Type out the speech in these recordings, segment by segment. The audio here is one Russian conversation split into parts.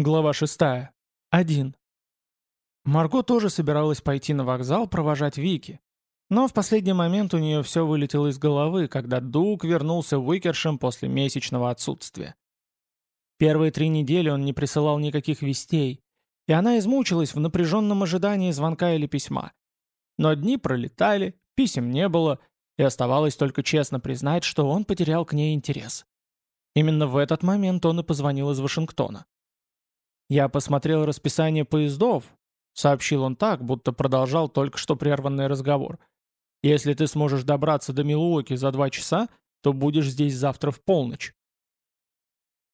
Глава 6. 1. Марго тоже собиралась пойти на вокзал провожать Вики. Но в последний момент у нее все вылетело из головы, когда Дуг вернулся в Уикершем после месячного отсутствия. Первые три недели он не присылал никаких вестей, и она измучилась в напряженном ожидании звонка или письма. Но дни пролетали, писем не было, и оставалось только честно признать, что он потерял к ней интерес. Именно в этот момент он и позвонил из Вашингтона. «Я посмотрел расписание поездов», — сообщил он так, будто продолжал только что прерванный разговор. «Если ты сможешь добраться до Милуоки за два часа, то будешь здесь завтра в полночь».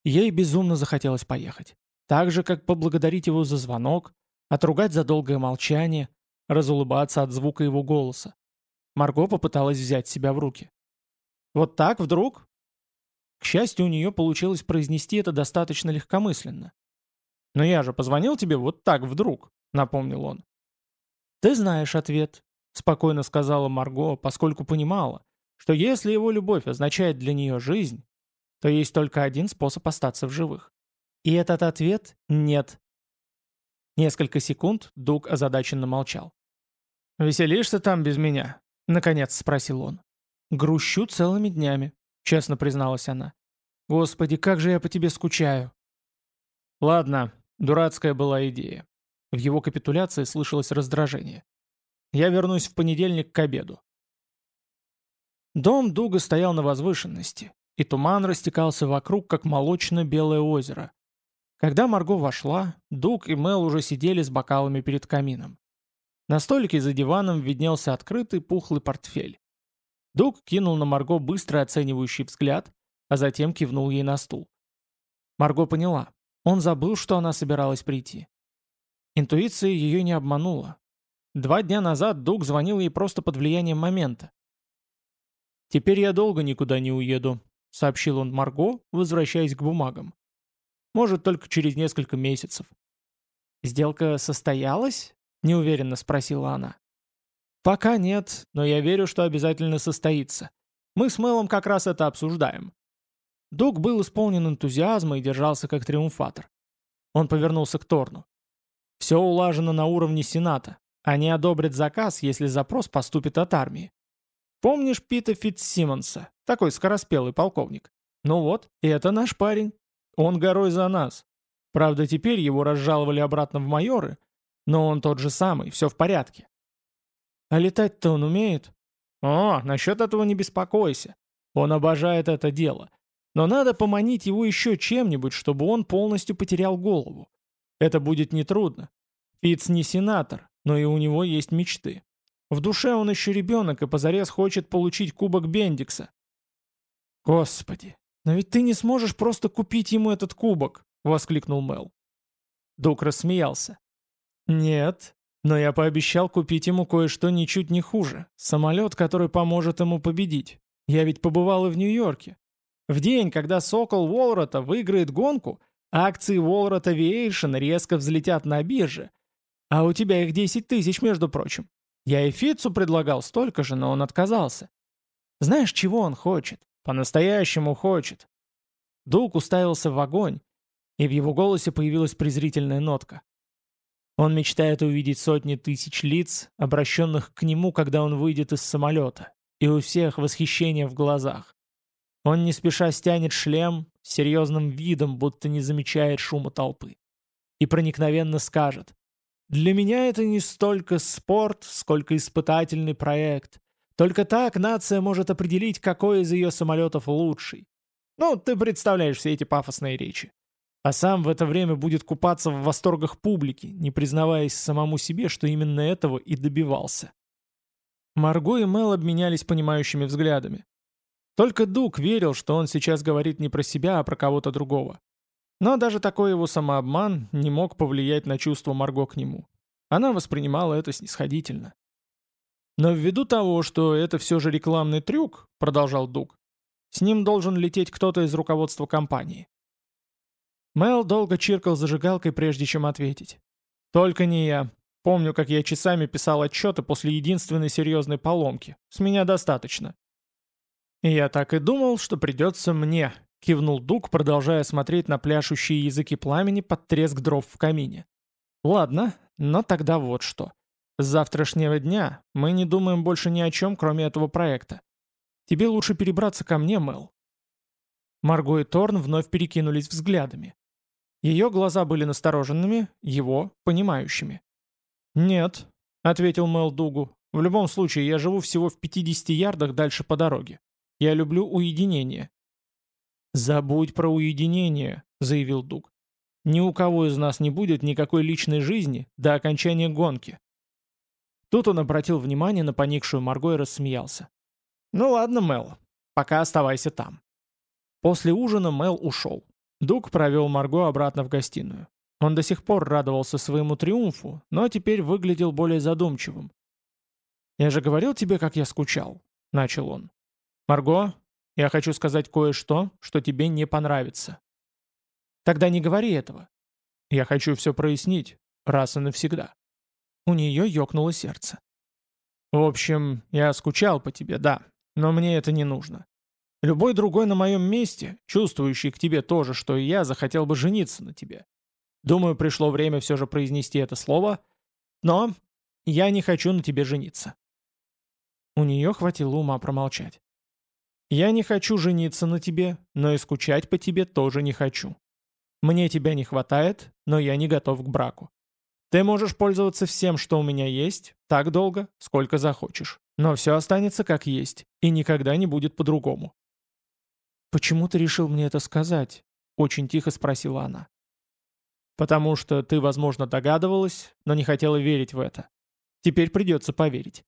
Ей безумно захотелось поехать. Так же, как поблагодарить его за звонок, отругать за долгое молчание, разулыбаться от звука его голоса. Марго попыталась взять себя в руки. «Вот так вдруг?» К счастью, у нее получилось произнести это достаточно легкомысленно. «Но я же позвонил тебе вот так вдруг», — напомнил он. «Ты знаешь ответ», — спокойно сказала Марго, поскольку понимала, что если его любовь означает для нее жизнь, то есть только один способ остаться в живых. И этот ответ — нет. Несколько секунд Дуг озадаченно молчал. «Веселишься там без меня?» — наконец спросил он. «Грущу целыми днями», — честно призналась она. «Господи, как же я по тебе скучаю!» «Ладно, Дурацкая была идея. В его капитуляции слышалось раздражение. «Я вернусь в понедельник к обеду». Дом Дуга стоял на возвышенности, и туман растекался вокруг, как молочно-белое озеро. Когда Марго вошла, Дуг и Мел уже сидели с бокалами перед камином. На столике за диваном виднелся открытый пухлый портфель. Дуг кинул на Марго быстрый оценивающий взгляд, а затем кивнул ей на стул. Марго поняла. Он забыл, что она собиралась прийти. Интуиция ее не обманула. Два дня назад Дуг звонил ей просто под влиянием момента. «Теперь я долго никуда не уеду», — сообщил он Марго, возвращаясь к бумагам. «Может, только через несколько месяцев». «Сделка состоялась?» — неуверенно спросила она. «Пока нет, но я верю, что обязательно состоится. Мы с Мэлом как раз это обсуждаем. Дуг был исполнен энтузиазма и держался как триумфатор. Он повернулся к Торну. «Все улажено на уровне Сената. Они одобрят заказ, если запрос поступит от армии. Помнишь Пита Фитцсимонса? Такой скороспелый полковник. Ну вот, это наш парень. Он горой за нас. Правда, теперь его разжаловали обратно в майоры, но он тот же самый, все в порядке. А летать-то он умеет? О, насчет этого не беспокойся. Он обожает это дело. Но надо поманить его еще чем-нибудь, чтобы он полностью потерял голову. Это будет нетрудно. Фитц не сенатор, но и у него есть мечты. В душе он еще ребенок и позарез хочет получить кубок Бендикса. «Господи, но ведь ты не сможешь просто купить ему этот кубок!» — воскликнул Мел. Дук рассмеялся. «Нет, но я пообещал купить ему кое-что ничуть не хуже. Самолет, который поможет ему победить. Я ведь побывал и в Нью-Йорке. В день, когда Сокол Уолрота выиграет гонку, акции Уолрот Aviation резко взлетят на бирже. А у тебя их 10 тысяч, между прочим. Я и Фитцу предлагал столько же, но он отказался. Знаешь, чего он хочет? По-настоящему хочет. Дуг уставился в огонь, и в его голосе появилась презрительная нотка. Он мечтает увидеть сотни тысяч лиц, обращенных к нему, когда он выйдет из самолета, и у всех восхищение в глазах. Он не спеша стянет шлем, с серьезным видом, будто не замечает шума толпы. И проникновенно скажет, «Для меня это не столько спорт, сколько испытательный проект. Только так нация может определить, какой из ее самолетов лучший. Ну, ты представляешь все эти пафосные речи. А сам в это время будет купаться в восторгах публики, не признаваясь самому себе, что именно этого и добивался. Марго и Мел обменялись понимающими взглядами. Только Дуг верил, что он сейчас говорит не про себя, а про кого-то другого. Но даже такой его самообман не мог повлиять на чувство Марго к нему. Она воспринимала это снисходительно. «Но ввиду того, что это все же рекламный трюк», — продолжал Дуг, «с ним должен лететь кто-то из руководства компании». Мел долго чиркал зажигалкой, прежде чем ответить. «Только не я. Помню, как я часами писал отчеты после единственной серьезной поломки. С меня достаточно. «Я так и думал, что придется мне», — кивнул Дуг, продолжая смотреть на пляшущие языки пламени под треск дров в камине. «Ладно, но тогда вот что. С завтрашнего дня мы не думаем больше ни о чем, кроме этого проекта. Тебе лучше перебраться ко мне, Мэл». Марго и Торн вновь перекинулись взглядами. Ее глаза были настороженными, его — понимающими. «Нет», — ответил Мэл Дугу, — «в любом случае я живу всего в 50 ярдах дальше по дороге. Я люблю уединение». «Забудь про уединение», — заявил Дуг. «Ни у кого из нас не будет никакой личной жизни до окончания гонки». Тут он обратил внимание на поникшую Марго и рассмеялся. «Ну ладно, Мел, пока оставайся там». После ужина Мел ушел. Дуг провел Марго обратно в гостиную. Он до сих пор радовался своему триумфу, но теперь выглядел более задумчивым. «Я же говорил тебе, как я скучал», — начал он. «Марго, я хочу сказать кое-что, что тебе не понравится». «Тогда не говори этого». «Я хочу все прояснить, раз и навсегда». У нее ёкнуло сердце. «В общем, я скучал по тебе, да, но мне это не нужно. Любой другой на моем месте, чувствующий к тебе то же, что и я, захотел бы жениться на тебе. Думаю, пришло время все же произнести это слово, но я не хочу на тебе жениться». У нее хватило ума промолчать. «Я не хочу жениться на тебе, но и скучать по тебе тоже не хочу. Мне тебя не хватает, но я не готов к браку. Ты можешь пользоваться всем, что у меня есть, так долго, сколько захочешь. Но все останется как есть, и никогда не будет по-другому. «Почему ты решил мне это сказать?» — очень тихо спросила она. «Потому что ты, возможно, догадывалась, но не хотела верить в это. Теперь придется поверить».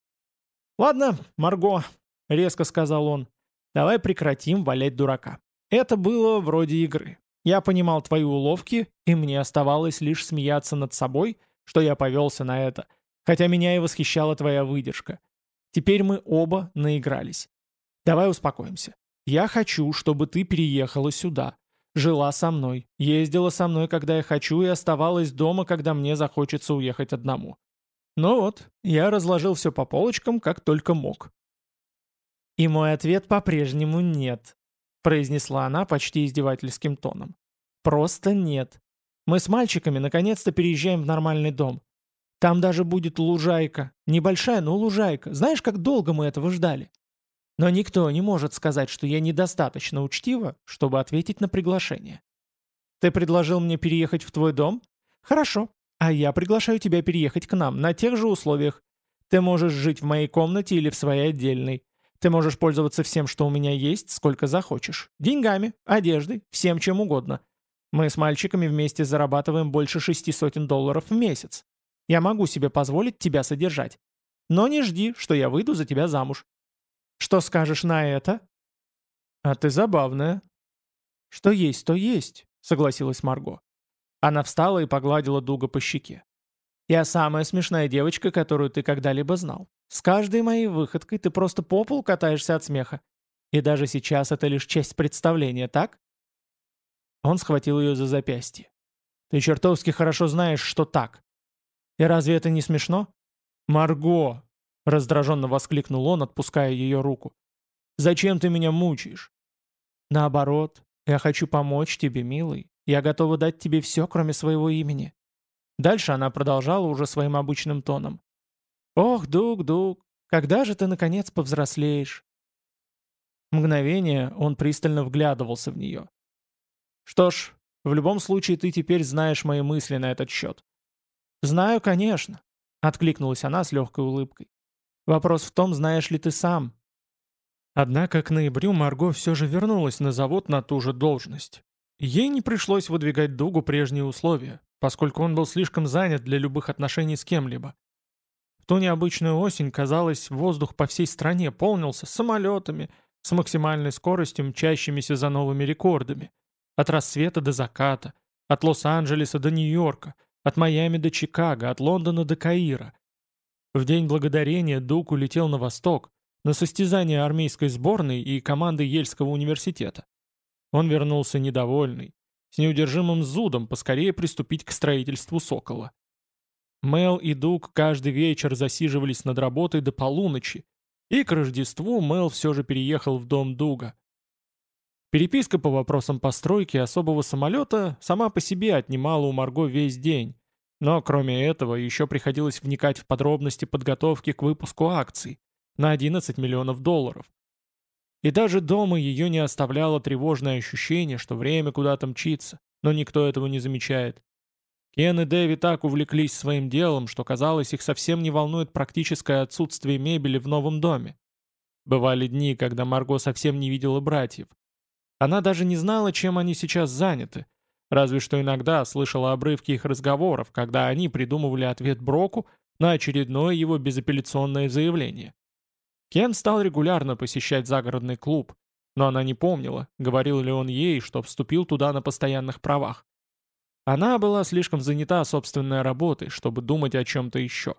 «Ладно, Марго», — резко сказал он, — «давай прекратим валять дурака. Это было вроде игры. Я понимал твои уловки, и мне оставалось лишь смеяться над собой, что я повелся на это, хотя меня и восхищала твоя выдержка. Теперь мы оба наигрались. Давай успокоимся. Я хочу, чтобы ты переехала сюда. Жила со мной, ездила со мной, когда я хочу, и оставалась дома, когда мне захочется уехать одному. Ну вот, я разложил все по полочкам, как только мог. И мой ответ по-прежнему нет, произнесла она почти издевательским тоном. Просто нет. Мы с мальчиками наконец-то переезжаем в нормальный дом. Там даже будет лужайка. Небольшая, но лужайка. Знаешь, как долго мы этого ждали? Но никто не может сказать, что я недостаточно учтива, чтобы ответить на приглашение. Ты предложил мне переехать в твой дом? Хорошо. А я приглашаю тебя переехать к нам на тех же условиях. Ты можешь жить в моей комнате или в своей отдельной. Ты можешь пользоваться всем, что у меня есть, сколько захочешь. Деньгами, одеждой, всем чем угодно. Мы с мальчиками вместе зарабатываем больше шести сотен долларов в месяц. Я могу себе позволить тебя содержать. Но не жди, что я выйду за тебя замуж. Что скажешь на это?» «А ты забавная». «Что есть, то есть», — согласилась Марго. Она встала и погладила Дуга по щеке. «Я самая смешная девочка, которую ты когда-либо знал. С каждой моей выходкой ты просто по полу катаешься от смеха. И даже сейчас это лишь часть представления, так?» Он схватил ее за запястье. «Ты чертовски хорошо знаешь, что так. И разве это не смешно?» «Марго!» Раздраженно воскликнул он, отпуская ее руку. «Зачем ты меня мучаешь?» «Наоборот, я хочу помочь тебе, милый. Я готова дать тебе все, кроме своего имени». Дальше она продолжала уже своим обычным тоном. «Ох, Дуг, Дуг, когда же ты, наконец, повзрослеешь?» Мгновение он пристально вглядывался в нее. «Что ж, в любом случае ты теперь знаешь мои мысли на этот счет». «Знаю, конечно», — откликнулась она с легкой улыбкой. Вопрос в том, знаешь ли ты сам. Однако к ноябрю Марго все же вернулась на завод на ту же должность. Ей не пришлось выдвигать Дугу прежние условия, поскольку он был слишком занят для любых отношений с кем-либо. В ту необычную осень, казалось, воздух по всей стране полнился самолетами с максимальной скоростью, мчащимися за новыми рекордами. От рассвета до заката, от Лос-Анджелеса до Нью-Йорка, от Майами до Чикаго, от Лондона до Каира. В День Благодарения Дук улетел на восток, на состязание армейской сборной и команды Ельского университета. Он вернулся недовольный, с неудержимым зудом поскорее приступить к строительству «Сокола». Мел и Дук каждый вечер засиживались над работой до полуночи, и к Рождеству Мел все же переехал в дом Дуга. Переписка по вопросам постройки особого самолета сама по себе отнимала у Марго весь день, но кроме этого еще приходилось вникать в подробности подготовки к выпуску акций на 11 миллионов долларов. И даже дома ее не оставляло тревожное ощущение, что время куда-то мчится, но никто этого не замечает. Кен и Дэви так увлеклись своим делом, что казалось, их совсем не волнует практическое отсутствие мебели в новом доме. Бывали дни, когда Марго совсем не видела братьев. Она даже не знала, чем они сейчас заняты, разве что иногда слышала обрывки их разговоров, когда они придумывали ответ Броку на очередное его безапелляционное заявление. Кен стал регулярно посещать загородный клуб, но она не помнила, говорил ли он ей, что вступил туда на постоянных правах. Она была слишком занята собственной работой, чтобы думать о чем-то еще.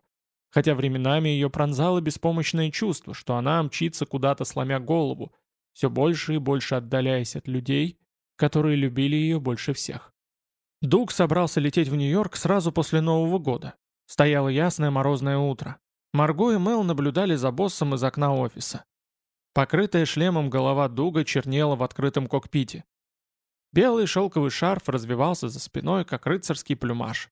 Хотя временами ее пронзало беспомощное чувство, что она мчится куда-то сломя голову, все больше и больше отдаляясь от людей, которые любили ее больше всех. Дуг собрался лететь в Нью-Йорк сразу после Нового года. Стояло ясное морозное утро. Марго и Мел наблюдали за боссом из окна офиса. Покрытая шлемом голова Дуга чернела в открытом кокпите. Белый шелковый шарф развивался за спиной, как рыцарский плюмаж.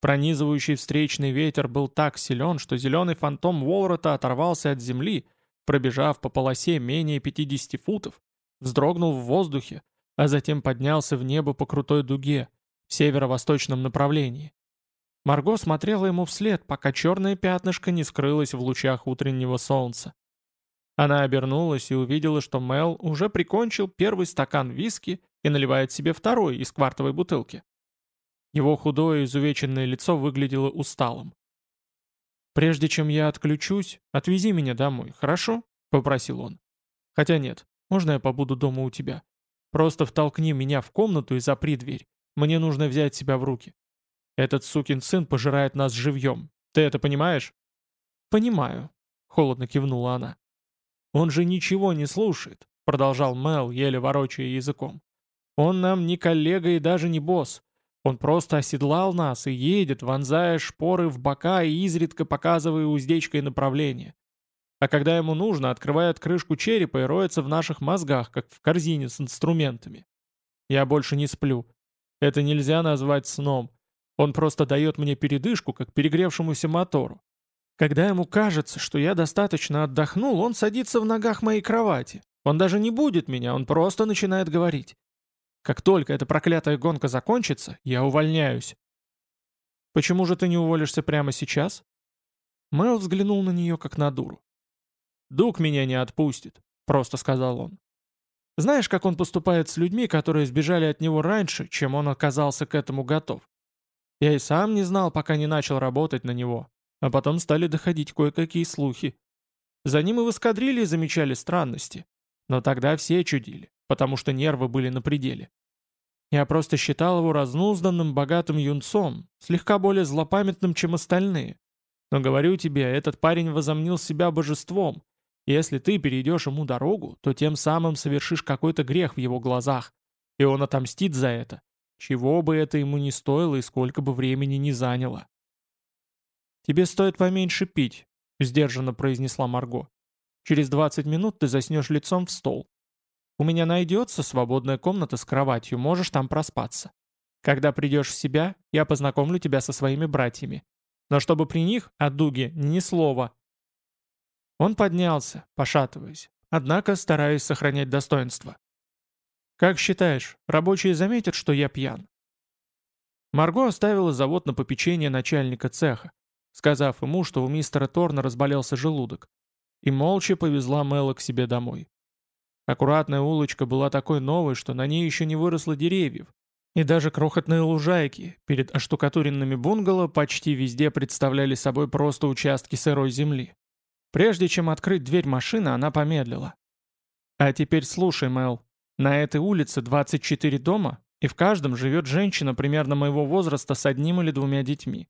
Пронизывающий встречный ветер был так силен, что зеленый фантом Уолрота оторвался от земли, пробежав по полосе менее 50 футов, вздрогнул в воздухе, а затем поднялся в небо по крутой дуге, в северо-восточном направлении. Марго смотрела ему вслед, пока черное пятнышко не скрылось в лучах утреннего солнца. Она обернулась и увидела, что Мел уже прикончил первый стакан виски и наливает себе второй из квартовой бутылки. Его худое изувеченное лицо выглядело усталым. «Прежде чем я отключусь, отвези меня домой, хорошо?» — попросил он. «Хотя нет, можно я побуду дома у тебя? Просто втолкни меня в комнату и запри дверь. Мне нужно взять себя в руки. Этот сукин сын пожирает нас живьем. Ты это понимаешь?» «Понимаю», — холодно кивнула она. «Он же ничего не слушает», — продолжал Мел, еле ворочая языком. «Он нам не коллега и даже не босс. Он просто оседлал нас и едет, вонзая шпоры в бока и изредка показывая уздечкой направление. А когда ему нужно, открывает крышку черепа и роется в наших мозгах, как в корзине с инструментами. Я больше не сплю. Это нельзя назвать сном. Он просто дает мне передышку, как перегревшемуся мотору. Когда ему кажется, что я достаточно отдохнул, он садится в ногах моей кровати. Он даже не будет меня, он просто начинает говорить. Как только эта проклятая гонка закончится, я увольняюсь. Почему же ты не уволишься прямо сейчас? Мэл взглянул на нее, как на дуру. «Дуг меня не отпустит», — просто сказал он. Знаешь, как он поступает с людьми, которые сбежали от него раньше, чем он оказался к этому готов? Я и сам не знал, пока не начал работать на него. А потом стали доходить кое-какие слухи. За ним и в эскадрилье замечали странности. Но тогда все чудили потому что нервы были на пределе. Я просто считал его разнузданным, богатым юнцом, слегка более злопамятным, чем остальные. Но говорю тебе, этот парень возомнил себя божеством. Если ты перейдешь ему дорогу, то тем самым совершишь какой-то грех в его глазах, и он отомстит за это, чего бы это ему ни стоило и сколько бы времени ни заняло. «Тебе стоит поменьше пить», — сдержанно произнесла Марго. «Через 20 минут ты заснешь лицом в стол. У меня найдется свободная комната с кроватью, можешь там проспаться. Когда придешь в себя, я познакомлю тебя со своими братьями. Но чтобы при них о Дуге ни слова». Он поднялся, пошатываясь, однако стараясь сохранять достоинство. «Как считаешь, рабочие заметят, что я пьян?» Марго оставила завод на попечение начальника цеха, сказав ему, что у мистера Торна разболелся желудок, и молча повезла Мэла к себе домой. Аккуратная улочка была такой новой, что на ней еще не выросло деревьев. И даже крохотные лужайки перед оштукатуренными бунгало почти везде представляли собой просто участки сырой земли. Прежде чем открыть дверь машины, она помедлила. «А теперь слушай, Мэл. На этой улице 24 дома, и в каждом живет женщина примерно моего возраста с одним или двумя детьми.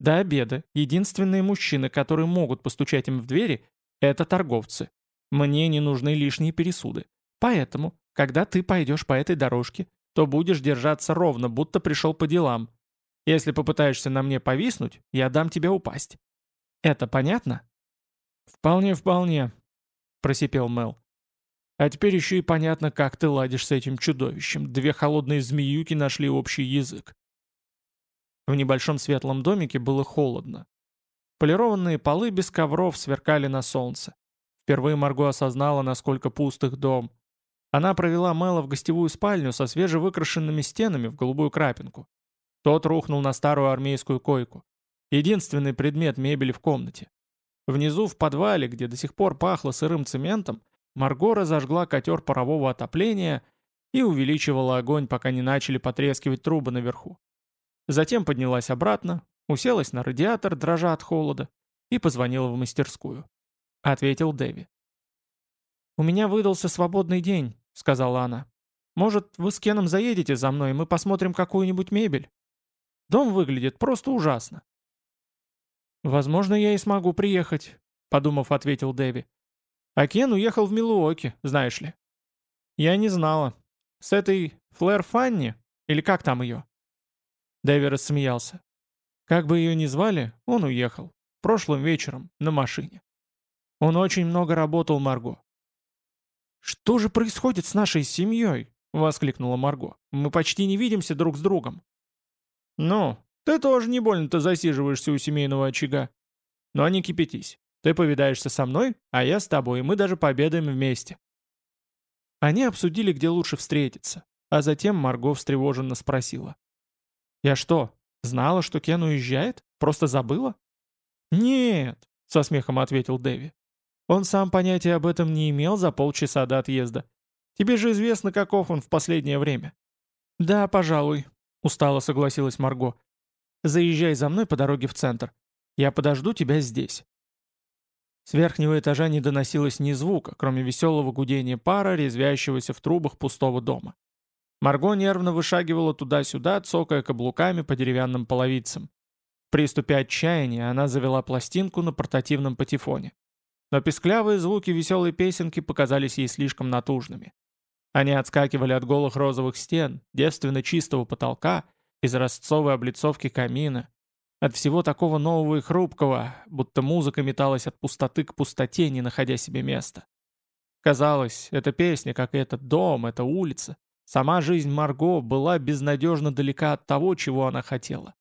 До обеда единственные мужчины, которые могут постучать им в двери, это торговцы. Мне не нужны лишние пересуды. Поэтому, когда ты пойдешь по этой дорожке, то будешь держаться ровно, будто пришел по делам. Если попытаешься на мне повиснуть, я дам тебе упасть. Это понятно?» «Вполне-вполне», — просипел Мел. А теперь еще и понятно, как ты ладишь с этим чудовищем. Две холодные змеюки нашли общий язык. В небольшом светлом домике было холодно. Полированные полы без ковров сверкали на солнце. Впервые Марго осознала, насколько пуст их дом. Она провела Мэла в гостевую спальню со свежевыкрашенными стенами в голубую крапинку. Тот рухнул на старую армейскую койку. Единственный предмет мебели в комнате. Внизу в подвале, где до сих пор пахло сырым цементом, Марго разожгла котер парового отопления и увеличивала огонь, пока не начали потрескивать трубы наверху. Затем поднялась обратно, уселась на радиатор, дрожа от холода, и позвонила в мастерскую. Ответил Дэви. «У меня выдался свободный день», — сказала она. «Может, вы с Кеном заедете за мной, и мы посмотрим какую-нибудь мебель? Дом выглядит просто ужасно». «Возможно, я и смогу приехать», — подумав, ответил Дэви. А Кен уехал в Милуоки, знаешь ли. Я не знала. С этой Флэр Фанни? Или как там ее? Дэви рассмеялся. Как бы ее ни звали, он уехал. Прошлым вечером, на машине. Он очень много работал, Марго. «Что же происходит с нашей семьей?» — воскликнула Марго. «Мы почти не видимся друг с другом». «Ну, ты тоже не больно-то засиживаешься у семейного очага. Но не кипятись. Ты повидаешься со мной, а я с тобой, и мы даже пообедаем вместе». Они обсудили, где лучше встретиться, а затем Марго встревоженно спросила. «Я что, знала, что Кен уезжает? Просто забыла?» «Нет», — со смехом ответил Дэви. «Он сам понятия об этом не имел за полчаса до отъезда. Тебе же известно, каков он в последнее время». «Да, пожалуй», — устало согласилась Марго. «Заезжай за мной по дороге в центр. Я подожду тебя здесь». С верхнего этажа не доносилось ни звука, кроме веселого гудения пара, резвящегося в трубах пустого дома. Марго нервно вышагивала туда-сюда, цокая каблуками по деревянным половицам. В приступе отчаяния она завела пластинку на портативном патефоне. Но песклявые звуки веселой песенки показались ей слишком натужными. Они отскакивали от голых розовых стен, девственно чистого потолка, из ростцовой облицовки камина, от всего такого нового и хрупкого, будто музыка металась от пустоты к пустоте, не находя себе места. Казалось, эта песня, как и этот дом, эта улица, сама жизнь Марго была безнадежно далека от того, чего она хотела.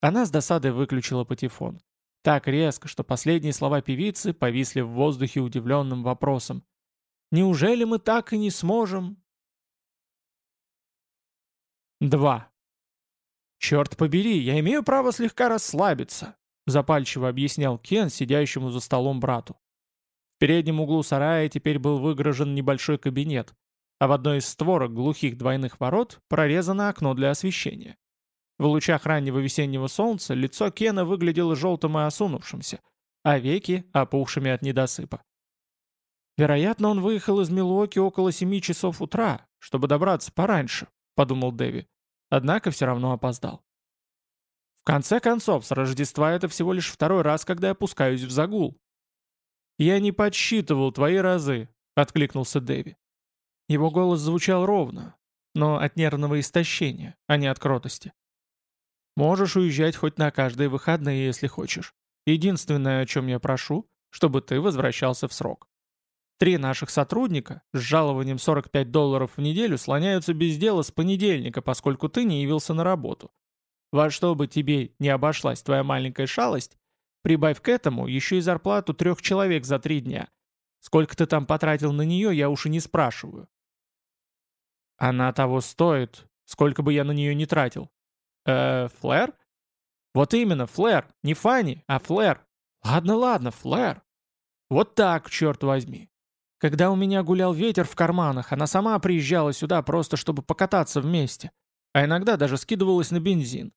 Она с досадой выключила патефон. Так резко, что последние слова певицы повисли в воздухе удивленным вопросом. «Неужели мы так и не сможем?» 2. «Черт побери, я имею право слегка расслабиться», запальчиво объяснял Кен сидящему за столом брату. В переднем углу сарая теперь был выгрожен небольшой кабинет, а в одной из створок глухих двойных ворот прорезано окно для освещения. В лучах раннего весеннего солнца лицо Кена выглядело желтым и осунувшимся, а веки опухшими от недосыпа. «Вероятно, он выехал из Милуоки около семи часов утра, чтобы добраться пораньше», — подумал Дэви. Однако все равно опоздал. В конце концов, с Рождества это всего лишь второй раз, когда я пускаюсь в загул. «Я не подсчитывал твои разы», — откликнулся Дэви. Его голос звучал ровно, но от нервного истощения, а не от кротости. «Можешь уезжать хоть на каждые выходные, если хочешь. Единственное, о чем я прошу, чтобы ты возвращался в срок. Три наших сотрудника с жалованием 45 долларов в неделю слоняются без дела с понедельника, поскольку ты не явился на работу. Во что бы тебе не обошлась твоя маленькая шалость, прибавь к этому еще и зарплату трех человек за три дня. Сколько ты там потратил на нее, я уж и не спрашиваю. Она того стоит, сколько бы я на нее не тратил. Э, Флэр? Вот именно, Флэр, не Фанни, а Флэр. Ладно, ладно, Флэр. Вот так, черт возьми. Когда у меня гулял ветер в карманах, она сама приезжала сюда просто, чтобы покататься вместе. А иногда даже скидывалась на бензин.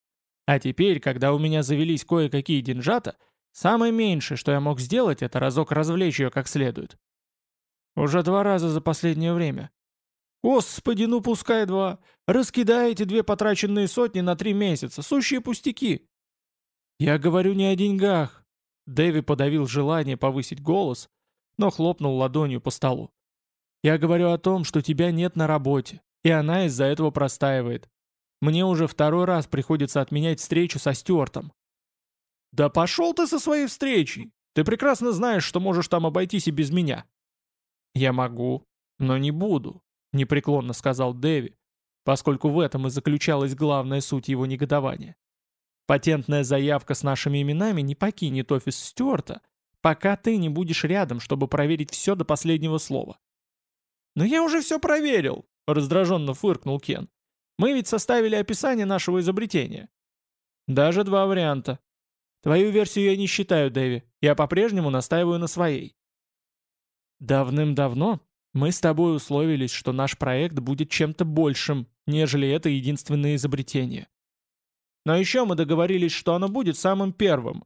А теперь, когда у меня завелись кое-какие деньжата, самое меньшее, что я мог сделать, это разок развлечь ее как следует. Уже два раза за последнее время. Господи, ну пускай два. Раскидай эти две потраченные сотни на три месяца. Сущие пустяки. Я говорю не о деньгах. Дэви подавил желание повысить голос, но хлопнул ладонью по столу. «Я говорю о том, что тебя нет на работе, и она из-за этого простаивает. Мне уже второй раз приходится отменять встречу со Стюартом». «Да пошел ты со своей встречей! Ты прекрасно знаешь, что можешь там обойтись и без меня». «Я могу. но не буду», — непреклонно сказал Дэви, поскольку в этом и заключалась главная суть его негодования. «Патентная заявка с нашими именами не покинет офис Стюарта, пока ты не будешь рядом, чтобы проверить все до последнего слова». «Но я уже все проверил», — раздраженно фыркнул Кен. «Мы ведь составили описание нашего изобретения». «Даже два варианта. Твою версию я не считаю, Дэви. Я по-прежнему настаиваю на своей». «Давным-давно мы с тобой условились, что наш проект будет чем-то большим, нежели это единственное изобретение. Но еще мы договорились, что оно будет самым первым.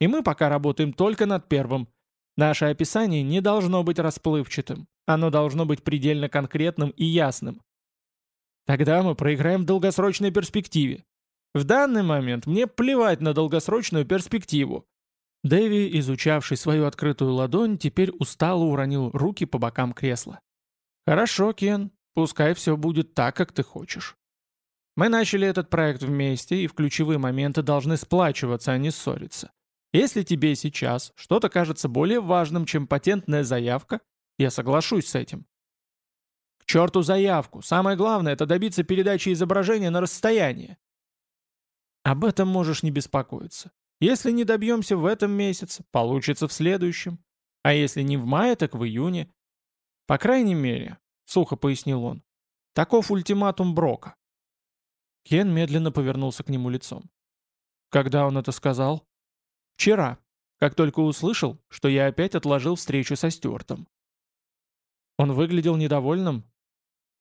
И мы пока работаем только над первым. Наше описание не должно быть расплывчатым. Оно должно быть предельно конкретным и ясным. Тогда мы проиграем в долгосрочной перспективе. В данный момент мне плевать на долгосрочную перспективу. Дэви, изучавший свою открытую ладонь, теперь устало уронил руки по бокам кресла. «Хорошо, Кен, пускай все будет так, как ты хочешь. Мы начали этот проект вместе, и в ключевые моменты должны сплачиваться, а не ссориться. Если тебе сейчас что-то кажется более важным, чем патентная заявка, я соглашусь с этим. К черту заявку. Самое главное — это добиться передачи изображения на расстояние. Об этом можешь не беспокоиться. Если не добьемся в этом месяце, получится в следующем. А если не в мае, так в июне. По крайней мере, сухо пояснил он, таков ультиматум Брока. Кен медленно повернулся к нему лицом. Когда он это сказал? Вчера, как только услышал, что я опять отложил встречу со Стюартом. Он выглядел недовольным.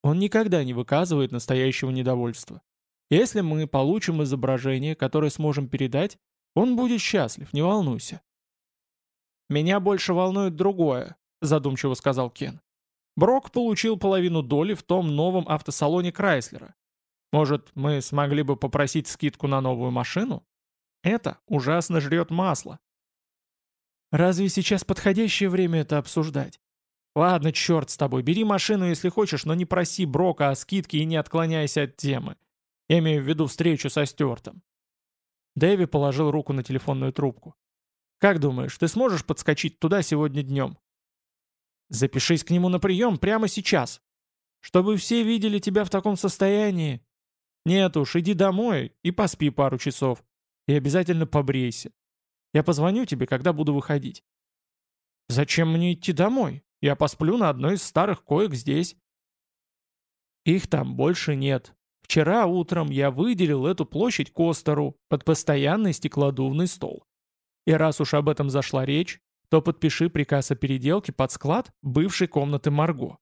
Он никогда не выказывает настоящего недовольства. Если мы получим изображение, которое сможем передать, он будет счастлив, не волнуйся. «Меня больше волнует другое», — задумчиво сказал Кен. Брок получил половину доли в том новом автосалоне Крайслера. Может, мы смогли бы попросить скидку на новую машину? Это ужасно жрет масло. Разве сейчас подходящее время это обсуждать? Ладно, черт с тобой, бери машину, если хочешь, но не проси Брока о скидке и не отклоняйся от темы. Я имею в виду встречу со Стюартом. Дэви положил руку на телефонную трубку. «Как думаешь, ты сможешь подскочить туда сегодня днем?» «Запишись к нему на прием прямо сейчас. Чтобы все видели тебя в таком состоянии. Нет уж, иди домой и поспи пару часов. И обязательно побрейся. Я позвоню тебе, когда буду выходить». «Зачем мне идти домой?» Я посплю на одной из старых коек здесь. Их там больше нет. Вчера утром я выделил эту площадь Костеру под постоянный стеклодувный стол. И раз уж об этом зашла речь, то подпиши приказ о переделке под склад бывшей комнаты Марго.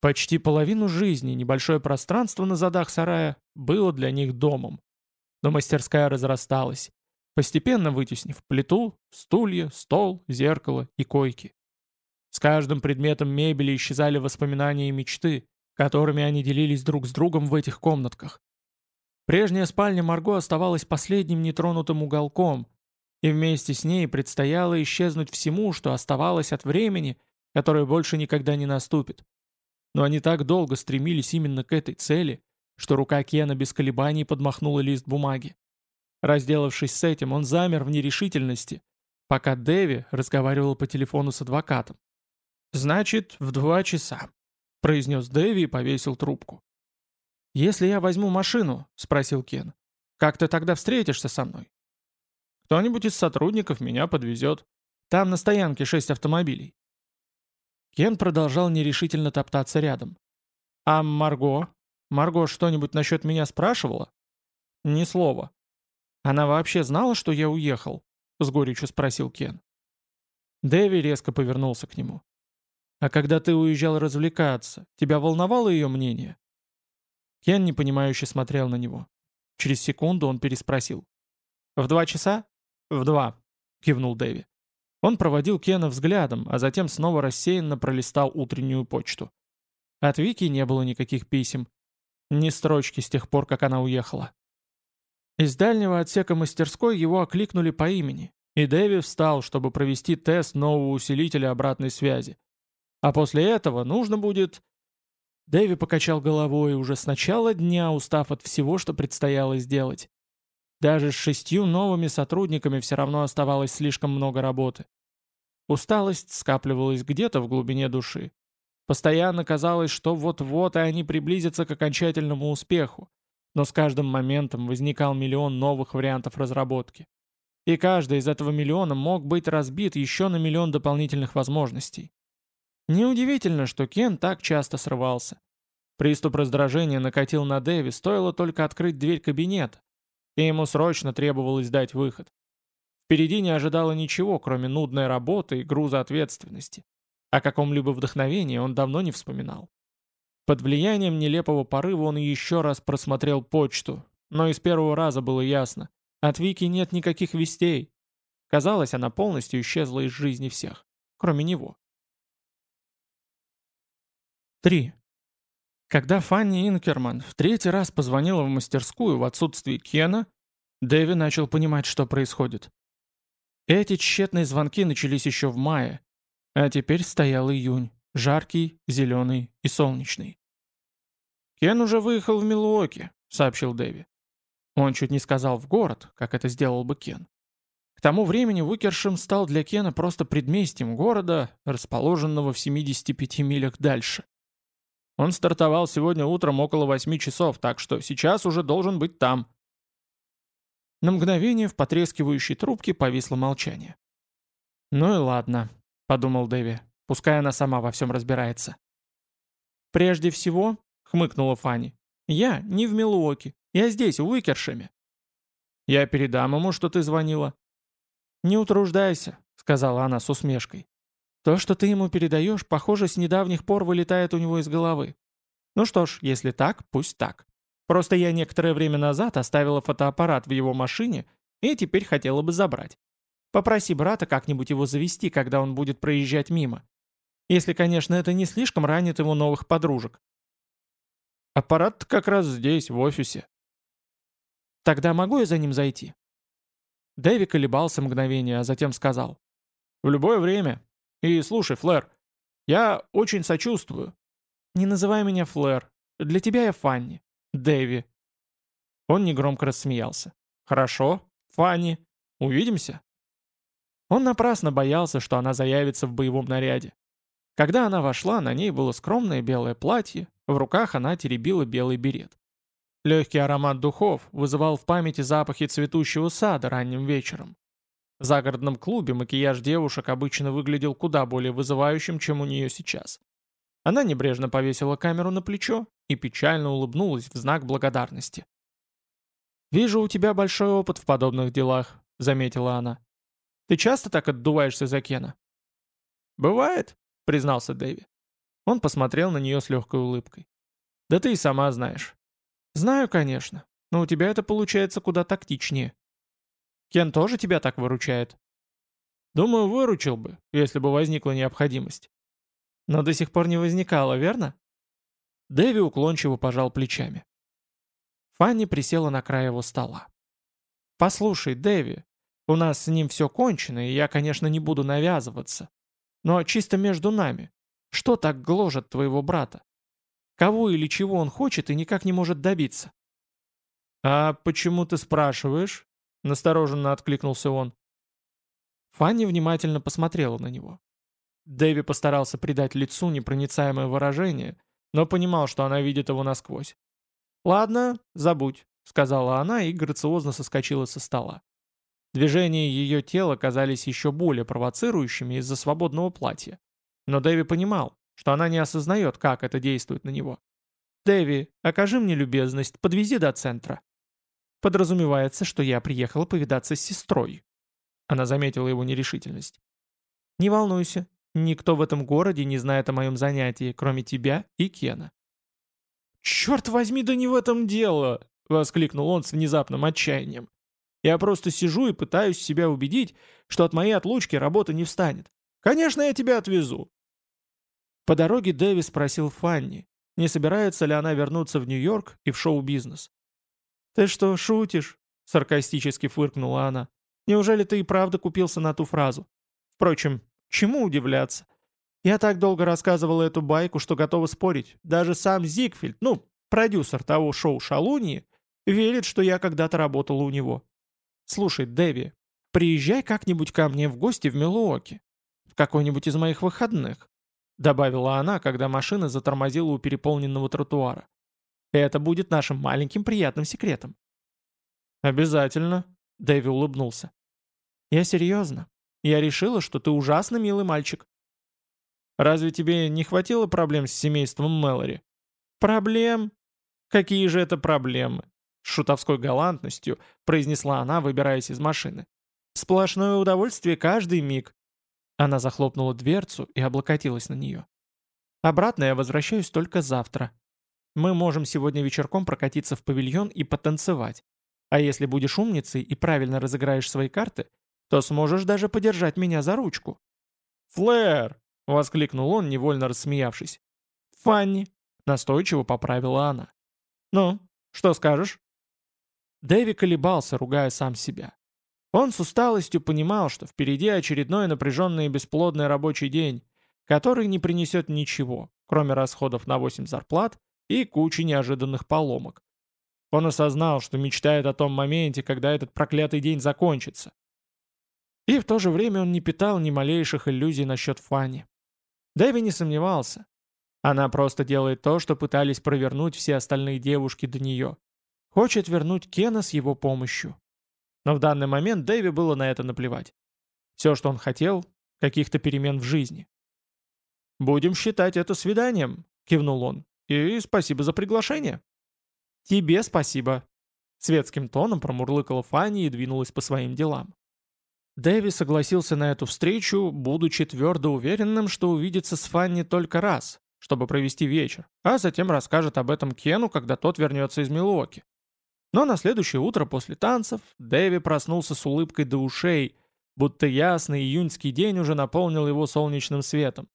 Почти половину жизни небольшое пространство на задах сарая было для них домом. Но мастерская разрасталась, постепенно вытеснив плиту, стулья, стол, зеркало и койки. С каждым предметом мебели исчезали воспоминания и мечты, которыми они делились друг с другом в этих комнатках. Прежняя спальня Марго оставалась последним нетронутым уголком, и вместе с ней предстояло исчезнуть всему, что оставалось от времени, которое больше никогда не наступит. Но они так долго стремились именно к этой цели, что рука Кена без колебаний подмахнула лист бумаги. Разделавшись с этим, он замер в нерешительности, пока Дэви разговаривал по телефону с адвокатом. «Значит, в два часа», — произнес Дэви и повесил трубку. «Если я возьму машину», — спросил Кен, — «как ты тогда встретишься со мной?» «Кто-нибудь из сотрудников меня подвезет. Там на стоянке шесть автомобилей». Кен продолжал нерешительно топтаться рядом. «А Марго? Марго что-нибудь насчет меня спрашивала?» «Ни слова». «Она вообще знала, что я уехал?» — с горечью спросил Кен. Дэви резко повернулся к нему. А когда ты уезжал развлекаться, тебя волновало ее мнение?» Кен непонимающе смотрел на него. Через секунду он переспросил. «В два часа?» «В два», — кивнул Дэви. Он проводил Кена взглядом, а затем снова рассеянно пролистал утреннюю почту. От Вики не было никаких писем. Ни строчки с тех пор, как она уехала. Из дальнего отсека мастерской его окликнули по имени, и Дэви встал, чтобы провести тест нового усилителя обратной связи. А после этого нужно будет...» Дэви покачал головой, уже с начала дня устав от всего, что предстояло сделать. Даже с шестью новыми сотрудниками все равно оставалось слишком много работы. Усталость скапливалась где-то в глубине души. Постоянно казалось, что вот-вот и они приблизятся к окончательному успеху, но с каждым моментом возникал миллион новых вариантов разработки. И каждый из этого миллиона мог быть разбит еще на миллион дополнительных возможностей. Неудивительно, что Кен так часто срывался. Приступ раздражения накатил на Дэви, стоило только открыть дверь кабинета, и ему срочно требовалось дать выход. Впереди не ожидало ничего, кроме нудной работы и груза ответственности. О каком-либо вдохновении он давно не вспоминал. Под влиянием нелепого порыва он еще раз просмотрел почту, но из первого раза было ясно. От Вики нет никаких вестей. Казалось, она полностью исчезла из жизни всех, кроме него. 3. Когда Фанни Инкерман в третий раз позвонила в мастерскую в отсутствие Кена, Дэви начал понимать, что происходит. Эти тщетные звонки начались еще в мае, а теперь стоял июнь, жаркий, зеленый и солнечный. «Кен уже выехал в Милуоки», — сообщил Дэви. Он чуть не сказал в город, как это сделал бы Кен. К тому времени Уикершем стал для Кена просто предместьем города, расположенного в 75 милях дальше. Он стартовал сегодня утром около 8 часов, так что сейчас уже должен быть там. На мгновение в потрескивающей трубке повисло молчание. «Ну и ладно», — подумал Дэви. «Пускай она сама во всем разбирается». «Прежде всего», — хмыкнула Фанни, — «я не в Милуоке. Я здесь, в Уикершеме». «Я передам ему, что ты звонила». «Не утруждайся», — сказала она с усмешкой. «То, что ты ему передаешь, похоже, с недавних пор вылетает у него из головы. Ну что ж, если так, пусть так. Просто я некоторое время назад оставила фотоаппарат в его машине и теперь хотела бы забрать. Попроси брата как-нибудь его завести, когда он будет проезжать мимо. Если, конечно, это не слишком ранит его новых подружек. Аппарат как раз здесь, в офисе. Тогда могу я за ним зайти? Дэви колебался мгновение, а затем сказал. В любое время. И слушай, Флэр, я очень сочувствую. Не называй меня Флэр. Для тебя я Фанни. Дэви. Он негромко рассмеялся. Хорошо, Фанни. Увидимся. Он напрасно боялся, что она заявится в боевом наряде. Когда она вошла, на ней было скромное белое платье, в руках она теребила белый берет. Легкий аромат духов вызывал в памяти запахи цветущего сада ранним вечером. В загородном клубе макияж девушек обычно выглядел куда более вызывающим, чем у нее сейчас. Она небрежно повесила камеру на плечо и печально улыбнулась в знак благодарности. «Вижу, у тебя большой опыт в подобных делах», — заметила она. Ты часто так отдуваешься за Кена?» «Бывает», — признался Дэви. Он посмотрел на нее с легкой улыбкой. «Да ты и сама знаешь». «Знаю, конечно, но у тебя это получается куда тактичнее». «Кен тоже тебя так выручает?» «Думаю, выручил бы, если бы возникла необходимость». «Но до сих пор не возникало, верно?» Дэви уклончиво пожал плечами. Фанни присела на край его стола. «Послушай, Дэви, у нас с ним все кончено, и я, конечно, не буду навязываться. Но чисто между нами. Что так гложет твоего брата? Кого или чего он хочет и никак не может добиться?» «А почему ты спрашиваешь?» — настороженно откликнулся он. Фанни внимательно посмотрела на него. Дэви постарался придать лицу непроницаемое выражение, но понимал, что она видит его насквозь. «Ладно, забудь», — сказала она и грациозно соскочила со стола. Движения ее тела казались еще более провоцирующими из-за свободного платья. Но Дэви понимал, что она не осознает, как это действует на него. «Дэви, окажи мне любезность, подвези до центра». Подразумевается, что я приехала повидаться с сестрой. Она заметила его нерешительность. «Не волнуйся, никто в этом городе не знает о моем занятии, кроме тебя и Кена». «Черт возьми, да не в этом дело!» — воскликнул он с внезапным отчаянием. Я просто сижу и пытаюсь себя убедить, что от моей отлучки работа не встанет. Конечно, я тебя отвезу. По дороге Дэви спросил Фанни, не собирается ли она вернуться в Нью-Йорк и в шоу-бизнес. «Ты что, шутишь?» — саркастически фыркнула она. «Неужели ты и правда купился на ту фразу? Впрочем, чему удивляться? Я так долго рассказывала эту байку, что готова спорить. Даже сам Зигфельд, ну, продюсер того шоу «Шалуньи», верит, что я когда-то работала у него. «Слушай, Дэви, приезжай как-нибудь ко мне в гости в Милуоке. В какой-нибудь из моих выходных. добавила она, когда машина затормозила у переполненного тротуара. «Это будет нашим маленьким приятным секретом». «Обязательно», — Дэви улыбнулся. «Я серьезно. Я решила, что ты ужасно милый мальчик». «Разве тебе не хватило проблем с семейством Мэлори?» «Проблем? Какие же это проблемы?» Шутовской галантностью произнесла она, выбираясь из машины. «Сплошное удовольствие каждый миг». Она захлопнула дверцу и облокотилась на нее. «Обратно я возвращаюсь только завтра. Мы можем сегодня вечерком прокатиться в павильон и потанцевать. А если будешь умницей и правильно разыграешь свои карты, то сможешь даже подержать меня за ручку». «Флэр!» — воскликнул он, невольно рассмеявшись. «Фанни!» — настойчиво поправила она. «Ну, что скажешь?» Дэви колебался, ругая сам себя. Он с усталостью понимал, что впереди очередной напряженный и бесплодный рабочий день, который не принесет ничего, кроме расходов на 8 зарплат и кучи неожиданных поломок. Он осознал, что мечтает о том моменте, когда этот проклятый день закончится. И в то же время он не питал ни малейших иллюзий насчет Фанни. Дэви не сомневался. Она просто делает то, что пытались провернуть все остальные девушки до нее. Хочет вернуть Кена с его помощью. Но в данный момент Дэви было на это наплевать. Все, что он хотел, каких-то перемен в жизни. «Будем считать это свиданием», — кивнул он. «И спасибо за приглашение». «Тебе спасибо», — светским тоном промурлыкала Фанни и двинулась по своим делам. Дэви согласился на эту встречу, будучи твердо уверенным, что увидится с Фанни только раз, чтобы провести вечер, а затем расскажет об этом Кену, когда тот вернется из Милуоки. Но на следующее утро после танцев Дэви проснулся с улыбкой до ушей, будто ясный июньский день уже наполнил его солнечным светом.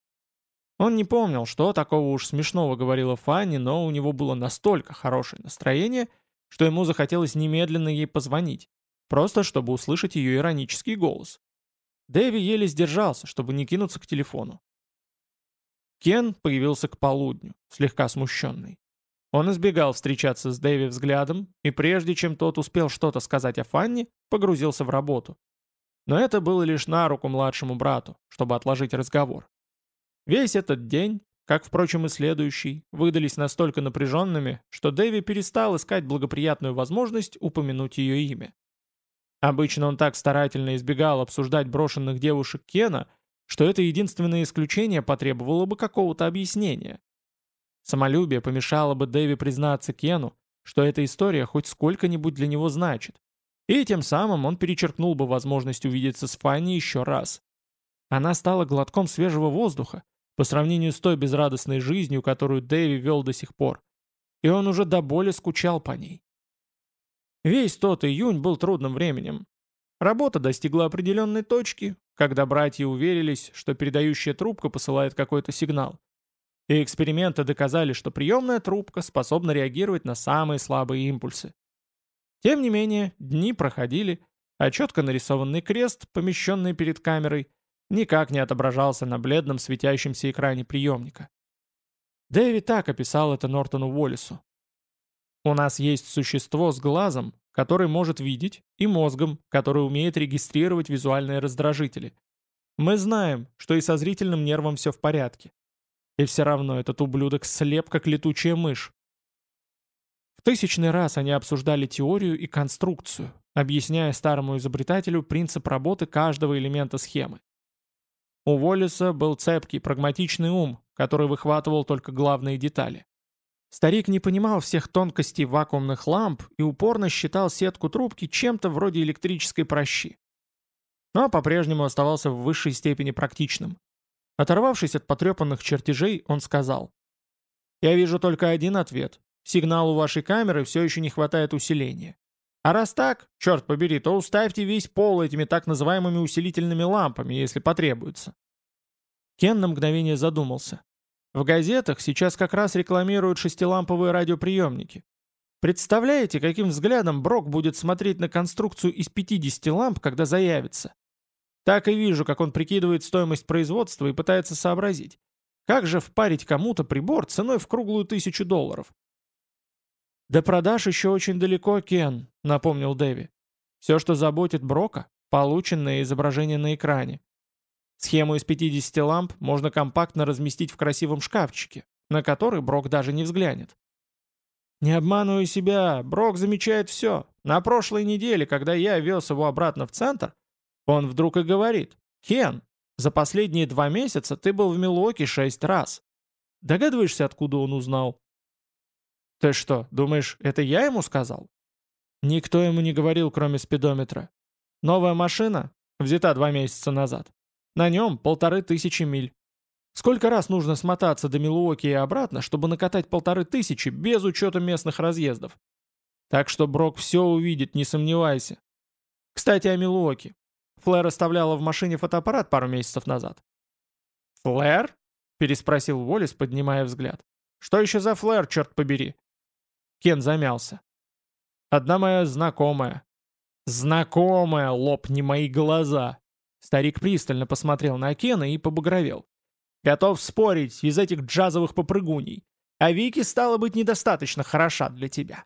Он не помнил, что такого уж смешного говорила Фанни, но у него было настолько хорошее настроение, что ему захотелось немедленно ей позвонить, просто чтобы услышать ее иронический голос. Дэви еле сдержался, чтобы не кинуться к телефону. Кен появился к полудню, слегка смущенный. Он избегал встречаться с Дэви взглядом, и прежде чем тот успел что-то сказать о Фанни, погрузился в работу. Но это было лишь на руку младшему брату, чтобы отложить разговор. Весь этот день, как, впрочем, и следующий, выдались настолько напряженными, что Дэви перестал искать благоприятную возможность упомянуть ее имя. Обычно он так старательно избегал обсуждать брошенных девушек Кена, что это единственное исключение потребовало бы какого-то объяснения. Самолюбие помешало бы Дэви признаться Кену, что эта история хоть сколько-нибудь для него значит. И тем самым он перечеркнул бы возможность увидеться с Фанни еще раз. Она стала глотком свежего воздуха по сравнению с той безрадостной жизнью, которую Дэви вел до сих пор. И он уже до боли скучал по ней. Весь тот июнь был трудным временем. Работа достигла определенной точки, когда братья уверились, что передающая трубка посылает какой-то сигнал. И эксперименты доказали, что приемная трубка способна реагировать на самые слабые импульсы. Тем не менее, дни проходили, а четко нарисованный крест, помещенный перед камерой, никак не отображался на бледном светящемся экране приемника. Дэви так описал это Нортону Уоллесу. У нас есть существо с глазом, который может видеть, и мозгом, который умеет регистрировать визуальные раздражители. Мы знаем, что и со зрительным нервом все в порядке. И все равно этот ублюдок слеп, как летучая мышь. В тысячный раз они обсуждали теорию и конструкцию, объясняя старому изобретателю принцип работы каждого элемента схемы. У Уоллеса был цепкий, прагматичный ум, который выхватывал только главные детали. Старик не понимал всех тонкостей вакуумных ламп и упорно считал сетку трубки чем-то вроде электрической прощи. Но по-прежнему оставался в высшей степени практичным. Оторвавшись от потрепанных чертежей, он сказал. «Я вижу только один ответ. Сигналу вашей камеры все еще не хватает усиления. А раз так, черт побери, то уставьте весь пол этими так называемыми усилительными лампами, если потребуется». Кен на мгновение задумался. В газетах сейчас как раз рекламируют шестиламповые радиоприемники. Представляете, каким взглядом Брок будет смотреть на конструкцию из 50 ламп, когда заявится? Так и вижу, как он прикидывает стоимость производства и пытается сообразить. Как же впарить кому-то прибор ценой в круглую тысячу долларов? «До продаж еще очень далеко, Кен», — напомнил Дэви. «Все, что заботит Брока — полученное изображение на экране. Схему из 50 ламп можно компактно разместить в красивом шкафчике, на который Брок даже не взглянет. Не обманывай себя, Брок замечает все. На прошлой неделе, когда я вез его обратно в центр, он вдруг и говорит, «Кен, за последние два месяца ты был в Милуоке шесть раз. Догадываешься, откуда он узнал?» «Ты что, думаешь, это я ему сказал?» Никто ему не говорил, кроме спидометра. Новая машина, взята два месяца назад. На нем полторы тысячи миль. Сколько раз нужно смотаться до Милуоки и обратно, чтобы накатать полторы тысячи без учета местных разъездов? Так что Брок все увидит, не сомневайся. Кстати, о Милуоке. Флэр оставляла в машине фотоаппарат пару месяцев назад. «Флэр?» — переспросил Уоллес, поднимая взгляд. «Что еще за Флэр, черт побери?» Кен замялся. «Одна моя знакомая». «Знакомая, лопни мои глаза!» Старик пристально посмотрел на Кена и побагровел. Готов спорить из этих джазовых попрыгуней. А Вики стала быть недостаточно хороша для тебя.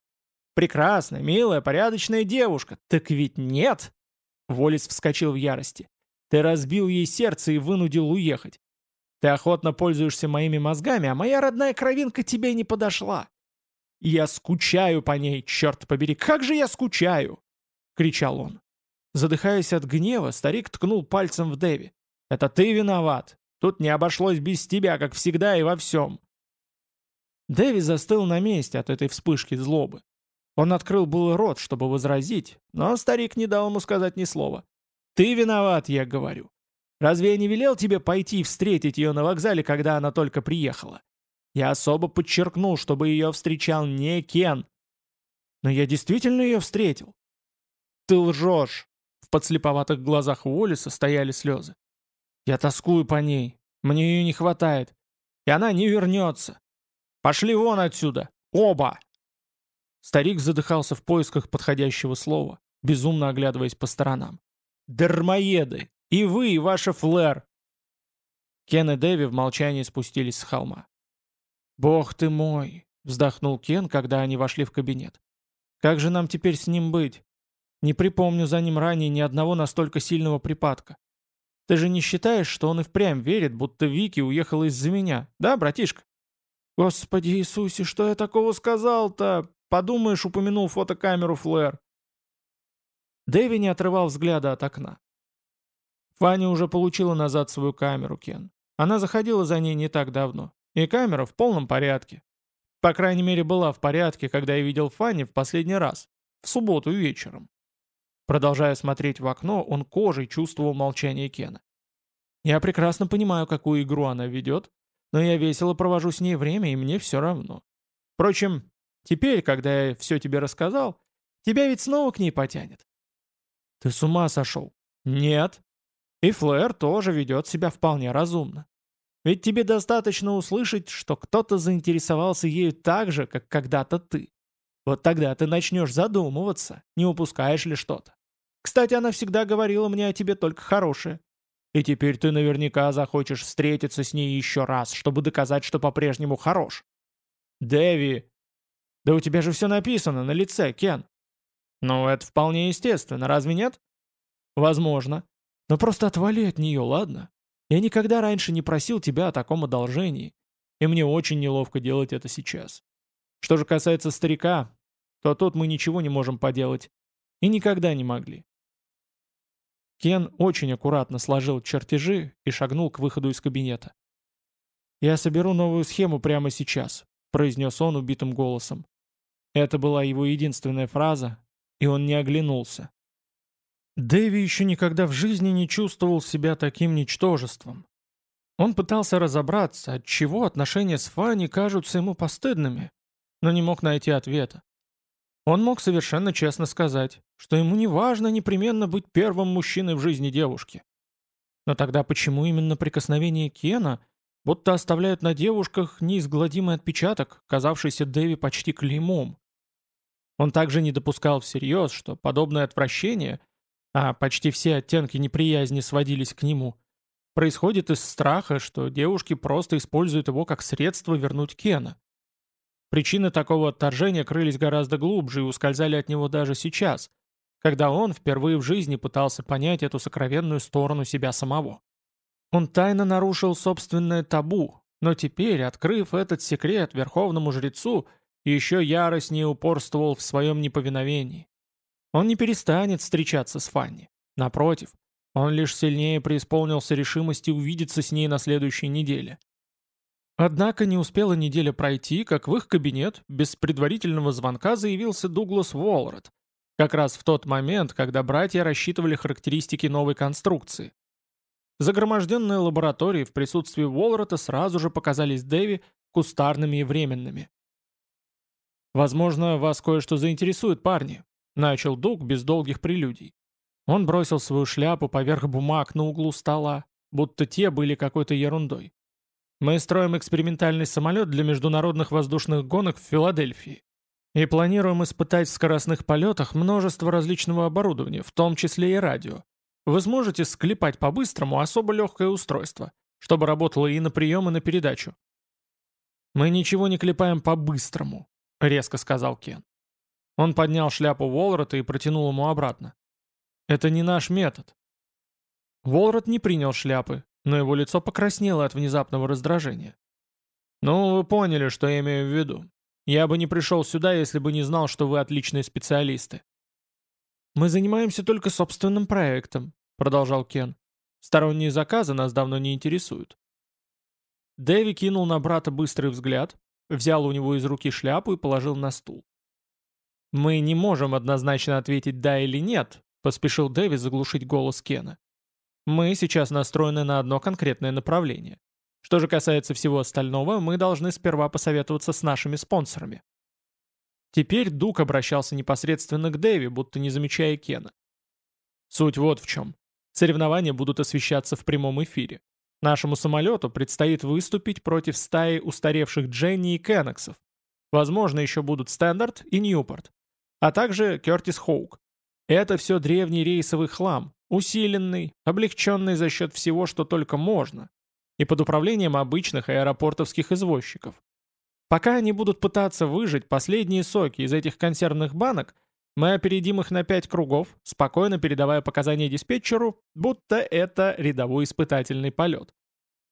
Прекрасная, милая, порядочная девушка. Так ведь нет!» Волис вскочил в ярости. «Ты разбил ей сердце и вынудил уехать. Ты охотно пользуешься моими мозгами, а моя родная кровинка тебе не подошла. Я скучаю по ней, черт побери, как же я скучаю!» — кричал он. Задыхаясь от гнева, старик ткнул пальцем в Дэви. «Это ты виноват. Тут не обошлось без тебя, как всегда и во всем». Дэви застыл на месте от этой вспышки злобы. Он открыл был рот, чтобы возразить, но старик не дал ему сказать ни слова. «Ты виноват, я говорю. Разве я не велел тебе пойти встретить ее на вокзале, когда она только приехала? Я особо подчеркнул, чтобы ее встречал не Кен. Но я действительно ее встретил. Ты лжешь. В подслеповатых глазах Уоллеса стояли слезы. Я тоскую по ней. Мне ее не хватает. И она не вернется. Пошли вон отсюда. Оба!» Старик задыхался в поисках подходящего слова, безумно оглядываясь по сторонам. «Дармоеды! И вы, и ваша флэр!» Кен и Дэви в молчании спустились с холма. «Бог ты мой!» — вздохнул Кен, когда они вошли в кабинет. «Как же нам теперь с ним быть? Не припомню за ним ранее ни одного настолько сильного припадка. Ты же не считаешь, что он и впрямь верит, будто Вики уехала из-за меня, да, братишка? Господи Иисусе, что я такого сказал-то? Подумаешь, упомянул фотокамеру Флэр. Дэви не отрывал взгляда от окна. Фанни уже получила назад свою камеру, Кен. Она заходила за ней не так давно. И камера в полном порядке. По крайней мере, была в порядке, когда я видел Фанни в последний раз. В субботу вечером. Продолжая смотреть в окно, он кожей чувствовал молчание Кена. «Я прекрасно понимаю, какую игру она ведет, но я весело провожу с ней время, и мне все равно. Впрочем, теперь, когда я все тебе рассказал, тебя ведь снова к ней потянет». «Ты с ума сошел?» «Нет». И Флэр тоже ведет себя вполне разумно. Ведь тебе достаточно услышать, что кто-то заинтересовался ею так же, как когда-то ты. Вот тогда ты начнешь задумываться, не упускаешь ли что-то. Кстати, она всегда говорила мне о тебе только хорошее. И теперь ты наверняка захочешь встретиться с ней еще раз, чтобы доказать, что по-прежнему хорош. Дэви! Да у тебя же все написано на лице, Кен. Ну, это вполне естественно, разве нет? Возможно. Но просто отвали от нее, ладно? Я никогда раньше не просил тебя о таком одолжении, и мне очень неловко делать это сейчас. Что же касается старика, то тут мы ничего не можем поделать. И никогда не могли. Кен очень аккуратно сложил чертежи и шагнул к выходу из кабинета. «Я соберу новую схему прямо сейчас», — произнес он убитым голосом. Это была его единственная фраза, и он не оглянулся. Дэви еще никогда в жизни не чувствовал себя таким ничтожеством. Он пытался разобраться, от чего отношения с Фанни кажутся ему постыдными, но не мог найти ответа. Он мог совершенно честно сказать, что ему не важно непременно быть первым мужчиной в жизни девушки. Но тогда почему именно прикосновение Кена будто оставляют на девушках неизгладимый отпечаток, казавшийся Дэви почти клеймом? Он также не допускал всерьез, что подобное отвращение, а почти все оттенки неприязни сводились к нему, происходит из страха, что девушки просто используют его как средство вернуть Кена. Причины такого отторжения крылись гораздо глубже и ускользали от него даже сейчас, когда он впервые в жизни пытался понять эту сокровенную сторону себя самого. Он тайно нарушил собственное табу, но теперь, открыв этот секрет верховному жрецу, еще яростнее упорствовал в своем неповиновении. Он не перестанет встречаться с Фанни. Напротив, он лишь сильнее преисполнился решимости увидеться с ней на следующей неделе. Однако не успела неделя пройти, как в их кабинет без предварительного звонка заявился Дуглас Уолрот, как раз в тот момент, когда братья рассчитывали характеристики новой конструкции. Загроможденные лаборатории в присутствии Уолрота сразу же показались Дэви кустарными и временными. «Возможно, вас кое-что заинтересует, парни», — начал Дуг без долгих прелюдий. Он бросил свою шляпу поверх бумаг на углу стола, будто те были какой-то ерундой. «Мы строим экспериментальный самолет для международных воздушных гонок в Филадельфии и планируем испытать в скоростных полетах множество различного оборудования, в том числе и радио. Вы сможете склепать по-быстрому особо легкое устройство, чтобы работало и на прием, и на передачу. «Мы ничего не клепаем по-быстрому», — резко сказал Кен. Он поднял шляпу Уолрота и протянул ему обратно. «Это не наш метод». Уолрот не принял шляпы, но его лицо покраснело от внезапного раздражения. «Ну, вы поняли, что я имею в виду. Я бы не пришел сюда, если бы не знал, что вы отличные специалисты». «Мы занимаемся только собственным проектом», — продолжал Кен. «Сторонние заказы нас давно не интересуют». Дэви кинул на брата быстрый взгляд, взял у него из руки шляпу и положил на стул. «Мы не можем однозначно ответить «да» или «нет», — поспешил Дэви заглушить голос Кена. «Мы сейчас настроены на одно конкретное направление. Что же касается всего остального, мы должны сперва посоветоваться с нашими спонсорами». Теперь Дук обращался непосредственно к Дэви, будто не замечая Кена. Суть вот в чем. Соревнования будут освещаться в прямом эфире. Нашему самолету предстоит выступить против стаи устаревших Дженни и Кеннексов. Возможно, еще будут Стендарт и Ньюпорт. А также Кертис Хоук. Это все древний рейсовый хлам, усиленный, облегченный за счет всего, что только можно, и под управлением обычных аэропортовских извозчиков. Пока они будут пытаться выжать последние соки из этих консервных банок – мы опередим их на пять кругов, спокойно передавая показания диспетчеру, будто это рядовой испытательный полет.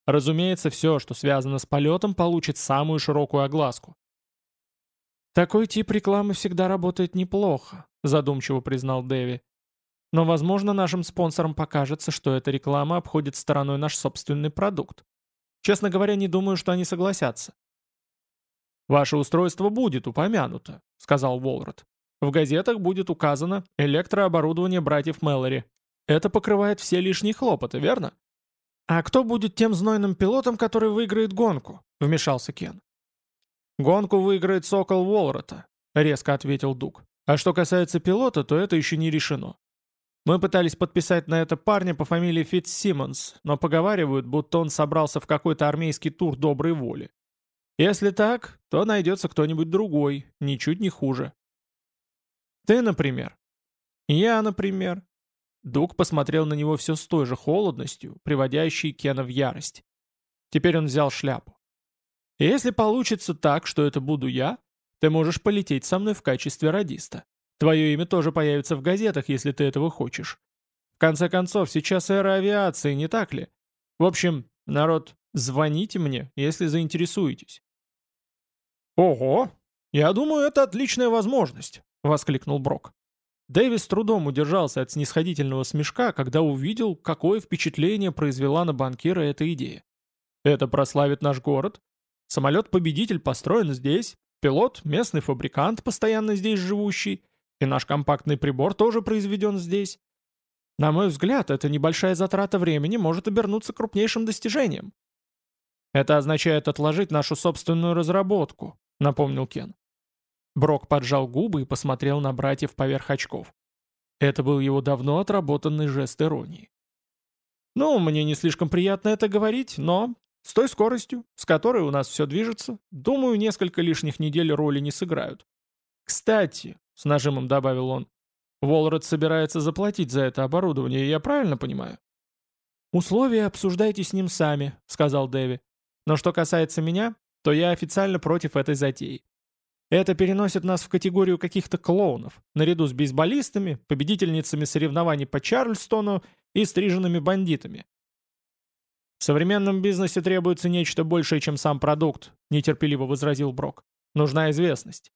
Разумеется, все, что связано с полетом, получит самую широкую огласку. «Такой тип рекламы всегда работает неплохо», задумчиво признал Дэви. «Но, возможно, нашим спонсорам покажется, что эта реклама обходит стороной наш собственный продукт. Честно говоря, не думаю, что они согласятся». «Ваше устройство будет упомянуто», — сказал Волрот. В газетах будет указано электрооборудование братьев Мэлори. Это покрывает все лишние хлопоты, верно? «А кто будет тем знойным пилотом, который выиграет гонку?» — вмешался Кен. «Гонку выиграет Сокол Уолрота», — резко ответил Дуг. «А что касается пилота, то это еще не решено. Мы пытались подписать на это парня по фамилии Фитц Симмонс, но поговаривают, будто он собрался в какой-то армейский тур доброй воли. Если так, то найдется кто-нибудь другой, ничуть не хуже. Ты, например. Я, например. Дуг посмотрел на него все с той же холодностью, приводящей Кена в ярость. Теперь он взял шляпу. «Если получится так, что это буду я, ты можешь полететь со мной в качестве радиста. Твое имя тоже появится в газетах, если ты этого хочешь. В конце концов, сейчас эра авиации, не так ли? В общем, народ, звоните мне, если заинтересуетесь». «Ого! Я думаю, это отличная возможность воскликнул Брок. Дэвис трудом удержался от снисходительного смешка, когда увидел, какое впечатление произвела на банкира эта идея. «Это прославит наш город. Самолет-победитель построен здесь, пилот — местный фабрикант, постоянно здесь живущий, и наш компактный прибор тоже произведен здесь. На мой взгляд, эта небольшая затрата времени может обернуться крупнейшим достижением». «Это означает отложить нашу собственную разработку», — напомнил Кен. Брок поджал губы и посмотрел на братьев поверх очков. Это был его давно отработанный жест иронии. «Ну, мне не слишком приятно это говорить, но с той скоростью, с которой у нас все движется, думаю, несколько лишних недель роли не сыграют. Кстати, — с нажимом добавил он, — Волрод собирается заплатить за это оборудование, я правильно понимаю? «Условия обсуждайте с ним сами», — сказал Дэви. «Но что касается меня, то я официально против этой затеи. Это переносит нас в категорию каких-то клоунов, наряду с бейсболистами, победительницами соревнований по Чарльстону и стриженными бандитами. «В современном бизнесе требуется нечто большее, чем сам продукт», — нетерпеливо возразил Брок. «Нужна известность.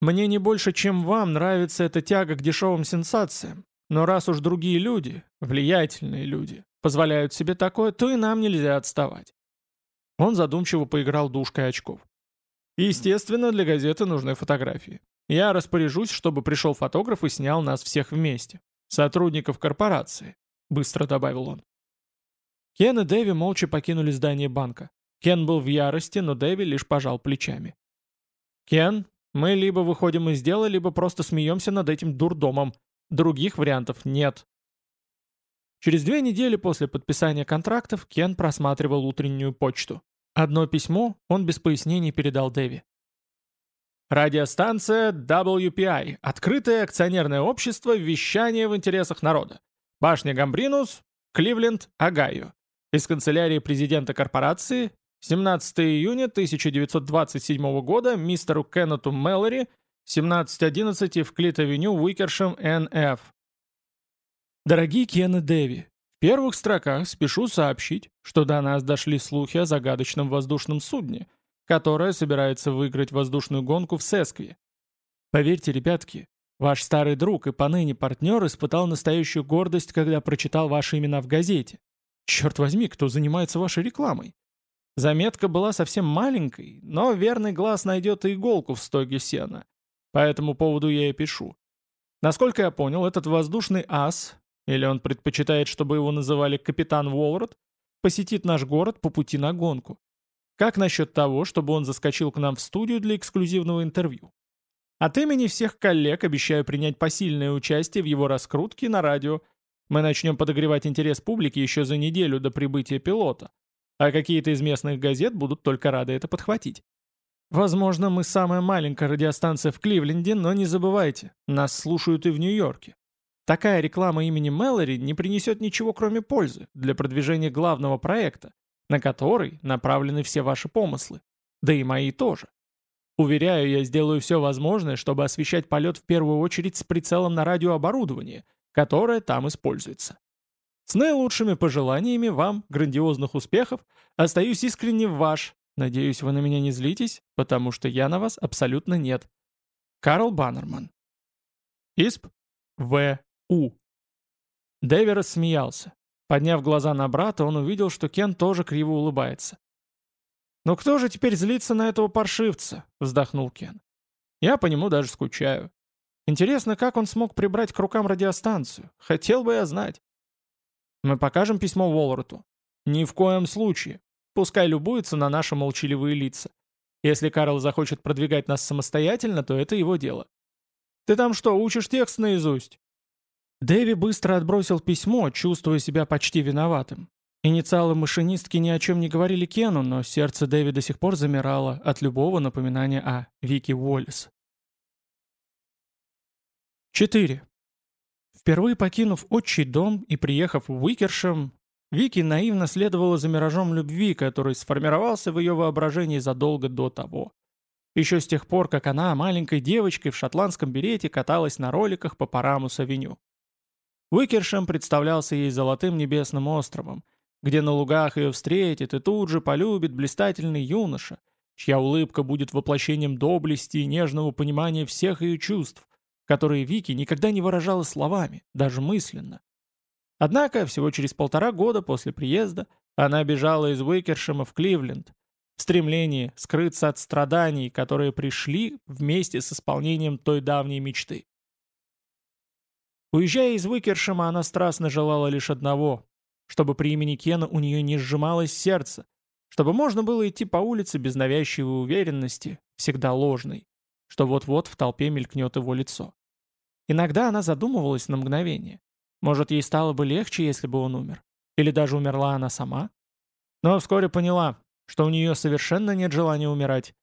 Мне не больше, чем вам, нравится эта тяга к дешевым сенсациям. Но раз уж другие люди, влиятельные люди, позволяют себе такое, то и нам нельзя отставать». Он задумчиво поиграл душкой очков. Естественно, для газеты нужны фотографии. Я распоряжусь, чтобы пришел фотограф и снял нас всех вместе. Сотрудников корпорации», — быстро добавил он. Кен и Дэви молча покинули здание банка. Кен был в ярости, но Дэви лишь пожал плечами. «Кен, мы либо выходим из дела, либо просто смеемся над этим дурдомом. Других вариантов нет». Через две недели после подписания контрактов Кен просматривал утреннюю почту. Одно письмо он без пояснений передал Дэви. Радиостанция WPI. Открытое акционерное общество вещания в интересах народа. Башня Гамбринус, Кливленд, Огайо. Из канцелярии президента корпорации 17 июня 1927 года мистеру Кеннету Мэллори 1711 в Клит-авеню, Уикершем, НФ. Дорогие Кен и Дэви, первых строках спешу сообщить, что до нас дошли слухи о загадочном воздушном судне – которая собирается выиграть воздушную гонку в Сескве. Поверьте, ребятки, ваш старый друг и поныне партнер испытал настоящую гордость, когда прочитал ваши имена в газете. Черт возьми, кто занимается вашей рекламой? Заметка была совсем маленькой, но верный глаз найдет и иголку в стоге сена. По этому поводу я и пишу. Насколько я понял, этот воздушный ас, или он предпочитает, чтобы его называли капитан Уолрот, посетит наш город по пути на гонку. Как насчет того, чтобы он заскочил к нам в студию для эксклюзивного интервью? От имени всех коллег обещаю принять посильное участие в его раскрутке на радио. Мы начнем подогревать интерес публики еще за неделю до прибытия пилота, а какие-то из местных газет будут только рады это подхватить. Возможно, мы самая маленькая радиостанция в Кливленде, но не забывайте, нас слушают и в Нью-Йорке. Такая реклама имени Мэлори не принесет ничего кроме пользы для продвижения главного проекта, на который направлены все ваши помыслы, да и мои тоже. Уверяю, я сделаю все возможное, чтобы освещать полет в первую очередь с прицелом на радиооборудование, которое там используется. С наилучшими пожеланиями вам грандиозных успехов, остаюсь искренне ваш. Надеюсь, вы на меня не злитесь, потому что я на вас абсолютно нет. Карл Баннерман. ИСП В. У. Дэви рассмеялся. Подняв глаза на брата, он увидел, что Кен тоже криво улыбается. «Ну кто же теперь злится на этого паршивца?» — вздохнул Кен. «Я по нему даже скучаю. Интересно, как он смог прибрать к рукам радиостанцию? Хотел бы я знать». «Мы покажем письмо Волроту». «Ни в коем случае. Пускай любуется на наши молчаливые лица. Если Карл захочет продвигать нас самостоятельно, то это его дело». «Ты там что, учишь текст наизусть?» Дэви быстро отбросил письмо, чувствуя себя почти виноватым. Инициалы машинистки ни о чем не говорили Кену, но сердце Дэви до сих пор замирало от любого напоминания о Вики Уоллес. 4. Впервые покинув отчий дом и приехав в Уикершем, Вики наивно следовала за миражом любви, который сформировался в ее воображении задолго до того. Еще с тех пор, как она, маленькой девочкой в шотландском берете, каталась на роликах по Парамус-авеню. Уикершем представлялся ей золотым небесным островом, где на лугах ее встретит и тут же полюбит блистательный юноша, чья улыбка будет воплощением доблести и нежного понимания всех ее чувств, которые Вики никогда не выражала словами, даже мысленно. Однако всего через полтора года после приезда она бежала из Уикершема в Кливленд, в стремлении скрыться от страданий, которые пришли вместе с исполнением той давней мечты. Уезжая из Выкершема, она страстно желала лишь одного, чтобы при имени Кена у нее не сжималось сердце, чтобы можно было идти по улице без навязчивой уверенности, всегда ложной, что вот-вот в толпе мелькнет его лицо. Иногда она задумывалась на мгновение. Может, ей стало бы легче, если бы он умер? Или даже умерла она сама? Но вскоре поняла, что у нее совершенно нет желания умирать.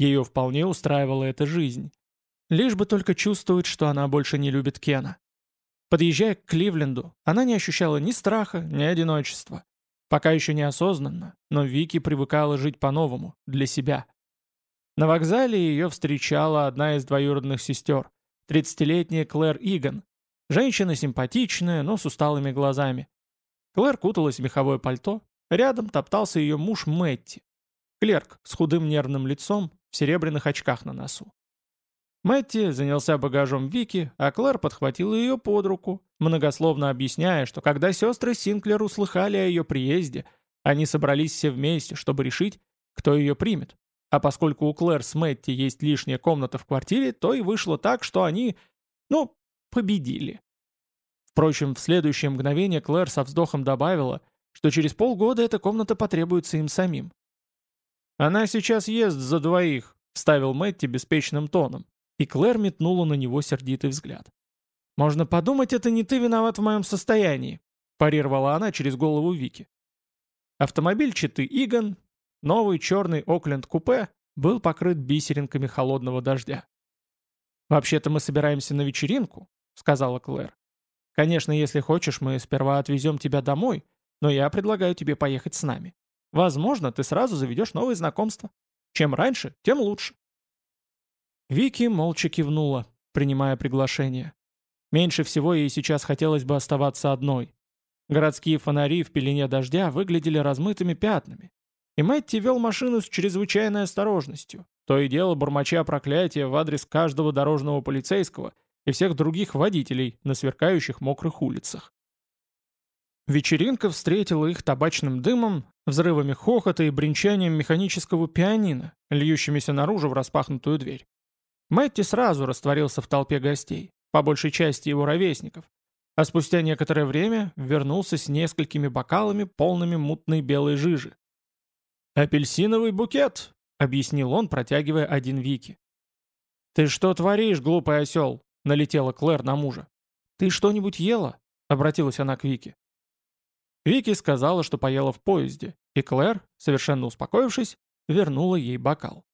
Ее вполне устраивала эта жизнь. Лишь бы только чувствовать, что она больше не любит Кена. Подъезжая к Кливленду, она не ощущала ни страха, ни одиночества. Пока еще неосознанно, но Вики привыкала жить по-новому, для себя. На вокзале ее встречала одна из двоюродных сестер, 30-летняя Клэр Иган. Женщина симпатичная, но с усталыми глазами. Клэр куталась в меховое пальто, Рядом топтался ее муж Мэтти. Клерк с худым нервным лицом, в серебряных очках на носу. Мэтти занялся багажом Вики, а Клэр подхватила ее под руку, многословно объясняя, что когда сестры Синклер услыхали о ее приезде, они собрались все вместе, чтобы решить, кто ее примет. А поскольку у Клэр с Мэтти есть лишняя комната в квартире, то и вышло так, что они, ну, победили. Впрочем, в следующее мгновение Клэр со вздохом добавила, что через полгода эта комната потребуется им самим. «Она сейчас ест за двоих», — вставил Мэтти беспечным тоном, и Клэр метнула на него сердитый взгляд. «Можно подумать, это не ты виноват в моем состоянии», — парировала она через голову Вики. Автомобиль Читы Иган, новый черный Окленд-купе, был покрыт бисеринками холодного дождя. «Вообще-то мы собираемся на вечеринку», — сказала Клэр. «Конечно, если хочешь, мы сперва отвезем тебя домой, но я предлагаю тебе поехать с нами. Возможно, ты сразу заведешь новые знакомства. Чем раньше, тем лучше». Вики молча кивнула, принимая приглашение. Меньше всего ей сейчас хотелось бы оставаться одной. Городские фонари в пелене дождя выглядели размытыми пятнами. И Мэтти вел машину с чрезвычайной осторожностью, то и дело бормоча проклятия в адрес каждого дорожного полицейского и всех других водителей на сверкающих мокрых улицах. Вечеринка встретила их табачным дымом, взрывами хохота и бренчанием механического пианино, льющимися наружу в распахнутую дверь. Мэтти сразу растворился в толпе гостей, по большей части его ровесников, а спустя некоторое время вернулся с несколькими бокалами, полными мутной белой жижи. «Апельсиновый букет», — объяснил он, протягивая один Вики. «Ты что творишь, глупый осел?» — налетела Клэр на мужа. «Ты что-нибудь ела?» — обратилась она к Вике. Вики сказала, что поела в поезде, и Клэр, совершенно успокоившись, вернула ей бокал.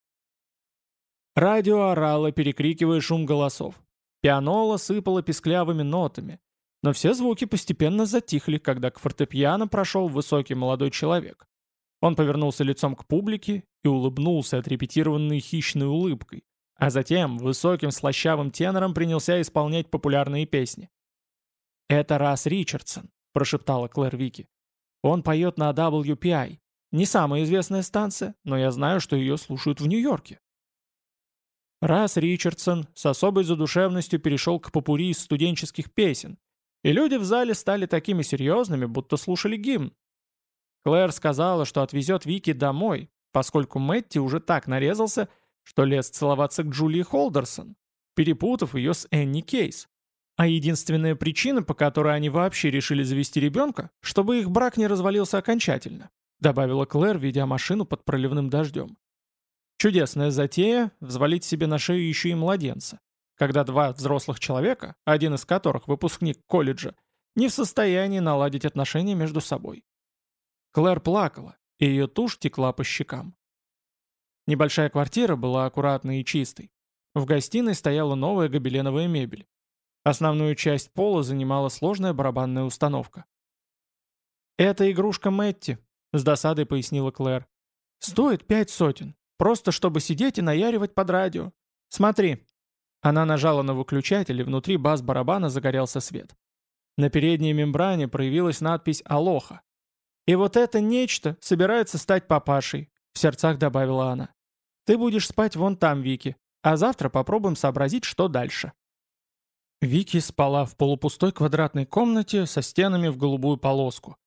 Радио орало, перекрикивая шум голосов. Пианола сыпала песклявыми нотами, но все звуки постепенно затихли, когда к фортепиано прошел высокий молодой человек. Он повернулся лицом к публике и улыбнулся отрепетированной хищной улыбкой, а затем высоким слащавым тенором принялся исполнять популярные песни. «Это Расс Ричардсон», — прошептала Клэр Вики. «Он поет на WPI. Не самая известная станция, но я знаю, что ее слушают в Нью-Йорке». Раз Ричардсон с особой задушевностью перешел к попури из студенческих песен, и люди в зале стали такими серьезными, будто слушали гимн. Клэр сказала, что отвезет Вики домой, поскольку Мэтти уже так нарезался, что лез целоваться к Джулии Холдерсон, перепутав ее с Энни Кейс. А единственная причина, по которой они вообще решили завести ребенка, чтобы их брак не развалился окончательно, добавила Клэр, ведя машину под проливным дождем. Чудесная затея — взвалить себе на шею еще и младенца, когда два взрослых человека, один из которых выпускник колледжа, не в состоянии наладить отношения между собой. Клэр плакала, и ее тушь текла по щекам. Небольшая квартира была аккуратной и чистой. В гостиной стояла новая гобеленовая мебель. Основную часть пола занимала сложная барабанная установка. «Это игрушка Мэтти», — с досадой пояснила Клэр. «Стоит пять сотен. Просто чтобы сидеть и наяривать под радио. Смотри». Она нажала на выключатель, и внутри бас-барабана загорелся свет. На передней мембране проявилась надпись «Алоха». «И вот это нечто собирается стать папашей», — в сердцах добавила она. «Ты будешь спать вон там, Вики, а завтра попробуем сообразить, что дальше». Вики спала в полупустой квадратной комнате со стенами в голубую полоску.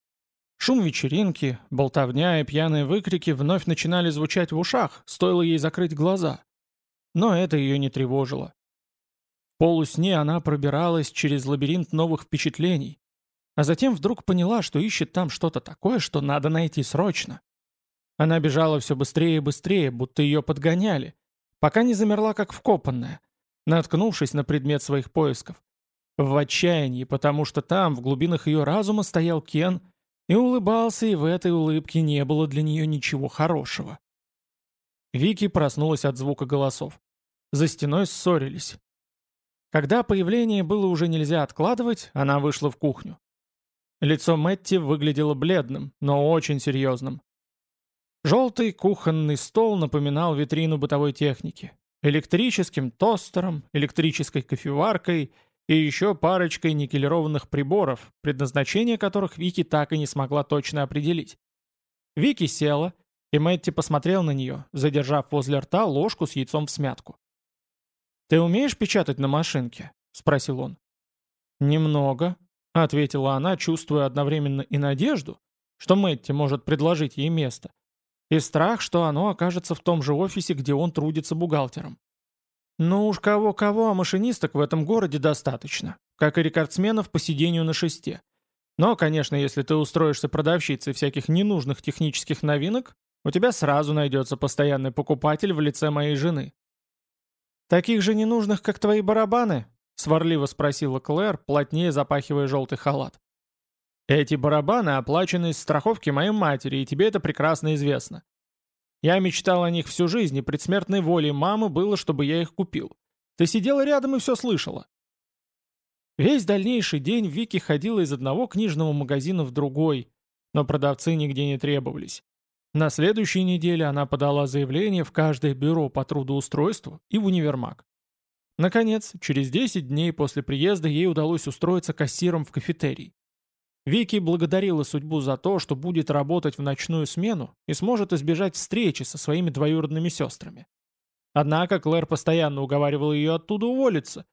Шум вечеринки, болтовня и пьяные выкрики вновь начинали звучать в ушах, стоило ей закрыть глаза. Но это ее не тревожило. В полусне она пробиралась через лабиринт новых впечатлений, а затем вдруг поняла, что ищет там что-то такое, что надо найти срочно. Она бежала все быстрее и быстрее, будто ее подгоняли, пока не замерла как вкопанная, наткнувшись на предмет своих поисков. В отчаянии, потому что там, в глубинах ее разума, стоял Кен — и улыбался, и в этой улыбке не было для нее ничего хорошего. Вики проснулась от звука голосов. За стеной ссорились. Когда появление было уже нельзя откладывать, она вышла в кухню. Лицо Мэтти выглядело бледным, но очень серьезным. Желтый кухонный стол напоминал витрину бытовой техники. Электрическим тостером, электрической кофеваркой и еще парочкой никелированных приборов, предназначение которых Вики так и не смогла точно определить. Вики села, и Мэтти посмотрел на нее, задержав возле рта ложку с яйцом в смятку. «Ты умеешь печатать на машинке?» — спросил он. «Немного», — ответила она, чувствуя одновременно и надежду, что Мэтти может предложить ей место, и страх, что оно окажется в том же офисе, где он трудится бухгалтером. Ну уж кого-кого, а машинисток в этом городе достаточно, как и рекордсменов по сидению на шесте. Но, конечно, если ты устроишься продавщицей всяких ненужных технических новинок, у тебя сразу найдется постоянный покупатель в лице моей жены. «Таких же ненужных, как твои барабаны?» — сварливо спросила Клэр, плотнее запахивая желтый халат. «Эти барабаны оплачены из страховки моей матери, и тебе это прекрасно известно. Я мечтал о них всю жизнь, и предсмертной волей мамы было, чтобы я их купил. Ты сидела рядом и все слышала. Весь дальнейший день Вики ходила из одного книжного магазина в другой, но продавцы нигде не требовались. На следующей неделе она подала заявление в каждое бюро по трудоустройству и в универмаг. Наконец, через 10 дней после приезда ей удалось устроиться кассиром в кафетерий. Вики благодарила судьбу за то, что будет работать в ночную смену и сможет избежать встречи со своими двоюродными сестрами. Однако Клэр постоянно уговаривала ее оттуда уволиться.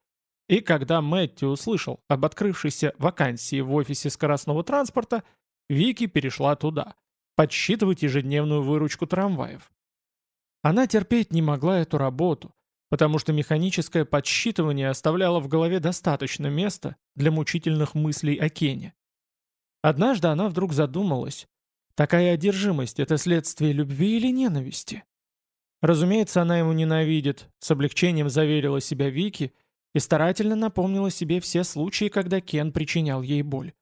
И когда Мэтти услышал об открывшейся вакансии в офисе скоростного транспорта, Вики перешла туда, подсчитывать ежедневную выручку трамваев. Она терпеть не могла эту работу, потому что механическое подсчитывание оставляло в голове достаточно места для мучительных мыслей о Кене. Однажды она вдруг задумалась, такая одержимость — это следствие любви или ненависти? Разумеется, она его ненавидит, с облегчением заверила себя Вики и старательно напомнила себе все случаи, когда Кен причинял ей боль.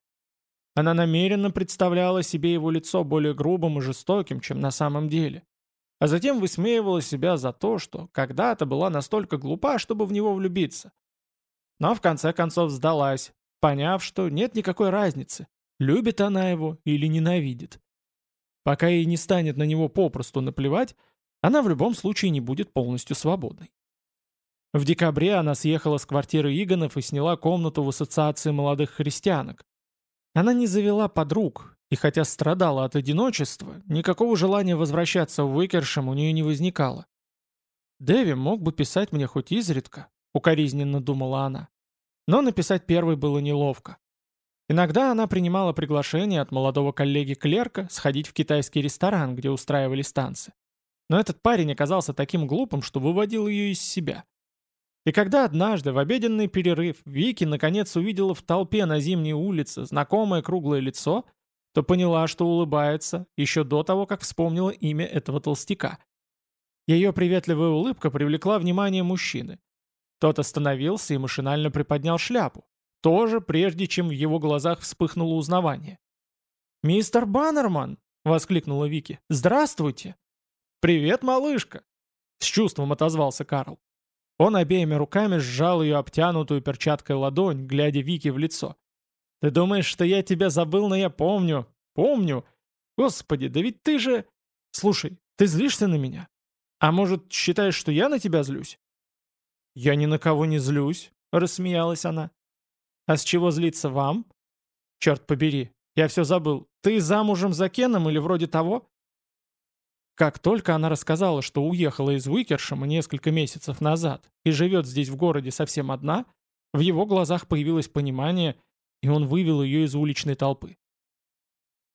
Она намеренно представляла себе его лицо более грубым и жестоким, чем на самом деле. А затем высмеивала себя за то, что когда-то была настолько глупа, чтобы в него влюбиться. Но в конце концов сдалась, поняв, что нет никакой разницы, любит она его или ненавидит. Пока ей не станет на него попросту наплевать, она в любом случае не будет полностью свободной. В декабре она съехала с квартиры Игонов и сняла комнату в ассоциации молодых христианок. Она не завела подруг, и хотя страдала от одиночества, никакого желания возвращаться в Уикершем у нее не возникало. «Дэви мог бы писать мне хоть изредка», — укоризненно думала она. Но написать первой было неловко. Иногда она принимала приглашение от молодого коллеги-клерка сходить в китайский ресторан, где устраивали станции. Но этот парень оказался таким глупым, что выводил ее из себя. И когда однажды в обеденный перерыв Вики наконец увидела в толпе на зимней улице знакомое круглое лицо, то поняла, что улыбается еще до того, как вспомнила имя этого толстяка. Ее приветливая улыбка привлекла внимание мужчины. Тот остановился и машинально приподнял шляпу, тоже прежде чем в его глазах вспыхнуло узнавание. «Мистер Баннерман!» — воскликнула Вики. «Здравствуйте!» «Привет, малышка!» — с чувством отозвался Карл. Он обеими руками сжал ее обтянутую перчаткой ладонь, глядя Вики в лицо. «Ты думаешь, что я тебя забыл, но я помню. Помню. Господи, да ведь ты же... Слушай, ты злишься на меня? А может, считаешь, что я на тебя злюсь?» «Я ни на кого не злюсь», — рассмеялась она. А с чего злиться вам? Черт побери, я все забыл. Ты замужем за Кеном или вроде того? Как только она рассказала, что уехала из Уикершема несколько месяцев назад и живет здесь в городе совсем одна, в его глазах появилось понимание, и он вывел ее из уличной толпы.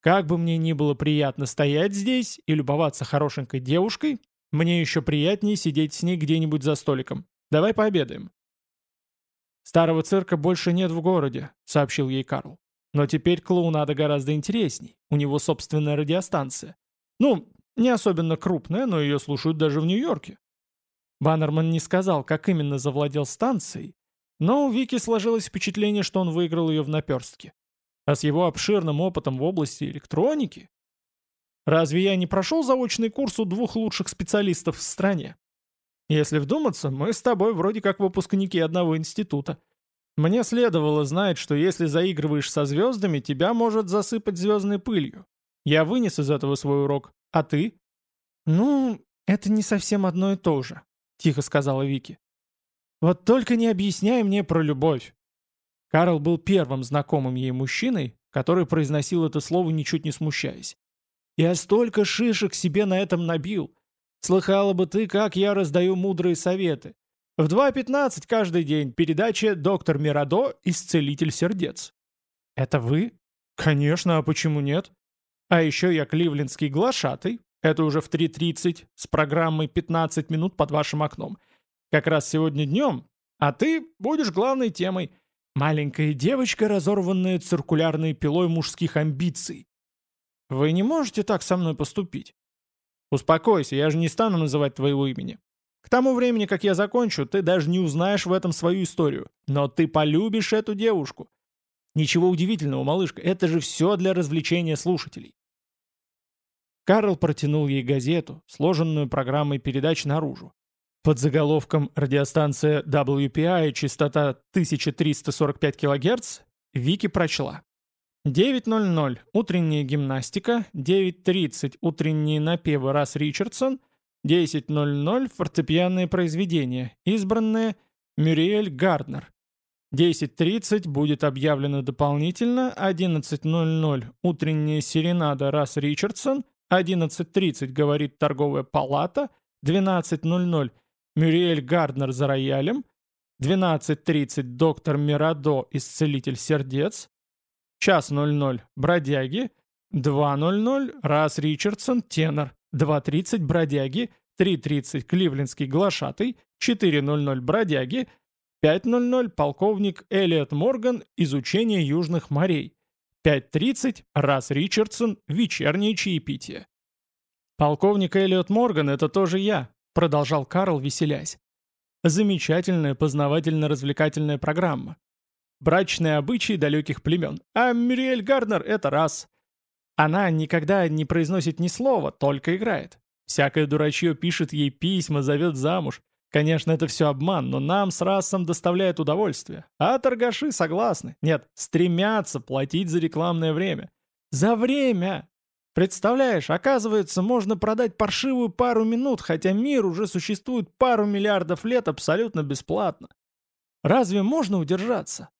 Как бы мне ни было приятно стоять здесь и любоваться хорошенькой девушкой, мне еще приятнее сидеть с ней где-нибудь за столиком. Давай пообедаем. «Старого цирка больше нет в городе», — сообщил ей Карл. «Но теперь клоунада гораздо интересней. У него собственная радиостанция. Ну, не особенно крупная, но ее слушают даже в Нью-Йорке». Баннерман не сказал, как именно завладел станцией, но у Вики сложилось впечатление, что он выиграл ее в наперстке. А с его обширным опытом в области электроники... Разве я не прошел заочный курс у двух лучших специалистов в стране? Если вдуматься, мы с тобой вроде как выпускники одного института. Мне следовало знать, что если заигрываешь со звездами, тебя может засыпать звездной пылью. Я вынес из этого свой урок. А ты? Ну, это не совсем одно и то же, тихо сказала Вики. Вот только не объясняй мне про любовь. Карл был первым знакомым ей мужчиной, который произносил это слово ничуть не смущаясь. Я столько шишек себе на этом набил. Слыхала бы ты, как я раздаю мудрые советы. В 2.15 каждый день передача «Доктор Мирадо. Исцелитель сердец». Это вы? Конечно, а почему нет? А еще я кливлендский глашатый. Это уже в 3.30 с программой «15 минут под вашим окном». Как раз сегодня днем. А ты будешь главной темой. Маленькая девочка, разорванная циркулярной пилой мужских амбиций. Вы не можете так со мной поступить. «Успокойся, я же не стану называть твоего имени. К тому времени, как я закончу, ты даже не узнаешь в этом свою историю. Но ты полюбишь эту девушку. Ничего удивительного, малышка, это же все для развлечения слушателей». Карл протянул ей газету, сложенную программой передач наружу. Под заголовком «Радиостанция WPI, частота 1345 кГц» Вики прочла. 9.00 – утренняя гимнастика, 9.30 – утренние напевы Рас Ричардсон, 10.00 – фортепианные произведения, избранные Мюриэль Гарднер. 10.30 будет объявлено дополнительно, 11.00 – утренняя серенада Рас Ричардсон, 11.30 говорит торговая палата, 12.00 – Мюриэль Гарднер за роялем, 12.30 доктор Мирадо, исцелитель сердец, час 00 бродяги, 2.00 Раз Ричардсон, тенор, 2.30 бродяги, 3.30 Кливлендский. Глашатый, 4.00 бродяги, 5.00 полковник Элиот Морган. «Изучение южных морей», 5.30 Раз Ричардсон. «Вечернее чаепитие». «Полковник Элиот Морган — это тоже я», — продолжал Карл, веселясь. «Замечательная познавательно-развлекательная программа. Брачные обычаи далеких племен. А Мюриэль Гарднер — это раз. Она никогда не произносит ни слова, только играет. Всякое дурачье пишет ей письма, зовет замуж. Конечно, это все обман, но нам с расом доставляет удовольствие. А торгаши согласны. Нет, стремятся платить за рекламное время. За время! Представляешь, оказывается, можно продать паршивую пару минут, хотя мир уже существует пару миллиардов лет абсолютно бесплатно. Разве можно удержаться?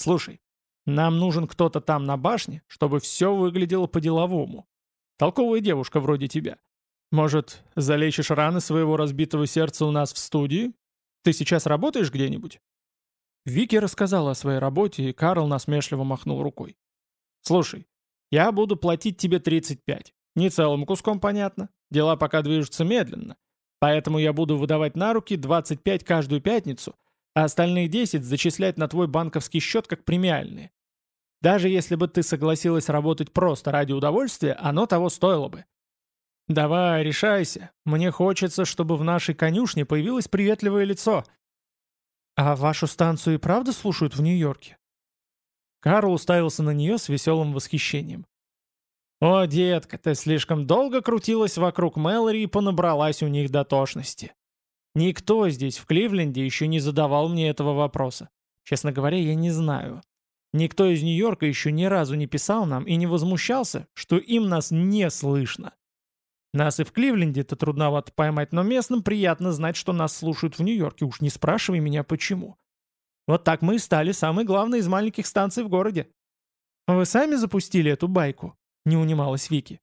Слушай, нам нужен кто-то там на башне, чтобы все выглядело по-деловому. Толковая девушка вроде тебя. Может, залечишь раны своего разбитого сердца у нас в студии? Ты сейчас работаешь где-нибудь?» Вики рассказала о своей работе, и Карл насмешливо махнул рукой. «Слушай, я буду платить тебе 35. Не целым куском, понятно. Дела пока движутся медленно. Поэтому я буду выдавать на руки 25 каждую пятницу — а остальные 10 зачислять на твой банковский счет как премиальные. Даже если бы ты согласилась работать просто ради удовольствия, оно того стоило бы. Давай, решайся. Мне хочется, чтобы в нашей конюшне появилось приветливое лицо. А вашу станцию и правда слушают в Нью-Йорке? Карл уставился на нее с веселым восхищением. «О, детка, ты слишком долго крутилась вокруг Мэлори и понабралась у них дотошности. Никто здесь, в Кливленде, еще не задавал мне этого вопроса. Честно говоря, я не знаю. Никто из Нью-Йорка еще ни разу не писал нам и не возмущался, что им нас не слышно. Нас и в Кливленде-то трудновато поймать, но местным приятно знать, что нас слушают в Нью-Йорке. Уж не спрашивай меня, почему. Вот так мы и стали самой главной из маленьких станций в городе. Вы сами запустили эту байку? Не унималась Вики.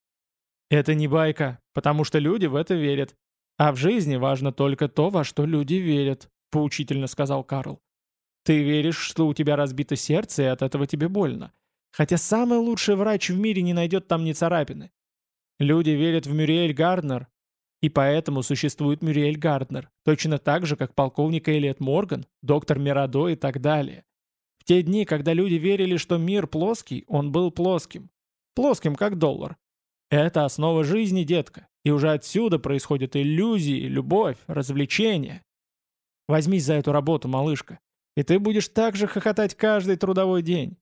Это не байка, потому что люди в это верят. «А в жизни важно только то, во что люди верят», — поучительно сказал Карл. «Ты веришь, что у тебя разбито сердце, и от этого тебе больно. Хотя самый лучший врач в мире не найдет там ни царапины. Люди верят в Мюриэль Гарднер, и поэтому существует Мюриэль Гарднер, точно так же, как полковник Элиот Морган, доктор Мирадо и так далее. В те дни, когда люди верили, что мир плоский, он был плоским. Плоским, как доллар. Это основа жизни, детка. И уже отсюда происходят иллюзии, любовь, развлечения. Возьмись за эту работу, малышка, и ты будешь так же хохотать каждый трудовой день.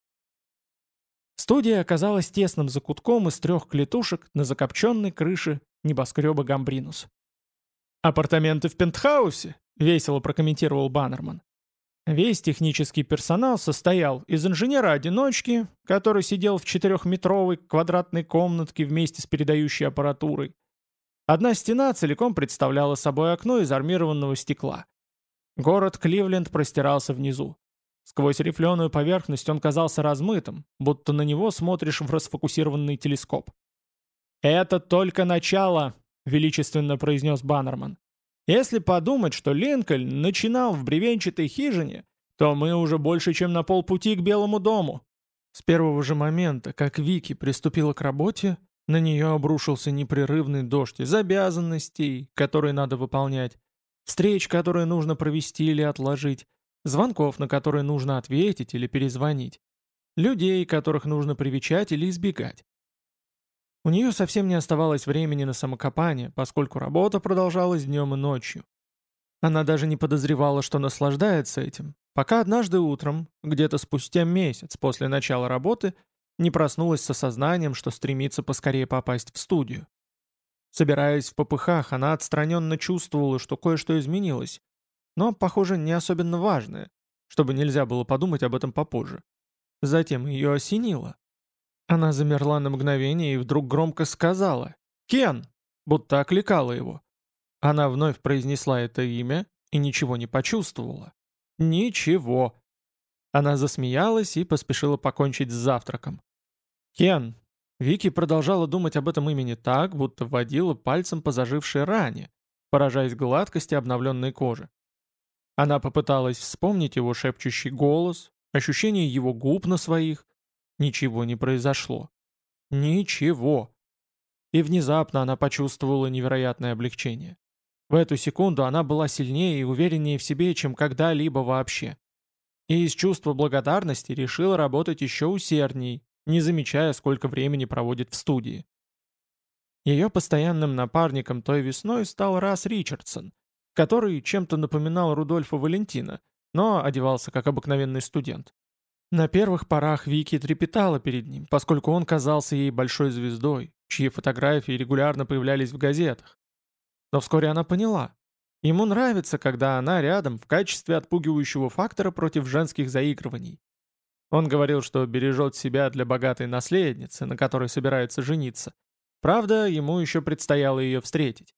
Студия оказалась тесным закутком из трех клетушек на закопченной крыше небоскреба Гамбринус. «Апартаменты в пентхаусе?» — весело прокомментировал Баннерман. Весь технический персонал состоял из инженера-одиночки, который сидел в четырехметровой квадратной комнатке вместе с передающей аппаратурой, Одна стена целиком представляла собой окно из армированного стекла. Город Кливленд простирался внизу. Сквозь рифленую поверхность он казался размытым, будто на него смотришь в расфокусированный телескоп. «Это только начало», — величественно произнес Баннерман. «Если подумать, что Линкольн начинал в бревенчатой хижине, то мы уже больше, чем на полпути к Белому дому». С первого же момента, как Вики приступила к работе, на нее обрушился непрерывный дождь из обязанностей, которые надо выполнять, встреч, которые нужно провести или отложить, звонков, на которые нужно ответить или перезвонить, людей, которых нужно привечать или избегать. У нее совсем не оставалось времени на самокопание, поскольку работа продолжалась днем и ночью. Она даже не подозревала, что наслаждается этим, пока однажды утром, где-то спустя месяц после начала работы, не проснулась с осознанием, что стремится поскорее попасть в студию. Собираясь в попыхах, она отстраненно чувствовала, что кое-что изменилось, но, похоже, не особенно важное, чтобы нельзя было подумать об этом попозже. Затем ее осенило. Она замерла на мгновение и вдруг громко сказала «Кен!», будто окликала его. Она вновь произнесла это имя и ничего не почувствовала. Ничего. Она засмеялась и поспешила покончить с завтраком. «Кен!» Вики продолжала думать об этом имени так, будто водила пальцем по зажившей ране, поражаясь гладкости обновленной кожи. Она попыталась вспомнить его шепчущий голос, ощущение его губ на своих, Ничего не произошло. Ничего. И внезапно она почувствовала невероятное облегчение. В эту секунду она была сильнее и увереннее в себе, чем когда-либо вообще. И из чувства благодарности решила работать еще усердней, не замечая, сколько времени проводит в студии. Ее постоянным напарником той весной стал Расс Ричардсон, который чем-то напоминал Рудольфа Валентина, но одевался как обыкновенный студент. На первых порах Вики трепетала перед ним, поскольку он казался ей большой звездой, чьи фотографии регулярно появлялись в газетах. Но вскоре она поняла. Ему нравится, когда она рядом в качестве отпугивающего фактора против женских заигрываний. Он говорил, что бережет себя для богатой наследницы, на которой собирается жениться. Правда, ему еще предстояло ее встретить.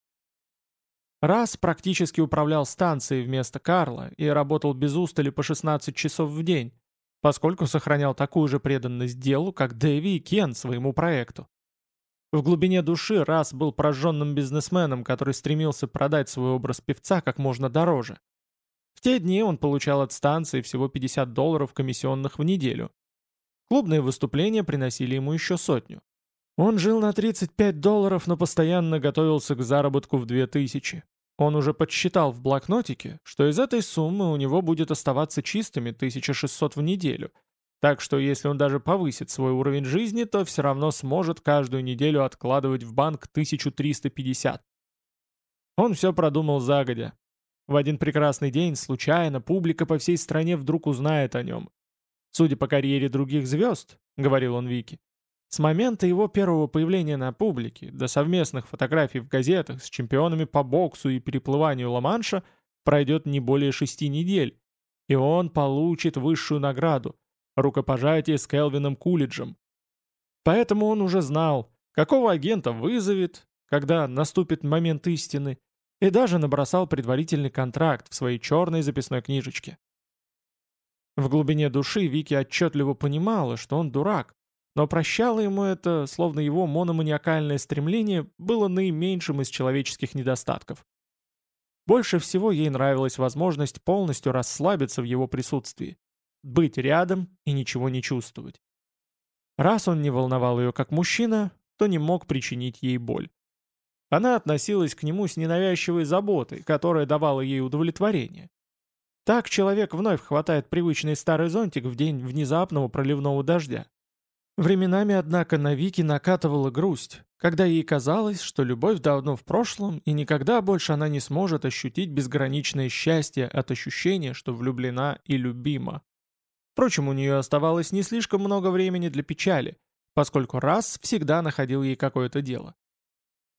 Раз практически управлял станцией вместо Карла и работал без устали по 16 часов в день, поскольку сохранял такую же преданность делу, как Дэви и Кен своему проекту. В глубине души Расс был прожженным бизнесменом, который стремился продать свой образ певца как можно дороже. В те дни он получал от станции всего 50 долларов комиссионных в неделю. Клубные выступления приносили ему еще сотню. Он жил на 35 долларов, но постоянно готовился к заработку в 2000. Он уже подсчитал в блокнотике, что из этой суммы у него будет оставаться чистыми 1600 в неделю, так что если он даже повысит свой уровень жизни, то все равно сможет каждую неделю откладывать в банк 1350. Он все продумал загодя. В один прекрасный день, случайно, публика по всей стране вдруг узнает о нем. Судя по карьере других звезд, — говорил он Вики, с момента его первого появления на публике до совместных фотографий в газетах с чемпионами по боксу и переплыванию Ла-Манша пройдет не более шести недель, и он получит высшую награду – рукопожатие с Келвином Кулиджем. Поэтому он уже знал, какого агента вызовет, когда наступит момент истины, и даже набросал предварительный контракт в своей черной записной книжечке. В глубине души Вики отчетливо понимала, что он дурак, но прощало ему это, словно его мономаниакальное стремление было наименьшим из человеческих недостатков. Больше всего ей нравилась возможность полностью расслабиться в его присутствии, быть рядом и ничего не чувствовать. Раз он не волновал ее как мужчина, то не мог причинить ей боль. Она относилась к нему с ненавязчивой заботой, которая давала ей удовлетворение. Так человек вновь хватает привычный старый зонтик в день внезапного проливного дождя. Временами, однако, на Вики накатывала грусть, когда ей казалось, что любовь давно в прошлом, и никогда больше она не сможет ощутить безграничное счастье от ощущения, что влюблена и любима. Впрочем, у нее оставалось не слишком много времени для печали, поскольку раз всегда находил ей какое-то дело.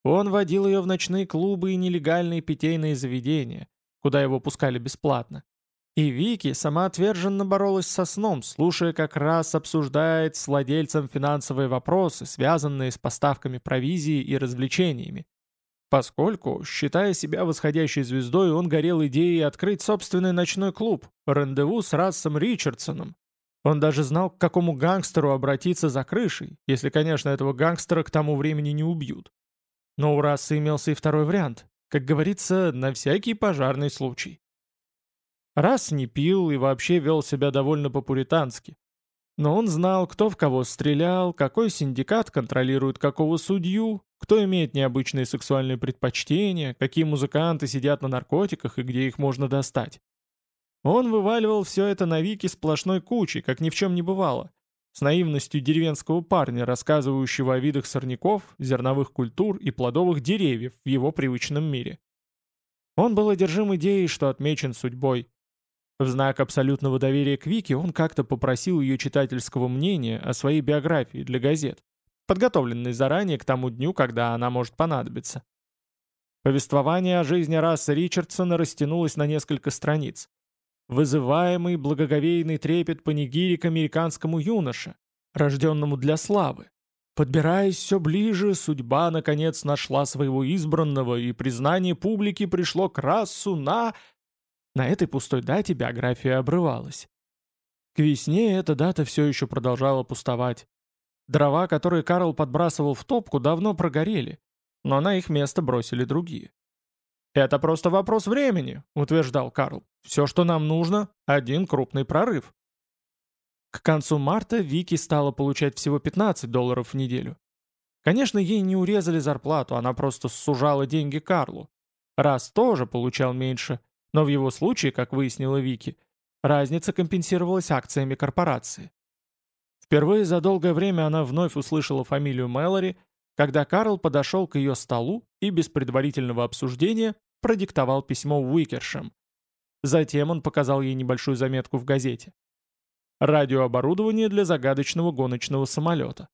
Он водил ее в ночные клубы и нелегальные питейные заведения, куда его пускали бесплатно. И Вики самоотверженно боролась со сном, слушая, как раз обсуждает с владельцем финансовые вопросы, связанные с поставками провизии и развлечениями. Поскольку, считая себя восходящей звездой, он горел идеей открыть собственный ночной клуб «Рандеву с Рассом Ричардсоном», Он даже знал, к какому гангстеру обратиться за крышей, если, конечно, этого гангстера к тому времени не убьют. Но у расы имелся и второй вариант, как говорится, на всякий пожарный случай. Раз не пил и вообще вел себя довольно по-пуритански. Но он знал, кто в кого стрелял, какой синдикат контролирует какого судью, кто имеет необычные сексуальные предпочтения, какие музыканты сидят на наркотиках и где их можно достать. Он вываливал все это на Вики сплошной кучей, как ни в чем не бывало, с наивностью деревенского парня, рассказывающего о видах сорняков, зерновых культур и плодовых деревьев в его привычном мире. Он был одержим идеей, что отмечен судьбой. В знак абсолютного доверия к Вике он как-то попросил ее читательского мнения о своей биографии для газет, подготовленной заранее к тому дню, когда она может понадобиться. Повествование о жизни расы Ричардсона растянулось на несколько страниц вызываемый благоговейный трепет панигири к американскому юноше, рожденному для славы. Подбираясь все ближе, судьба наконец нашла своего избранного, и признание публики пришло к расу на... На этой пустой дате биография обрывалась. К весне эта дата все еще продолжала пустовать. Дрова, которые Карл подбрасывал в топку, давно прогорели, но на их место бросили другие. «Это просто вопрос времени», — утверждал Карл. «Все, что нам нужно — один крупный прорыв». К концу марта Вики стала получать всего 15 долларов в неделю. Конечно, ей не урезали зарплату, она просто сужала деньги Карлу. Раз тоже получал меньше, но в его случае, как выяснила Вики, разница компенсировалась акциями корпорации. Впервые за долгое время она вновь услышала фамилию Мэлори когда Карл подошел к ее столу и без предварительного обсуждения продиктовал письмо Уикершем. Затем он показал ей небольшую заметку в газете. Радиооборудование для загадочного гоночного самолета.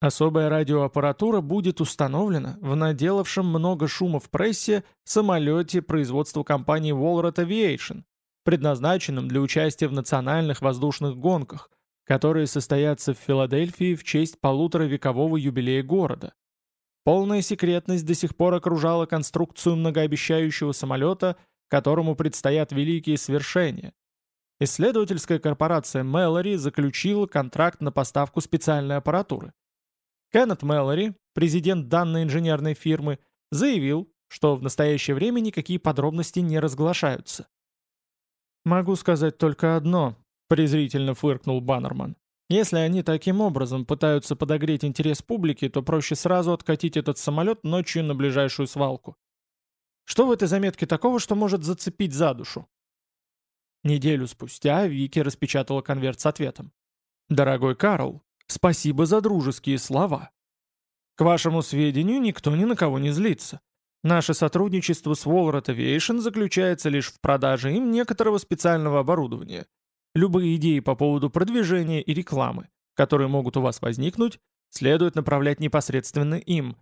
Особая радиоаппаратура будет установлена в наделавшем много шума в прессе самолете производства компании Walrot Aviation, предназначенном для участия в национальных воздушных гонках, которые состоятся в Филадельфии в честь полуторавекового юбилея города. Полная секретность до сих пор окружала конструкцию многообещающего самолета, которому предстоят великие свершения. Исследовательская корпорация Мэлори заключила контракт на поставку специальной аппаратуры. Кеннет Мэлори, президент данной инженерной фирмы, заявил, что в настоящее время никакие подробности не разглашаются. «Могу сказать только одно», — презрительно фыркнул Баннерман. Если они таким образом пытаются подогреть интерес публики, то проще сразу откатить этот самолет ночью на ближайшую свалку. Что в этой заметке такого, что может зацепить за душу? Неделю спустя Вики распечатала конверт с ответом. «Дорогой Карл, спасибо за дружеские слова. К вашему сведению, никто ни на кого не злится. Наше сотрудничество с Walrot Aviation заключается лишь в продаже им некоторого специального оборудования – Любые идеи по поводу продвижения и рекламы, которые могут у вас возникнуть, следует направлять непосредственно им.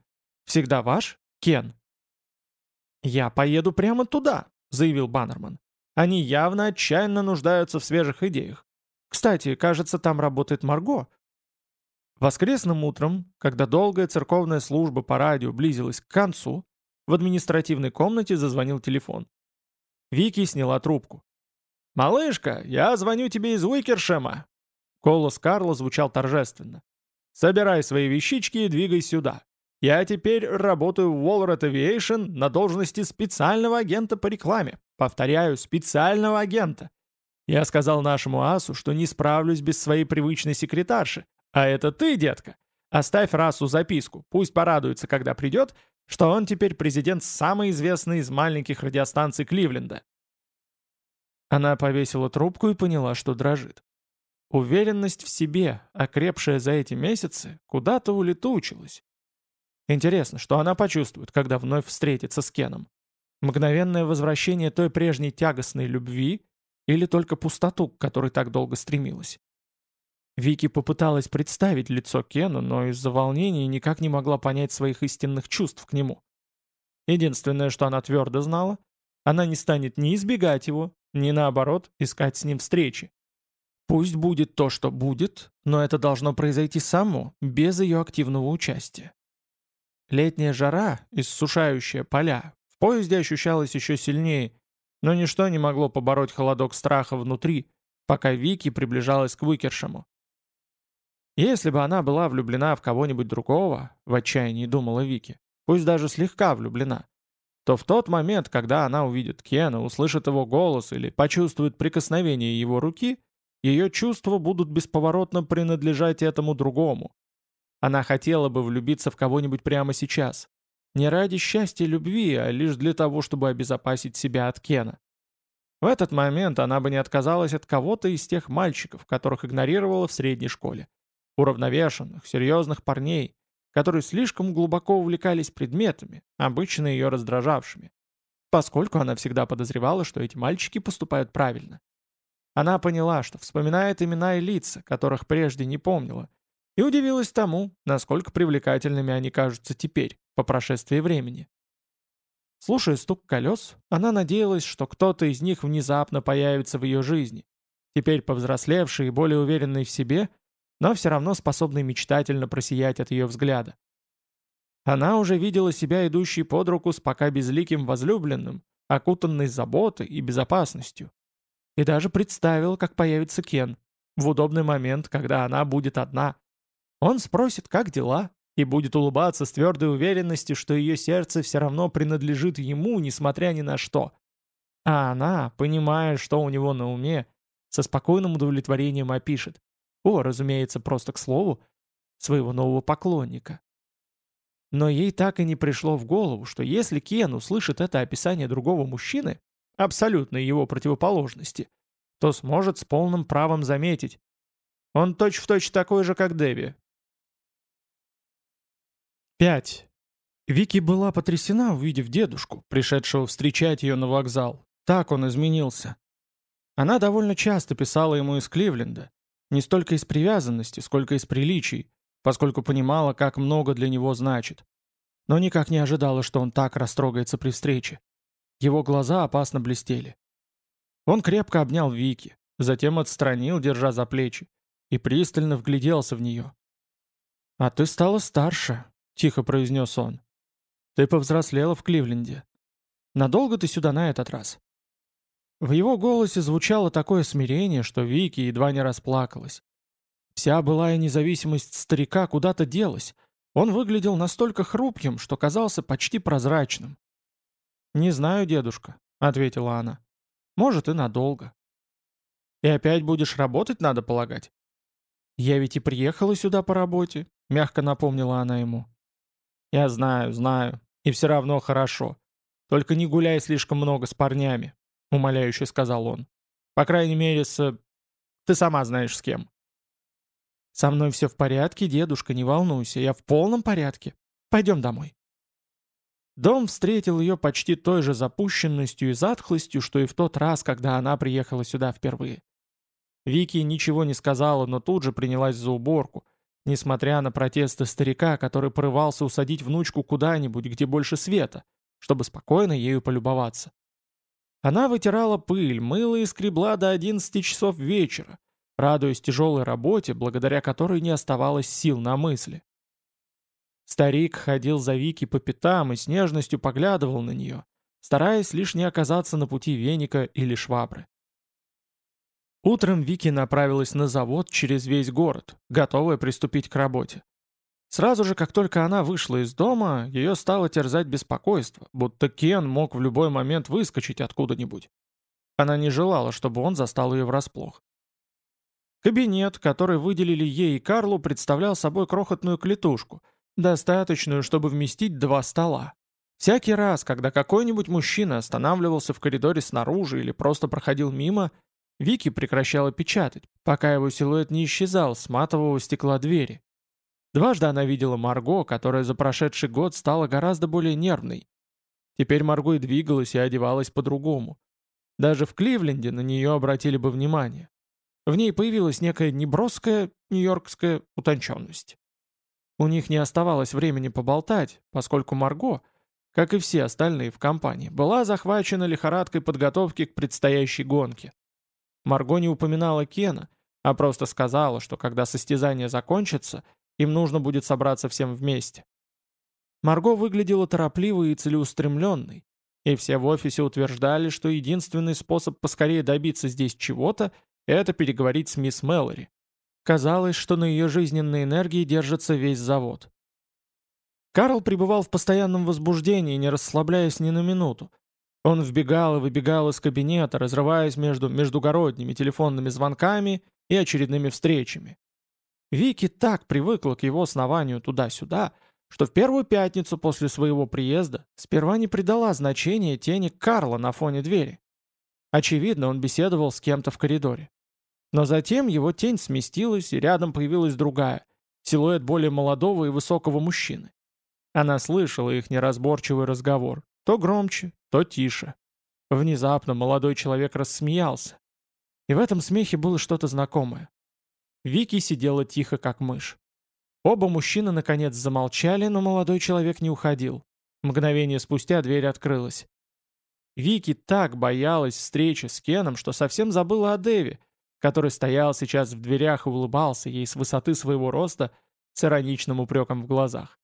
Всегда ваш Кен. «Я поеду прямо туда», — заявил Баннерман. «Они явно отчаянно нуждаются в свежих идеях. Кстати, кажется, там работает Марго». Воскресным утром, когда долгая церковная служба по радио близилась к концу, в административной комнате зазвонил телефон. Вики сняла трубку. «Малышка, я звоню тебе из Уикершема!» Голос Карла звучал торжественно. «Собирай свои вещички и двигай сюда. Я теперь работаю в Walrot Aviation на должности специального агента по рекламе. Повторяю, специального агента. Я сказал нашему асу, что не справлюсь без своей привычной секретарши. А это ты, детка. Оставь расу записку, пусть порадуется, когда придет, что он теперь президент самой известной из маленьких радиостанций Кливленда. Она повесила трубку и поняла, что дрожит. Уверенность в себе, окрепшая за эти месяцы, куда-то улетучилась. Интересно, что она почувствует, когда вновь встретится с Кеном? Мгновенное возвращение той прежней тягостной любви или только пустоту, к которой так долго стремилась? Вики попыталась представить лицо Кена, но из-за волнения никак не могла понять своих истинных чувств к нему. Единственное, что она твердо знала, она не станет ни избегать его, не наоборот, искать с ним встречи. Пусть будет то, что будет, но это должно произойти само, без ее активного участия. Летняя жара, иссушающая поля, в поезде ощущалась еще сильнее, но ничто не могло побороть холодок страха внутри, пока Вики приближалась к Выкершему. Если бы она была влюблена в кого-нибудь другого, в отчаянии думала Вики, пусть даже слегка влюблена, то в тот момент, когда она увидит Кена, услышит его голос или почувствует прикосновение его руки, ее чувства будут бесповоротно принадлежать этому другому. Она хотела бы влюбиться в кого-нибудь прямо сейчас. Не ради счастья любви, а лишь для того, чтобы обезопасить себя от Кена. В этот момент она бы не отказалась от кого-то из тех мальчиков, которых игнорировала в средней школе. Уравновешенных, серьезных парней, которые слишком глубоко увлекались предметами, обычно ее раздражавшими, поскольку она всегда подозревала, что эти мальчики поступают правильно. Она поняла, что вспоминает имена и лица, которых прежде не помнила, и удивилась тому, насколько привлекательными они кажутся теперь, по прошествии времени. Слушая стук колес, она надеялась, что кто-то из них внезапно появится в ее жизни, теперь повзрослевший и более уверенный в себе, но все равно способный мечтательно просиять от ее взгляда. Она уже видела себя идущей под руку с пока безликим возлюбленным, окутанной заботой и безопасностью. И даже представила, как появится Кен, в удобный момент, когда она будет одна. Он спросит, как дела, и будет улыбаться с твердой уверенностью, что ее сердце все равно принадлежит ему, несмотря ни на что. А она, понимая, что у него на уме, со спокойным удовлетворением опишет. О, разумеется, просто к слову, своего нового поклонника. Но ей так и не пришло в голову, что если Кен услышит это описание другого мужчины, абсолютной его противоположности, то сможет с полным правом заметить. Он точь-в-точь точь такой же, как Дэви, 5. Вики была потрясена, увидев дедушку, пришедшего встречать ее на вокзал. Так он изменился. Она довольно часто писала ему из Кливленда, не столько из привязанности, сколько из приличий, поскольку понимала, как много для него значит. Но никак не ожидала, что он так растрогается при встрече. Его глаза опасно блестели. Он крепко обнял Вики, затем отстранил, держа за плечи, и пристально вгляделся в нее. «А ты стала старше», — тихо произнес он. «Ты повзрослела в Кливленде. Надолго ты сюда на этот раз?» В его голосе звучало такое смирение, что Вики едва не расплакалась. Вся былая независимость старика куда-то делась. Он выглядел настолько хрупким, что казался почти прозрачным. «Не знаю, дедушка», — ответила она. «Может, и надолго». «И опять будешь работать, надо полагать?» «Я ведь и приехала сюда по работе», — мягко напомнила она ему. «Я знаю, знаю. И все равно хорошо. Только не гуляй слишком много с парнями», — умоляюще сказал он. «По крайней мере, с... Ты сама знаешь с кем». «Со мной все в порядке, дедушка, не волнуйся. Я в полном порядке. Пойдем домой». Дом встретил ее почти той же запущенностью и затхлостью, что и в тот раз, когда она приехала сюда впервые. Вики ничего не сказала, но тут же принялась за уборку, Несмотря на протесты старика, который порывался усадить внучку куда-нибудь, где больше света, чтобы спокойно ею полюбоваться. Она вытирала пыль, мыла и скребла до 11 часов вечера, радуясь тяжелой работе, благодаря которой не оставалось сил на мысли. Старик ходил за Вики по пятам и с нежностью поглядывал на нее, стараясь лишь не оказаться на пути веника или швабры. Утром Вики направилась на завод через весь город, готовая приступить к работе. Сразу же, как только она вышла из дома, ее стало терзать беспокойство, будто Кен мог в любой момент выскочить откуда-нибудь. Она не желала, чтобы он застал ее врасплох. Кабинет, который выделили ей и Карлу, представлял собой крохотную клетушку, достаточную, чтобы вместить два стола. Всякий раз, когда какой-нибудь мужчина останавливался в коридоре снаружи или просто проходил мимо, Вики прекращала печатать, пока его силуэт не исчезал с матового стекла двери. Дважды она видела Марго, которая за прошедший год стала гораздо более нервной. Теперь Марго и двигалась и одевалась по-другому. Даже в Кливленде на нее обратили бы внимание. В ней появилась некая неброская нью-йоркская утонченность. У них не оставалось времени поболтать, поскольку Марго, как и все остальные в компании, была захвачена лихорадкой подготовки к предстоящей гонке. Марго не упоминала Кена, а просто сказала, что когда состязание закончится, им нужно будет собраться всем вместе. Марго выглядела торопливой и целеустремленной, и все в офисе утверждали, что единственный способ поскорее добиться здесь чего-то это переговорить с мисс Мэлори. Казалось, что на ее жизненной энергии держится весь завод. Карл пребывал в постоянном возбуждении, не расслабляясь ни на минуту. Он вбегал и выбегал из кабинета, разрываясь между междугородними телефонными звонками и очередными встречами. Вики так привыкла к его основанию туда-сюда, что в первую пятницу после своего приезда сперва не придала значения тени Карла на фоне двери. Очевидно, он беседовал с кем-то в коридоре. Но затем его тень сместилась, и рядом появилась другая, силуэт более молодого и высокого мужчины. Она слышала их неразборчивый разговор, то громче, то тише. Внезапно молодой человек рассмеялся. И в этом смехе было что-то знакомое. Вики сидела тихо, как мышь. Оба мужчины наконец замолчали, но молодой человек не уходил. Мгновение спустя дверь открылась. Вики так боялась встречи с Кеном, что совсем забыла о Дэве, который стоял сейчас в дверях и улыбался ей с высоты своего роста с ироничным упреком в глазах.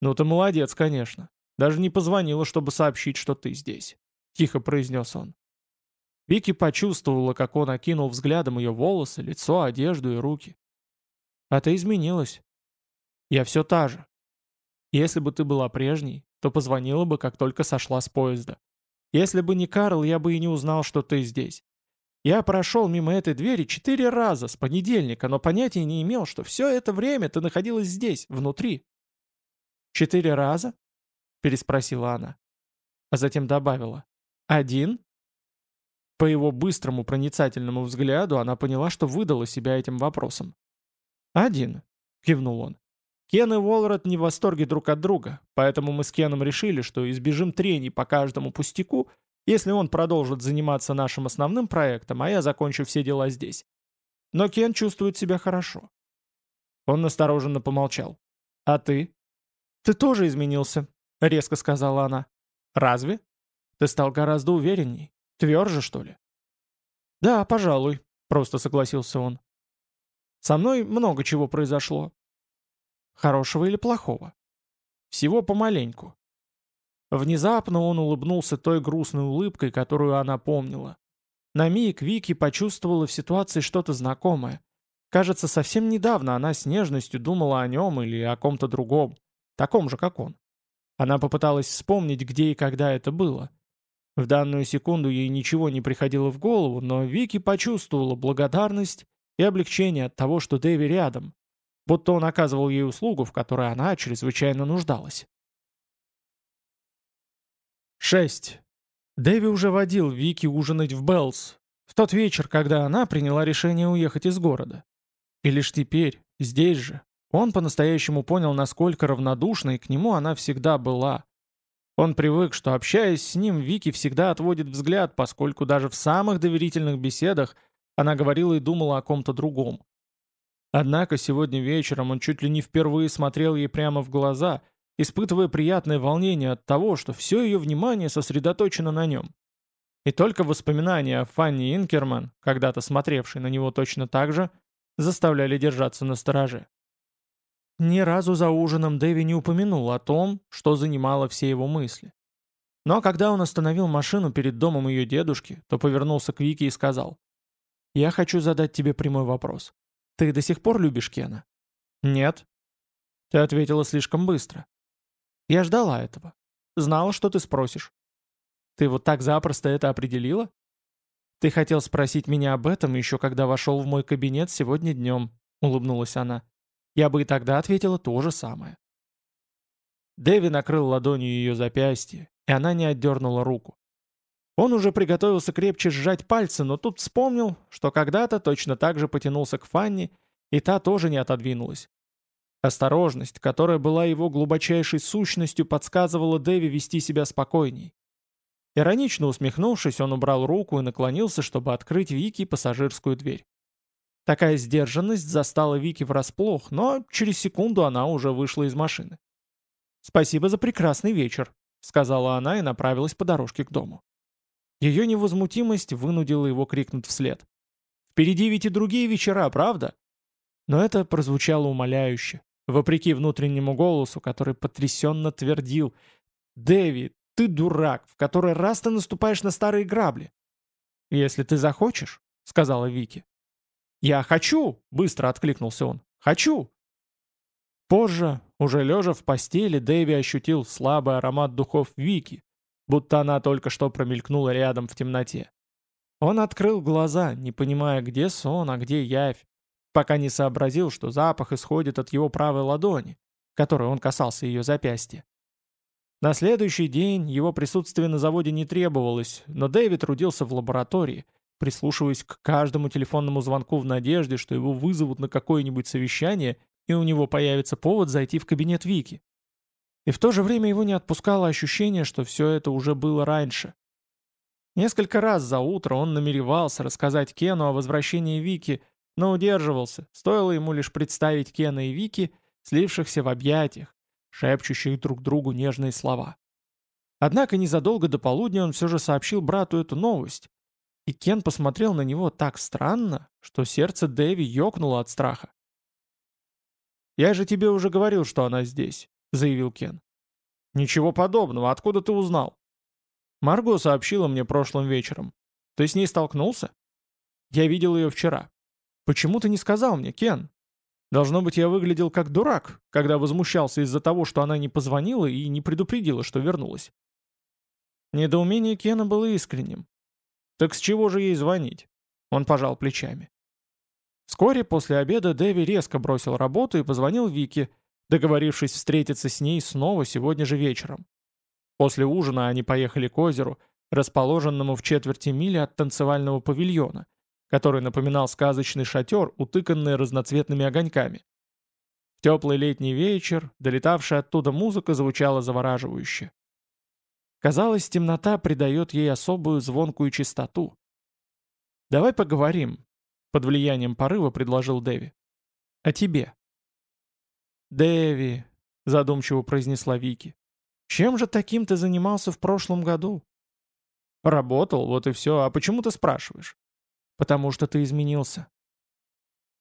«Ну ты молодец, конечно. Даже не позвонила, чтобы сообщить, что ты здесь», — тихо произнес он. Вики почувствовала, как он окинул взглядом ее волосы, лицо, одежду и руки. «А ты изменилась. Я все та же. Если бы ты была прежней, то позвонила бы, как только сошла с поезда. Если бы не Карл, я бы и не узнал, что ты здесь. Я прошел мимо этой двери четыре раза с понедельника, но понятия не имел, что все это время ты находилась здесь, внутри. «Четыре раза?» — переспросила она. А затем добавила. «Один?» По его быстрому проницательному взгляду она поняла, что выдала себя этим вопросом. «Один», — кивнул он. Кен и Уолрот не в восторге друг от друга, поэтому мы с Кеном решили, что избежим трений по каждому пустяку, если он продолжит заниматься нашим основным проектом, а я закончу все дела здесь. Но Кен чувствует себя хорошо. Он настороженно помолчал. «А ты?» «Ты тоже изменился», — резко сказала она. «Разве? Ты стал гораздо уверенней. Тверже, что ли?» «Да, пожалуй», — просто согласился он. «Со мной много чего произошло. Хорошего или плохого? Всего помаленьку. Внезапно он улыбнулся той грустной улыбкой, которую она помнила. На миг Вики почувствовала в ситуации что-то знакомое. Кажется, совсем недавно она с нежностью думала о нем или о ком-то другом, таком же, как он. Она попыталась вспомнить, где и когда это было. В данную секунду ей ничего не приходило в голову, но Вики почувствовала благодарность и облегчение от того, что Дэви рядом, будто он оказывал ей услугу, в которой она чрезвычайно нуждалась. 6. Дэви уже водил Вики ужинать в Беллс, в тот вечер, когда она приняла решение уехать из города. И лишь теперь, здесь же, он по-настоящему понял, насколько равнодушной к нему она всегда была. Он привык, что, общаясь с ним, Вики всегда отводит взгляд, поскольку даже в самых доверительных беседах она говорила и думала о ком-то другом. Однако сегодня вечером он чуть ли не впервые смотрел ей прямо в глаза, испытывая приятное волнение от того, что все ее внимание сосредоточено на нем. И только воспоминания о Фанни Инкерман, когда-то смотревшей на него точно так же, заставляли держаться на стороже. Ни разу за ужином Дэви не упомянул о том, что занимало все его мысли. Но когда он остановил машину перед домом ее дедушки, то повернулся к Вике и сказал, «Я хочу задать тебе прямой вопрос. Ты до сих пор любишь Кена?» «Нет». Ты ответила слишком быстро. Я ждала этого. Знала, что ты спросишь. Ты вот так запросто это определила? Ты хотел спросить меня об этом еще когда вошел в мой кабинет сегодня днем, улыбнулась она. Я бы и тогда ответила то же самое. Дэви накрыл ладонью ее запястье, и она не отдернула руку. Он уже приготовился крепче сжать пальцы, но тут вспомнил, что когда-то точно так же потянулся к Фанни, и та тоже не отодвинулась. Осторожность, которая была его глубочайшей сущностью, подсказывала Дэви вести себя спокойней. Иронично усмехнувшись, он убрал руку и наклонился, чтобы открыть Вики пассажирскую дверь. Такая сдержанность застала Вики врасплох, но через секунду она уже вышла из машины. «Спасибо за прекрасный вечер», — сказала она и направилась по дорожке к дому. Ее невозмутимость вынудила его крикнуть вслед. «Впереди ведь и другие вечера, правда?» Но это прозвучало умоляюще, вопреки внутреннему голосу, который потрясенно твердил «Дэви, ты дурак, в который раз ты наступаешь на старые грабли. Если ты захочешь, — сказала Вики. «Я хочу!» — быстро откликнулся он. «Хочу!» Позже, уже лежа в постели, Дэви ощутил слабый аромат духов Вики, будто она только что промелькнула рядом в темноте. Он открыл глаза, не понимая, где сон, а где явь, пока не сообразил, что запах исходит от его правой ладони, которой он касался ее запястья. На следующий день его присутствие на заводе не требовалось, но Дэвид трудился в лаборатории, прислушиваясь к каждому телефонному звонку в надежде, что его вызовут на какое-нибудь совещание, и у него появится повод зайти в кабинет Вики. И в то же время его не отпускало ощущение, что все это уже было раньше. Несколько раз за утро он намеревался рассказать Кену о возвращении Вики, но удерживался, стоило ему лишь представить Кена и Вики, слившихся в объятиях, шепчущих друг другу нежные слова. Однако незадолго до полудня он все же сообщил брату эту новость, и Кен посмотрел на него так странно, что сердце Дэви ёкнуло от страха. «Я же тебе уже говорил, что она здесь», — заявил Кен. «Ничего подобного, откуда ты узнал?» «Марго сообщила мне прошлым вечером. Ты с ней столкнулся?» «Я видел ее вчера». «Почему ты не сказал мне, Кен?» Должно быть, я выглядел как дурак, когда возмущался из-за того, что она не позвонила и не предупредила, что вернулась. Недоумение Кена было искренним. «Так с чего же ей звонить?» Он пожал плечами. Вскоре после обеда Дэви резко бросил работу и позвонил Вике, договорившись встретиться с ней снова сегодня же вечером. После ужина они поехали к озеру, расположенному в четверти мили от танцевального павильона, который напоминал сказочный шатер, утыканный разноцветными огоньками. В теплый летний вечер, долетавшая оттуда музыка звучала завораживающе. Казалось, темнота придает ей особую звонкую чистоту. «Давай поговорим», — под влиянием порыва предложил Дэви. «О тебе». «Дэви», — задумчиво произнесла Вики, — «чем же таким ты занимался в прошлом году?» «Работал, вот и все. А почему ты спрашиваешь?» Потому что ты изменился.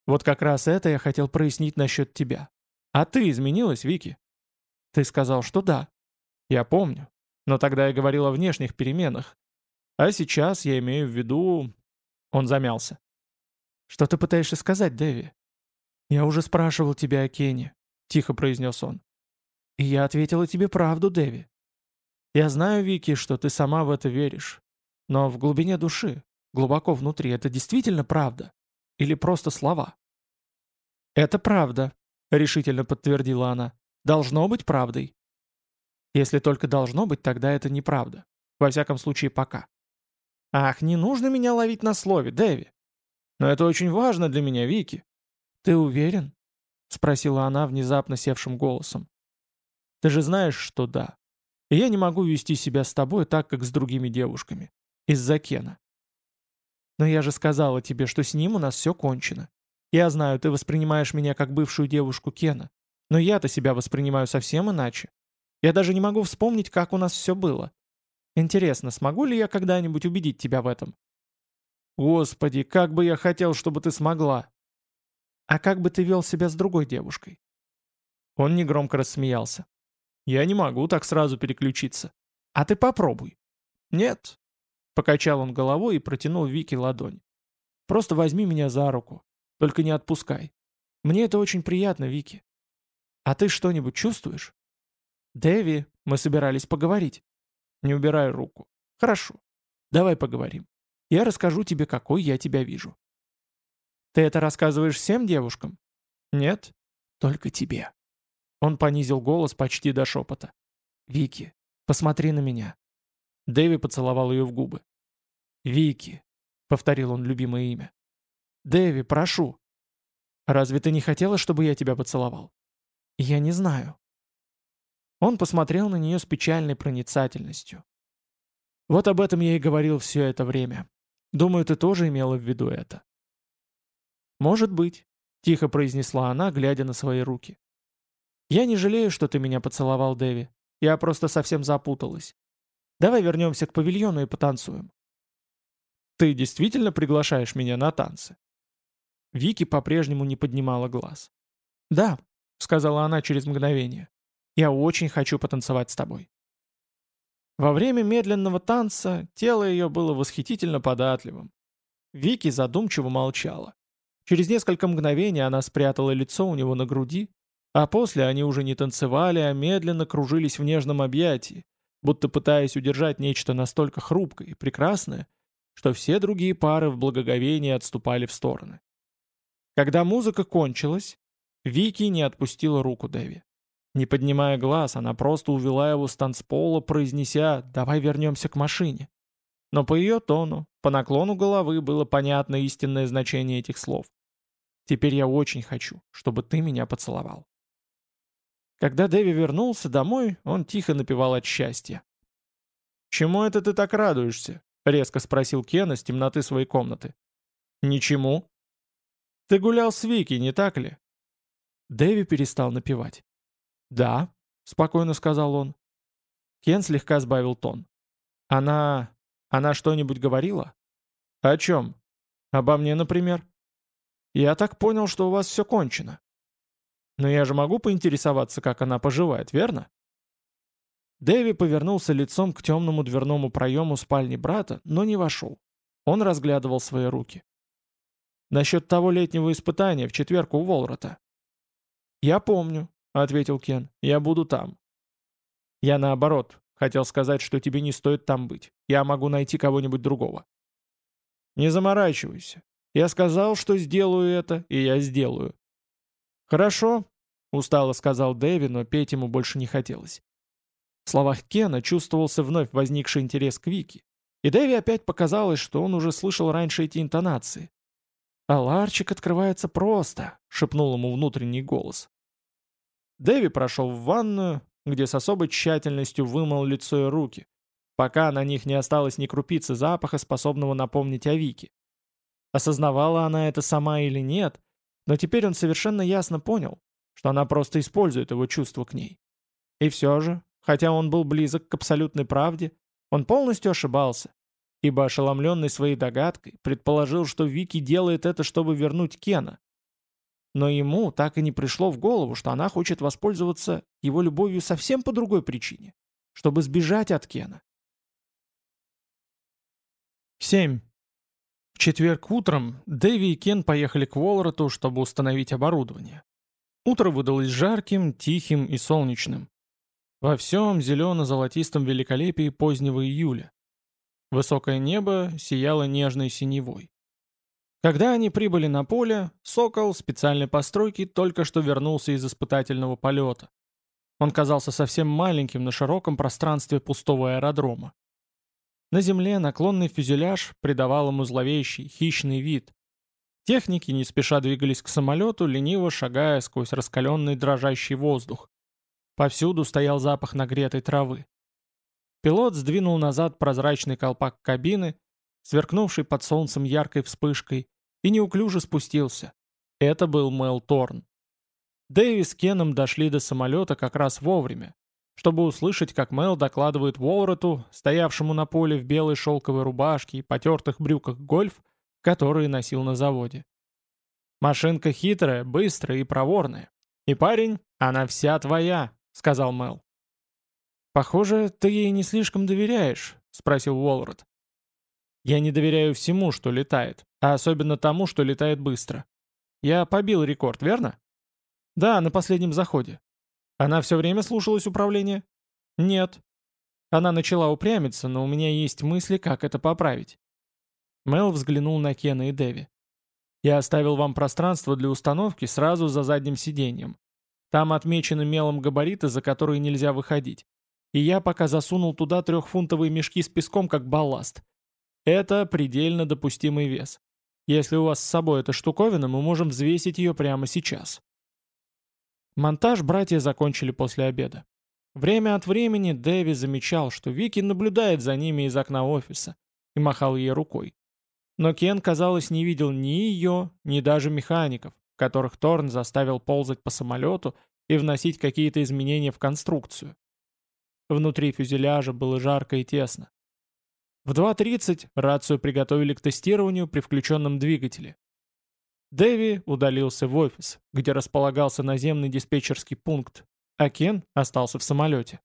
Вот как раз это я хотел прояснить насчет тебя. А ты изменилась, Вики? Ты сказал, что да. Я помню. Но тогда я говорил о внешних переменах. А сейчас я имею в виду... Он замялся. Что ты пытаешься сказать, Дэви? Я уже спрашивал тебя о Кене, тихо произнес он. И я ответила тебе правду, Дэви. Я знаю, Вики, что ты сама в это веришь. Но в глубине души, глубоко внутри, это действительно правда? Или просто слова? «Это правда», — решительно подтвердила она. «Должно быть правдой». Если только должно быть, тогда это неправда. Во всяком случае, пока. «Ах, не нужно меня ловить на слове, Дэви. Но это очень важно для меня, Вики». «Ты уверен?» — спросила она внезапно севшим голосом. «Ты же знаешь, что да. И я не могу вести себя с тобой так, как с другими девушками. Из-за Кена. Но я же сказала тебе, что с ним у нас все кончено. Я знаю, ты воспринимаешь меня как бывшую девушку Кена. Но я-то себя воспринимаю совсем иначе. Я даже не могу вспомнить, как у нас все было. Интересно, смогу ли я когда-нибудь убедить тебя в этом? Господи, как бы я хотел, чтобы ты смогла. А как бы ты вел себя с другой девушкой? Он негромко рассмеялся. Я не могу так сразу переключиться. А ты попробуй. Нет, Покачал он головой и протянул Вике ладонь. «Просто возьми меня за руку. Только не отпускай. Мне это очень приятно, Вики. А ты что-нибудь чувствуешь?» «Дэви, мы собирались поговорить». «Не убирай руку». «Хорошо. Давай поговорим. Я расскажу тебе, какой я тебя вижу». «Ты это рассказываешь всем девушкам?» «Нет, только тебе». Он понизил голос почти до шепота. «Вики, посмотри на меня. Дэви поцеловал ее в губы. «Вики», — повторил он любимое имя. «Дэви, прошу». «Разве ты не хотела, чтобы я тебя поцеловал?» «Я не знаю». Он посмотрел на нее с печальной проницательностью. «Вот об этом я и говорил все это время. Думаю, ты тоже имела в виду это». «Может быть», — тихо произнесла она, глядя на свои руки. «Я не жалею, что ты меня поцеловал, Дэви. Я просто совсем запуталась. Давай вернемся к павильону и потанцуем. Ты действительно приглашаешь меня на танцы? Вики по-прежнему не поднимала глаз. Да, сказала она через мгновение. Я очень хочу потанцевать с тобой. Во время медленного танца тело ее было восхитительно податливым. Вики задумчиво молчала. Через несколько мгновений она спрятала лицо у него на груди, а после они уже не танцевали, а медленно кружились в нежном объятии, будто пытаясь удержать нечто настолько хрупкое и прекрасное, что все другие пары в благоговении отступали в стороны. Когда музыка кончилась, Вики не отпустила руку Дэви. Не поднимая глаз, она просто увела его с танцпола, произнеся «давай вернемся к машине». Но по ее тону, по наклону головы было понятно истинное значение этих слов. «Теперь я очень хочу, чтобы ты меня поцеловал». Когда Дэви вернулся домой, он тихо напевал от счастья. «Чему это ты так радуешься?» — резко спросил Кен из темноты своей комнаты. «Ничему». «Ты гулял с Вики, не так ли?» Дэви перестал напевать. «Да», — спокойно сказал он. Кен слегка сбавил тон. «Она... она что-нибудь говорила?» «О чем? Обо мне, например?» «Я так понял, что у вас все кончено». Но я же могу поинтересоваться, как она поживает, верно? Дэви повернулся лицом к темному дверному проему спальни брата, но не вошел. Он разглядывал свои руки. «Насчет того летнего испытания в четверг у Волрота». «Я помню», — ответил Кен. «Я буду там». «Я наоборот. Хотел сказать, что тебе не стоит там быть. Я могу найти кого-нибудь другого». «Не заморачивайся. Я сказал, что сделаю это, и я сделаю». «Хорошо, Устало сказал Дэви, но петь ему больше не хотелось. В словах Кена чувствовался вновь возникший интерес к Вики. И Дэви опять показалось, что он уже слышал раньше эти интонации. «А ларчик открывается просто», — шепнул ему внутренний голос. Дэви прошел в ванную, где с особой тщательностью вымыл лицо и руки, пока на них не осталось ни крупицы запаха, способного напомнить о Вике. Осознавала она это сама или нет, но теперь он совершенно ясно понял, что она просто использует его чувство к ней. И все же, хотя он был близок к абсолютной правде, он полностью ошибался, ибо ошеломленный своей догадкой предположил, что Вики делает это, чтобы вернуть Кена. Но ему так и не пришло в голову, что она хочет воспользоваться его любовью совсем по другой причине, чтобы сбежать от Кена. 7. В четверг утром Дэви и Кен поехали к Уолроту, чтобы установить оборудование. Утро выдалось жарким, тихим и солнечным. Во всем зелено-золотистом великолепии позднего июля. Высокое небо сияло нежной синевой. Когда они прибыли на поле, «Сокол» специальной постройки только что вернулся из испытательного полета. Он казался совсем маленьким на широком пространстве пустого аэродрома. На земле наклонный фюзеляж придавал ему зловещий, хищный вид, Техники не спеша двигались к самолету, лениво шагая сквозь раскаленный дрожащий воздух. Повсюду стоял запах нагретой травы. Пилот сдвинул назад прозрачный колпак кабины, сверкнувший под солнцем яркой вспышкой, и неуклюже спустился. Это был Мел Торн. Дэви с Кеном дошли до самолета как раз вовремя, чтобы услышать, как Мел докладывает Уолроту, стоявшему на поле в белой шелковой рубашке и потертых брюках гольф, которые носил на заводе. «Машинка хитрая, быстрая и проворная. И, парень, она вся твоя», — сказал Мел. «Похоже, ты ей не слишком доверяешь», — спросил Уолрот. «Я не доверяю всему, что летает, а особенно тому, что летает быстро. Я побил рекорд, верно?» «Да, на последнем заходе. Она все время слушалась управления?» «Нет». Она начала упрямиться, но у меня есть мысли, как это поправить. Мел взглянул на Кена и Дэви. «Я оставил вам пространство для установки сразу за задним сиденьем. Там отмечены мелом габариты, за которые нельзя выходить. И я пока засунул туда трехфунтовые мешки с песком как балласт. Это предельно допустимый вес. Если у вас с собой эта штуковина, мы можем взвесить ее прямо сейчас». Монтаж братья закончили после обеда. Время от времени Дэви замечал, что Вики наблюдает за ними из окна офиса и махал ей рукой. Но Кен, казалось, не видел ни ее, ни даже механиков, которых Торн заставил ползать по самолету и вносить какие-то изменения в конструкцию. Внутри фюзеляжа было жарко и тесно. В 2.30 рацию приготовили к тестированию при включенном двигателе. Дэви удалился в офис, где располагался наземный диспетчерский пункт, а Кен остался в самолете.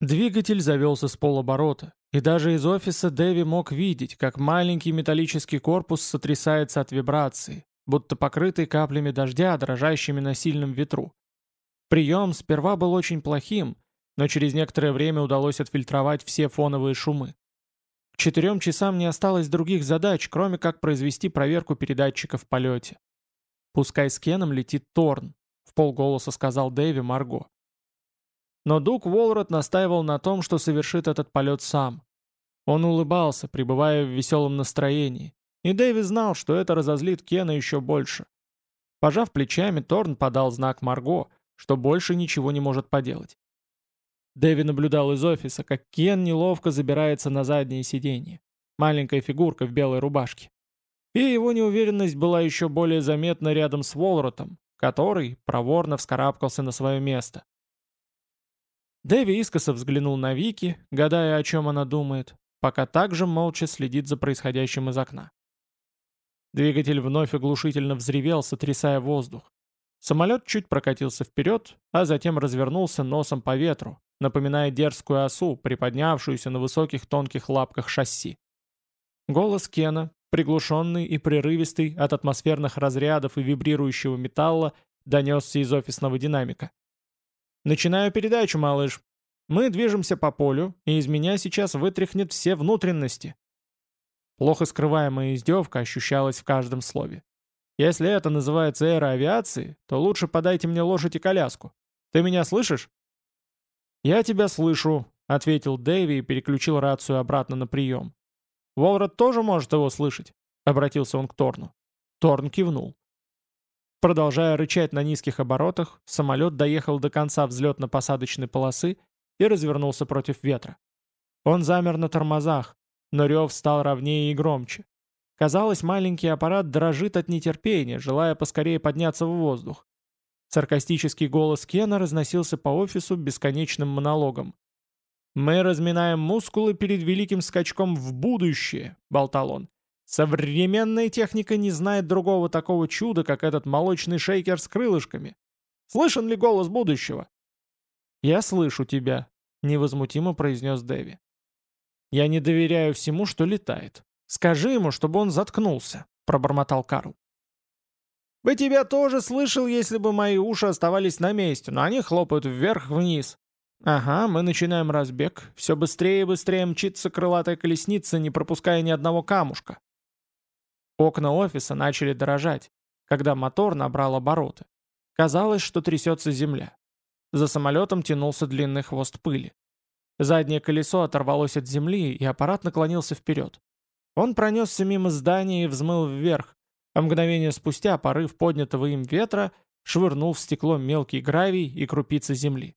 Двигатель завелся с полоборота, и даже из офиса Дэви мог видеть, как маленький металлический корпус сотрясается от вибрации, будто покрытый каплями дождя, дрожащими на сильном ветру. Прием сперва был очень плохим, но через некоторое время удалось отфильтровать все фоновые шумы. К четырем часам не осталось других задач, кроме как произвести проверку передатчика в полете. «Пускай с Кеном летит Торн», — в полголоса сказал Дэви Марго. Но Дук Волрот настаивал на том, что совершит этот полет сам. Он улыбался, пребывая в веселом настроении, и Дэви знал, что это разозлит Кена еще больше. Пожав плечами, Торн подал знак Марго, что больше ничего не может поделать. Дэви наблюдал из офиса, как Кен неловко забирается на заднее сиденье. Маленькая фигурка в белой рубашке. И его неуверенность была еще более заметна рядом с Волротом, который проворно вскарабкался на свое место. Дэви искоса взглянул на Вики, гадая, о чем она думает, пока также молча следит за происходящим из окна. Двигатель вновь оглушительно взревел, сотрясая воздух. Самолет чуть прокатился вперед, а затем развернулся носом по ветру, напоминая дерзкую осу, приподнявшуюся на высоких тонких лапках шасси. Голос Кена, приглушенный и прерывистый от атмосферных разрядов и вибрирующего металла, донесся из офисного динамика. «Начинаю передачу, малыш. Мы движемся по полю, и из меня сейчас вытряхнет все внутренности». Плохо скрываемая издевка ощущалась в каждом слове. «Если это называется эра авиации, то лучше подайте мне лошадь и коляску. Ты меня слышишь?» «Я тебя слышу», — ответил Дэви и переключил рацию обратно на прием. «Волрод тоже может его слышать», — обратился он к Торну. Торн кивнул. Продолжая рычать на низких оборотах, самолет доехал до конца взлетно-посадочной полосы и развернулся против ветра. Он замер на тормозах, но рев стал ровнее и громче. Казалось, маленький аппарат дрожит от нетерпения, желая поскорее подняться в воздух. Саркастический голос Кена разносился по офису бесконечным монологом. «Мы разминаем мускулы перед великим скачком в будущее», — болтал он. Современная техника не знает другого такого чуда, как этот молочный шейкер с крылышками. Слышен ли голос будущего? «Я слышу тебя», — невозмутимо произнес Дэви. «Я не доверяю всему, что летает. Скажи ему, чтобы он заткнулся», — пробормотал Карл. «Бы тебя тоже слышал, если бы мои уши оставались на месте, но они хлопают вверх-вниз». «Ага, мы начинаем разбег. Все быстрее и быстрее мчится крылатая колесница, не пропуская ни одного камушка. Окна офиса начали дрожать, когда мотор набрал обороты. Казалось, что трясется земля. За самолетом тянулся длинный хвост пыли. Заднее колесо оторвалось от земли, и аппарат наклонился вперед. Он пронесся мимо здания и взмыл вверх, а мгновение спустя порыв поднятого им ветра швырнул в стекло мелкий гравий и крупицы земли.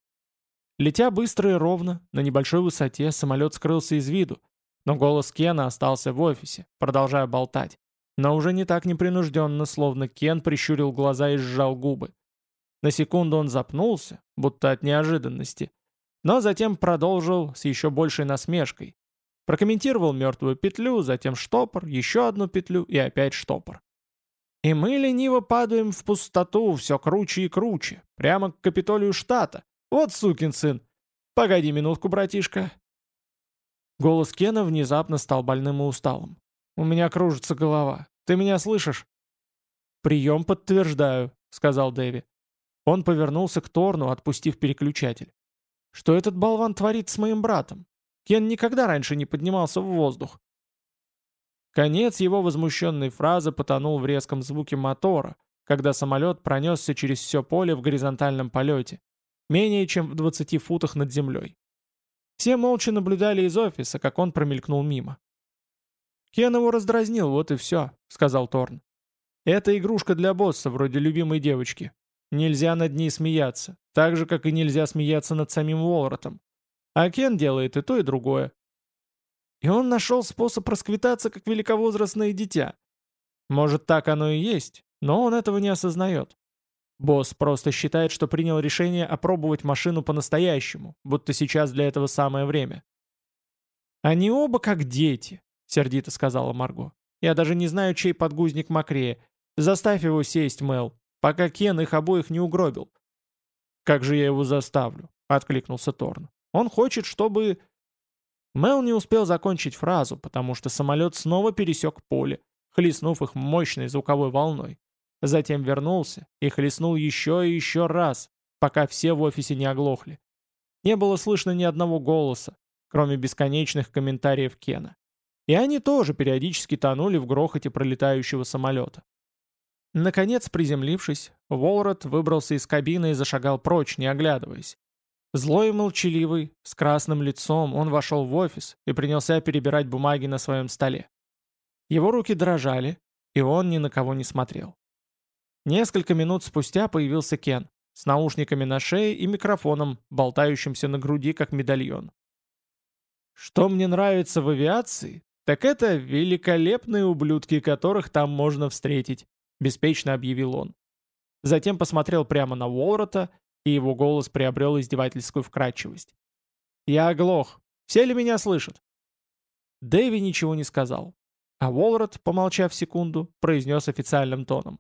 Летя быстро и ровно, на небольшой высоте самолет скрылся из виду, но голос Кена остался в офисе, продолжая болтать но уже не так непринужденно, словно Кен прищурил глаза и сжал губы. На секунду он запнулся, будто от неожиданности, но затем продолжил с еще большей насмешкой. Прокомментировал мертвую петлю, затем штопор, еще одну петлю и опять штопор. И мы лениво падаем в пустоту, все круче и круче, прямо к Капитолию штата. Вот сукин сын. Погоди минутку, братишка. Голос Кена внезапно стал больным и усталым. У меня кружится голова. Ты меня слышишь?» «Прием подтверждаю», — сказал Дэви. Он повернулся к Торну, отпустив переключатель. «Что этот болван творит с моим братом? Кен никогда раньше не поднимался в воздух». Конец его возмущенной фразы потонул в резком звуке мотора, когда самолет пронесся через все поле в горизонтальном полете, менее чем в 20 футах над землей. Все молча наблюдали из офиса, как он промелькнул мимо. «Кен его раздразнил, вот и все», — сказал Торн. «Это игрушка для босса, вроде любимой девочки. Нельзя над ней смеяться, так же, как и нельзя смеяться над самим Уолротом. А Кен делает и то, и другое. И он нашел способ расквитаться, как великовозрастное дитя. Может, так оно и есть, но он этого не осознает. Босс просто считает, что принял решение опробовать машину по-настоящему, будто сейчас для этого самое время. Они оба как дети, — сердито сказала Марго. «Я даже не знаю, чей подгузник мокрее. Заставь его сесть, Мел, пока Кен их обоих не угробил». «Как же я его заставлю?» — откликнулся Торн. Он хочет, чтобы...» Мел не успел закончить фразу, потому что самолет снова пересек поле, хлестнув их мощной звуковой волной. Затем вернулся и хлестнул еще и еще раз, пока все в офисе не оглохли. Не было слышно ни одного голоса, кроме бесконечных комментариев Кена. И они тоже периодически тонули в грохоте пролетающего самолета. Наконец, приземлившись, Волрот выбрался из кабины и зашагал прочь, не оглядываясь. Злой и молчаливый, с красным лицом, он вошел в офис и принялся перебирать бумаги на своем столе. Его руки дрожали, и он ни на кого не смотрел. Несколько минут спустя появился Кен, с наушниками на шее и микрофоном, болтающимся на груди, как медальон. Что мне нравится в авиации, так это великолепные ублюдки, которых там можно встретить, беспечно объявил он. Затем посмотрел прямо на Уолрота, и его голос приобрел издевательскую вкрадчивость. «Я оглох. Все ли меня слышат?» Дэви ничего не сказал, а Уолрот, помолчав секунду, произнес официальным тоном.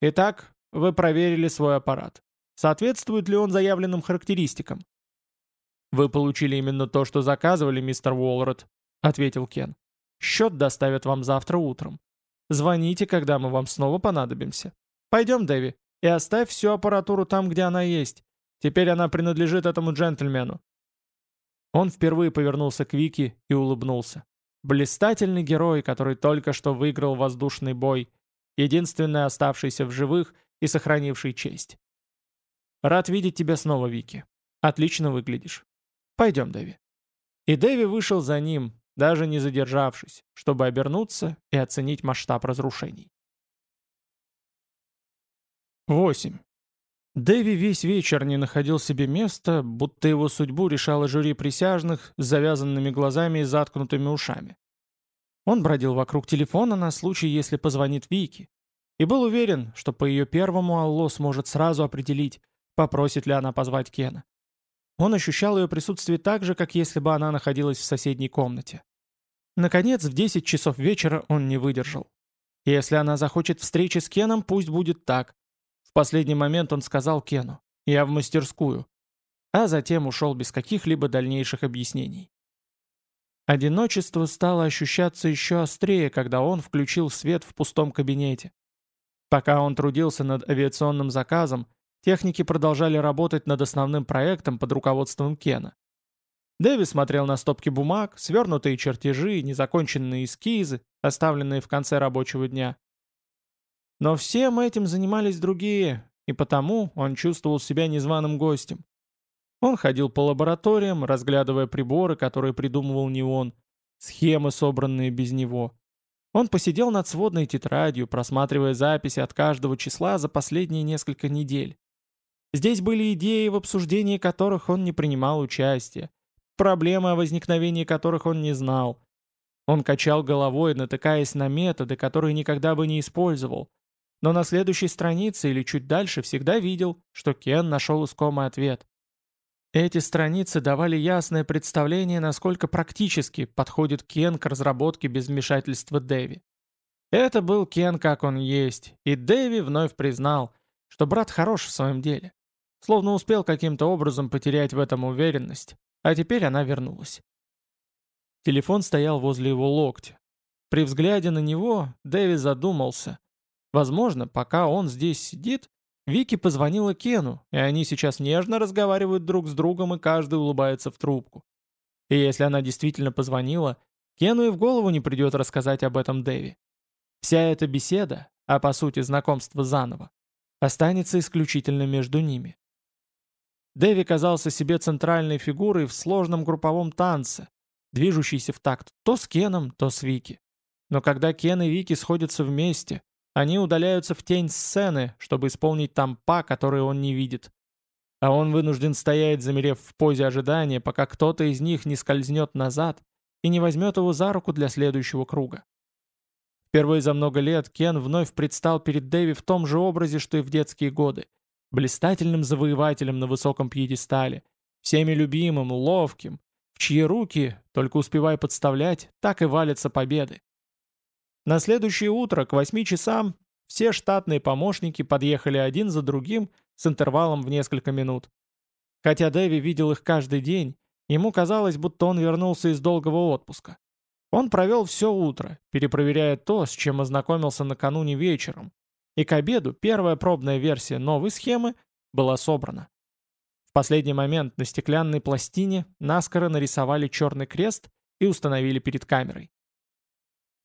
«Итак, вы проверили свой аппарат. Соответствует ли он заявленным характеристикам?» «Вы получили именно то, что заказывали, мистер Уолрот», — ответил Кен. «Счет доставят вам завтра утром. Звоните, когда мы вам снова понадобимся. Пойдем, Дэви, и оставь всю аппаратуру там, где она есть. Теперь она принадлежит этому джентльмену». Он впервые повернулся к Вики и улыбнулся. Блистательный герой, который только что выиграл воздушный бой, единственный оставшийся в живых и сохранивший честь. «Рад видеть тебя снова, Вики. Отлично выглядишь. Пойдем, Дэви». И Дэви вышел за ним, даже не задержавшись, чтобы обернуться и оценить масштаб разрушений. 8. Дэви весь вечер не находил себе места, будто его судьбу решало жюри присяжных с завязанными глазами и заткнутыми ушами. Он бродил вокруг телефона на случай, если позвонит Вики, и был уверен, что по ее первому алло сможет сразу определить, попросит ли она позвать Кена. Он ощущал ее присутствие так же, как если бы она находилась в соседней комнате. Наконец, в 10 часов вечера он не выдержал. Если она захочет встречи с Кеном, пусть будет так. Последний момент он сказал Кену «Я в мастерскую», а затем ушел без каких-либо дальнейших объяснений. Одиночество стало ощущаться еще острее, когда он включил свет в пустом кабинете. Пока он трудился над авиационным заказом, техники продолжали работать над основным проектом под руководством Кена. Дэви смотрел на стопки бумаг, свернутые чертежи, незаконченные эскизы, оставленные в конце рабочего дня. Но всем этим занимались другие, и потому он чувствовал себя незваным гостем. Он ходил по лабораториям, разглядывая приборы, которые придумывал не он, схемы, собранные без него. Он посидел над сводной тетрадью, просматривая записи от каждого числа за последние несколько недель. Здесь были идеи, в обсуждении которых он не принимал участия, проблемы, о возникновении которых он не знал. Он качал головой, натыкаясь на методы, которые никогда бы не использовал, но на следующей странице или чуть дальше всегда видел, что Кен нашел искомый ответ. Эти страницы давали ясное представление, насколько практически подходит Кен к разработке без вмешательства Дэви. Это был Кен как он есть, и Дэви вновь признал, что брат хорош в своем деле. Словно успел каким-то образом потерять в этом уверенность, а теперь она вернулась. Телефон стоял возле его локтя. При взгляде на него Дэви задумался, Возможно, пока он здесь сидит, Вики позвонила Кену, и они сейчас нежно разговаривают друг с другом, и каждый улыбается в трубку. И если она действительно позвонила, Кену и в голову не придет рассказать об этом Дэви. Вся эта беседа, а по сути знакомство заново, останется исключительно между ними. Дэви казался себе центральной фигурой в сложном групповом танце, движущейся в такт то с Кеном, то с Вики. Но когда Кен и Вики сходятся вместе, они удаляются в тень сцены, чтобы исполнить там па, который он не видит. А он вынужден стоять, замерев в позе ожидания, пока кто-то из них не скользнет назад и не возьмет его за руку для следующего круга. Впервые за много лет Кен вновь предстал перед Дэви в том же образе, что и в детские годы. Блистательным завоевателем на высоком пьедестале, всеми любимым, ловким, в чьи руки, только успевай подставлять, так и валятся победы. На следующее утро к 8 часам все штатные помощники подъехали один за другим с интервалом в несколько минут. Хотя Дэви видел их каждый день, Ему казалось, будто он вернулся из долгого отпуска. Он провел все утро, перепроверяя то, с чем ознакомился накануне вечером, и к обеду первая пробная версия новой схемы была собрана. В последний момент на стеклянной пластине наскоро нарисовали черный крест и установили перед камерой.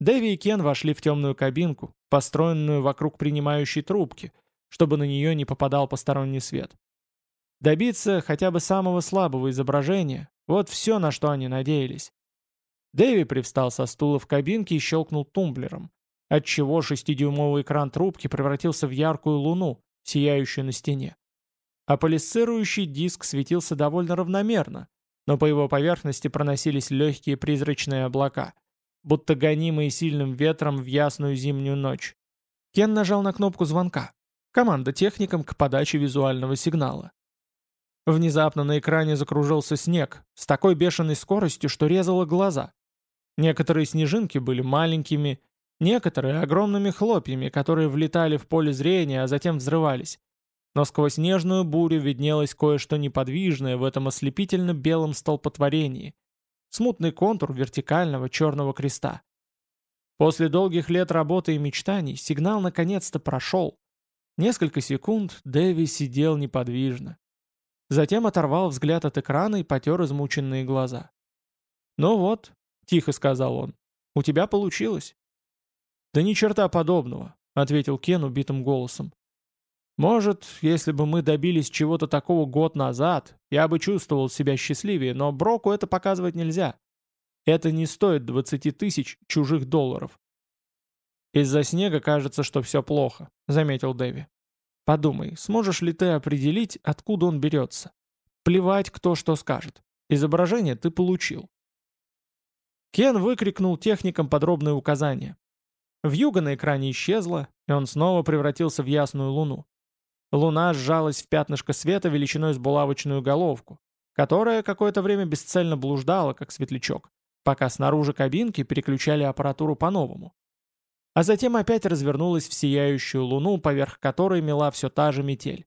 Дэви и Кен вошли в темную кабинку, построенную вокруг принимающей трубки, чтобы на нее не попадал посторонний свет. Добиться хотя бы самого слабого изображения – вот все, на что они надеялись. Дэви привстал со стула в кабинке и щелкнул тумблером, отчего шестидюймовый экран трубки превратился в яркую луну, сияющую на стене. А полисцирующий диск светился довольно равномерно, но по его поверхности проносились легкие призрачные облака, будто гонимые сильным ветром в ясную зимнюю ночь. Кен нажал на кнопку звонка. Команда техникам к подаче визуального сигнала. Внезапно на экране закружился снег с такой бешеной скоростью, что резало глаза. Некоторые снежинки были маленькими, некоторые — огромными хлопьями, которые влетали в поле зрения, а затем взрывались. Но сквозь снежную бурю виднелось кое-что неподвижное в этом ослепительно-белом столпотворении. Смутный контур вертикального черного креста. После долгих лет работы и мечтаний сигнал наконец-то прошел. Несколько секунд Дэви сидел неподвижно. Затем оторвал взгляд от экрана и потер измученные глаза. «Ну вот, — тихо сказал он. «У тебя получилось». «Да ни черта подобного», — ответил Кен убитым голосом. «Может, если бы мы добились чего-то такого год назад, я бы чувствовал себя счастливее, но Броку это показывать нельзя. Это не стоит 20 тысяч чужих долларов». «Из-за снега кажется, что все плохо», — заметил Дэви. «Подумай, сможешь ли ты определить, откуда он берется? Плевать, кто что скажет. Изображение ты получил. Кен выкрикнул техникам подробные указания. Вьюга на экране исчезла, и он снова превратился в ясную луну. Луна сжалась в пятнышко света величиной с булавочную головку, которая какое-то время бесцельно блуждала, как светлячок, пока снаружи кабинки переключали аппаратуру по-новому. А затем опять развернулась в сияющую луну, поверх которой мела все та же метель.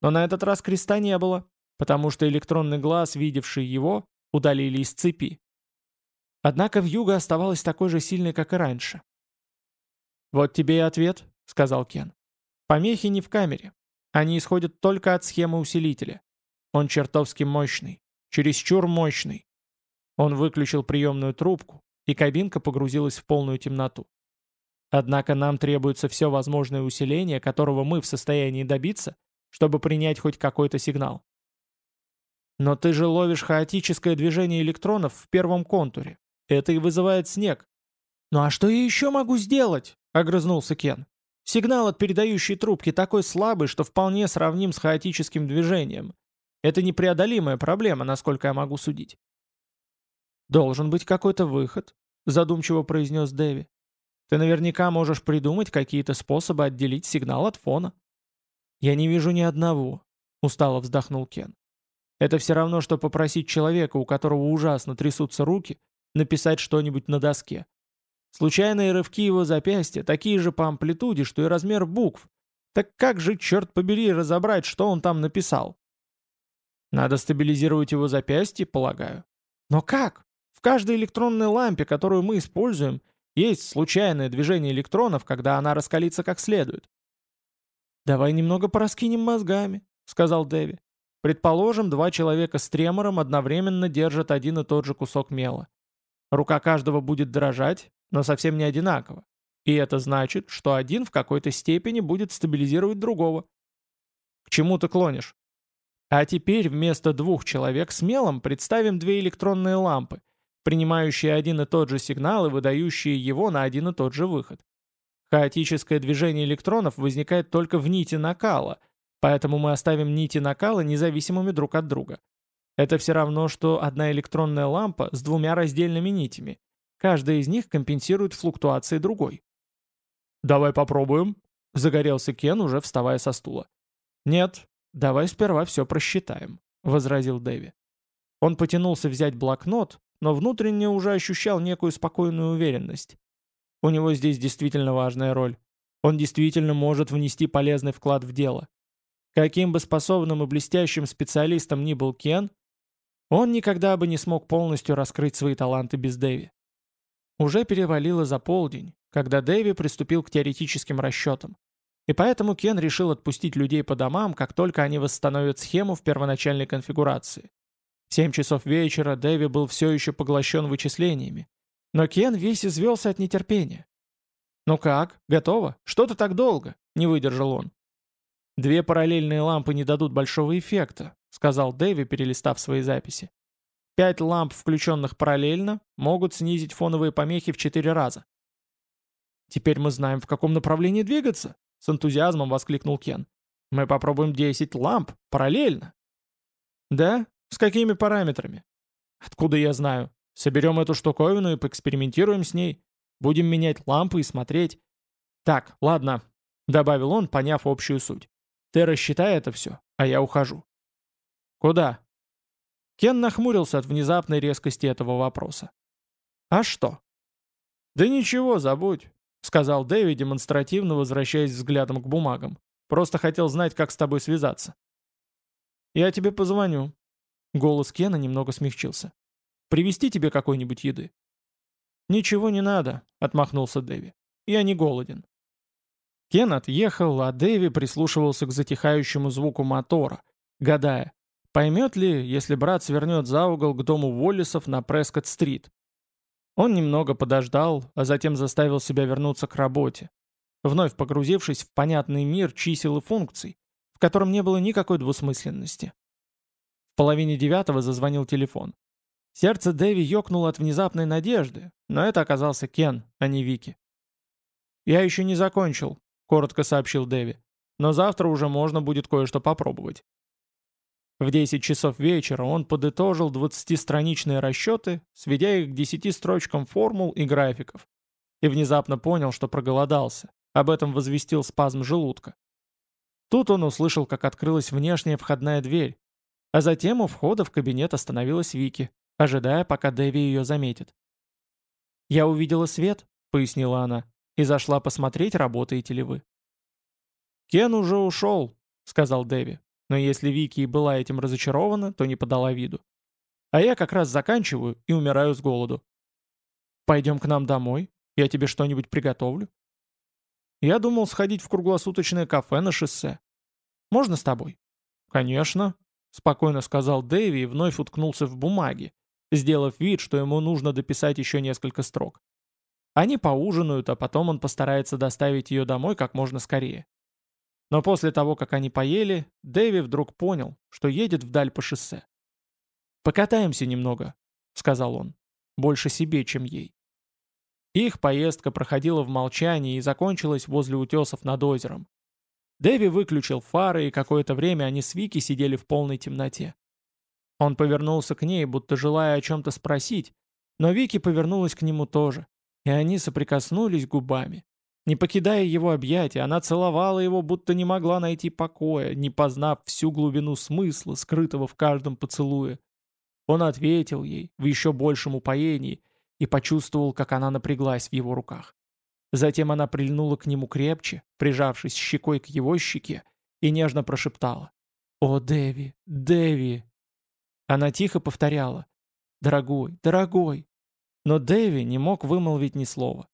Но на этот раз креста не было, потому что электронный глаз, видевший его, удалили из цепи. Однако вьюга оставалась такой же сильной, как и раньше. «Вот тебе и ответ», — сказал Кен. «Помехи не в камере. Они исходят только от схемы усилителя. Он чертовски мощный. Чересчур мощный». Он выключил приемную трубку, и кабинка погрузилась в полную темноту. Однако нам требуется все возможное усиление, которого мы в состоянии добиться, чтобы принять хоть какой-то сигнал. Но ты же ловишь хаотическое движение электронов в первом контуре. Это и вызывает снег. «Ну а что я еще могу сделать?» — огрызнулся Кен. «Сигнал от передающей трубки такой слабый, что вполне сравним с хаотическим движением. Это непреодолимая проблема, насколько я могу судить». «Должен быть какой-то выход», — задумчиво произнес Дэви. «Ты наверняка можешь придумать какие-то способы отделить сигнал от фона». «Я не вижу ни одного», — устало вздохнул Кен. «Это все равно, что попросить человека, у которого ужасно трясутся руки, написать что-нибудь на доске. Случайные рывки его запястья такие же по амплитуде, что и размер букв. Так как же, черт побери, разобрать, что он там написал? Надо стабилизировать его запястье, полагаю. Но как? В каждой электронной лампе, которую мы используем, есть случайное движение электронов, когда она раскалится как следует. «Давай немного пораскинем мозгами», — сказал Дэви. «Предположим, два человека с тремором одновременно держат один и тот же кусок мела. Рука каждого будет дрожать, но совсем не одинаково. И это значит, что один в какой-то степени будет стабилизировать другого. К чему ты клонишь? А теперь вместо двух человек с мелом представим две электронные лампы, принимающие один и тот же сигнал и выдающие его на один и тот же выход. Хаотическое движение электронов возникает только в нити накала, поэтому мы оставим нити накала независимыми друг от друга. Это все равно, что одна электронная лампа с двумя раздельными нитями. Каждая из них компенсирует флуктуации другой. «Давай попробуем», — загорелся Кен, уже вставая со стула. «Нет, давай сперва все просчитаем», — возразил Дэви. Он потянулся взять блокнот, но внутренне уже ощущал некую спокойную уверенность. У него здесь действительно важная роль. Он действительно может внести полезный вклад в дело. Каким бы способным и блестящим специалистом ни был Кен, Он никогда бы не смог полностью раскрыть свои таланты без Дэви. Уже перевалило за полдень, когда Дэви приступил к теоретическим расчетам. И поэтому Кен решил отпустить людей по домам, как только они восстановят схему в первоначальной конфигурации. В 7 часов вечера Дэви был все еще поглощен вычислениями. Но Кен весь извелся от нетерпения. «Ну как? Готово? Что-то так долго?» — не выдержал он. «Две параллельные лампы не дадут большого эффекта», — сказал Дэви, перелистав свои записи. «Пять ламп, включенных параллельно, могут снизить фоновые помехи в четыре раза». «Теперь мы знаем, в каком направлении двигаться», — с энтузиазмом воскликнул Кен. «Мы попробуем 10 ламп параллельно». «Да? С какими параметрами?» «Откуда я знаю? Соберем эту штуковину и поэкспериментируем с ней. Будем менять лампы и смотреть». «Так, ладно», — добавил он, поняв общую суть. «Ты рассчитай это все, а я ухожу». «Куда?» Кен нахмурился от внезапной резкости этого вопроса. «А что?» «Да ничего, забудь сказал Дэви, демонстративно возвращаясь взглядом к бумагам. «Просто хотел знать, как с тобой связаться». «Я тебе позвоню». Голос Кена немного смягчился. «Привезти тебе какой-нибудь еды?» «Ничего не надо», — отмахнулся Дэви. «Я не голоден». Кен отъехал, а Дэви прислушивался к затихающему звуку мотора, гадая, поймет ли, если брат свернет за угол к дому Уоллисов на Прескотт-стрит. Он немного подождал, а затем заставил себя вернуться к работе, вновь погрузившись в понятный мир чисел и функций, в котором не было никакой двусмысленности. В половине девятого зазвонил телефон. Сердце Дэви ёкнуло от внезапной надежды, но это оказался Кен, а не Вики. «Я еще не закончил», — коротко сообщил Дэви. «Но завтра уже можно будет кое-что попробовать». В 10 часов вечера он подытожил 20-страничные расчеты, сведя их к 10 строчкам формул и графиков. И внезапно понял, что проголодался. Об этом возвестил спазм желудка. Тут он услышал, как открылась внешняя входная дверь, а затем у входа в кабинет остановилась Вики, ожидая, пока Дэви ее заметит. «Я увидела свет», — пояснила она, — «и зашла посмотреть, работаете ли вы». «Кен уже ушел», — сказал Дэви. Но если Вики и была этим разочарована, то не подала виду. А я как раз заканчиваю и умираю с голоду. Пойдем к нам домой, я тебе что-нибудь приготовлю. Я думал сходить в круглосуточное кафе на шоссе. Можно с тобой? Конечно, спокойно сказал Дэви и вновь уткнулся в бумаге, сделав вид, что ему нужно дописать еще несколько строк. Они поужинают, а потом он постарается доставить ее домой как можно скорее. Но после того, как они поели, Дэви вдруг понял, что едет вдаль по шоссе. «Покатаемся немного», — сказал он. «Больше себе, чем ей». Их поездка проходила в молчании и закончилась возле утесов над озером. Дэви выключил фары, и какое-то время они с Вики сидели в полной темноте. Он повернулся к ней, будто желая о чем-то спросить, но Вики повернулась к нему тоже, и они соприкоснулись губами. Не покидая его объятия, она целовала его, будто не могла найти покоя, не познав всю глубину смысла, скрытого в каждом поцелуе. Он ответил ей в еще большем упоении и почувствовал, как она напряглась в его руках. Затем она прильнула к нему крепче, прижавшись щекой к его щеке, и нежно прошептала. «О, Дэви, Дэви!» Она тихо повторяла. «Дорогой, дорогой!» Но Дэви не мог вымолвить ни слова.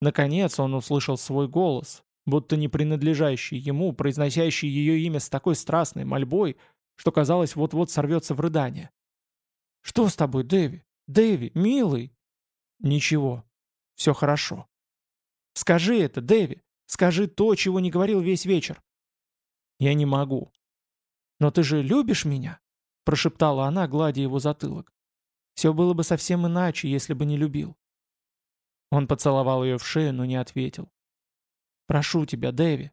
Наконец он услышал свой голос, будто не принадлежащий ему, произносящий ее имя с такой страстной мольбой, что казалось вот-вот сорвется в рыдание. «Что с тобой, Дэви? Дэви, милый?» «Ничего. Все хорошо». «Скажи это, Дэви. Скажи то, чего не говорил весь вечер». «Я не могу». «Но ты же любишь меня?» прошептала она, гладя его затылок. «Все было бы совсем иначе, если бы не любил. Он поцеловал ее в шею, но не ответил. «Прошу тебя, Дэви».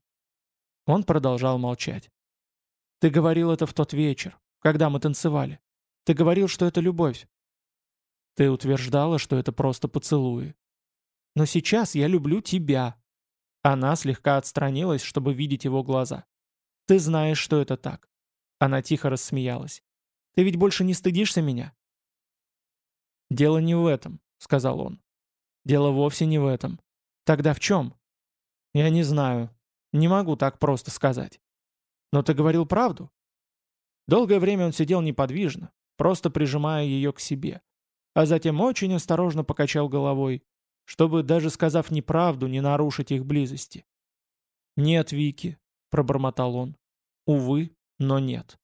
Он продолжал молчать. «Ты говорил это в тот вечер, когда мы танцевали. Ты говорил, что это любовь. Ты утверждала, что это просто поцелуи. Но сейчас я люблю тебя». Она слегка отстранилась, чтобы видеть его глаза. «Ты знаешь, что это так». Она тихо рассмеялась. «Ты ведь больше не стыдишься меня?» «Дело не в этом», — сказал он. Дело вовсе не в этом. Тогда в чем? Я не знаю. Не могу так просто сказать. Но ты говорил правду? Долгое время он сидел неподвижно, просто прижимая ее к себе. А затем очень осторожно покачал головой, чтобы, даже сказав неправду, не нарушить их близости. «Нет, Вики», — пробормотал он. «Увы, но нет».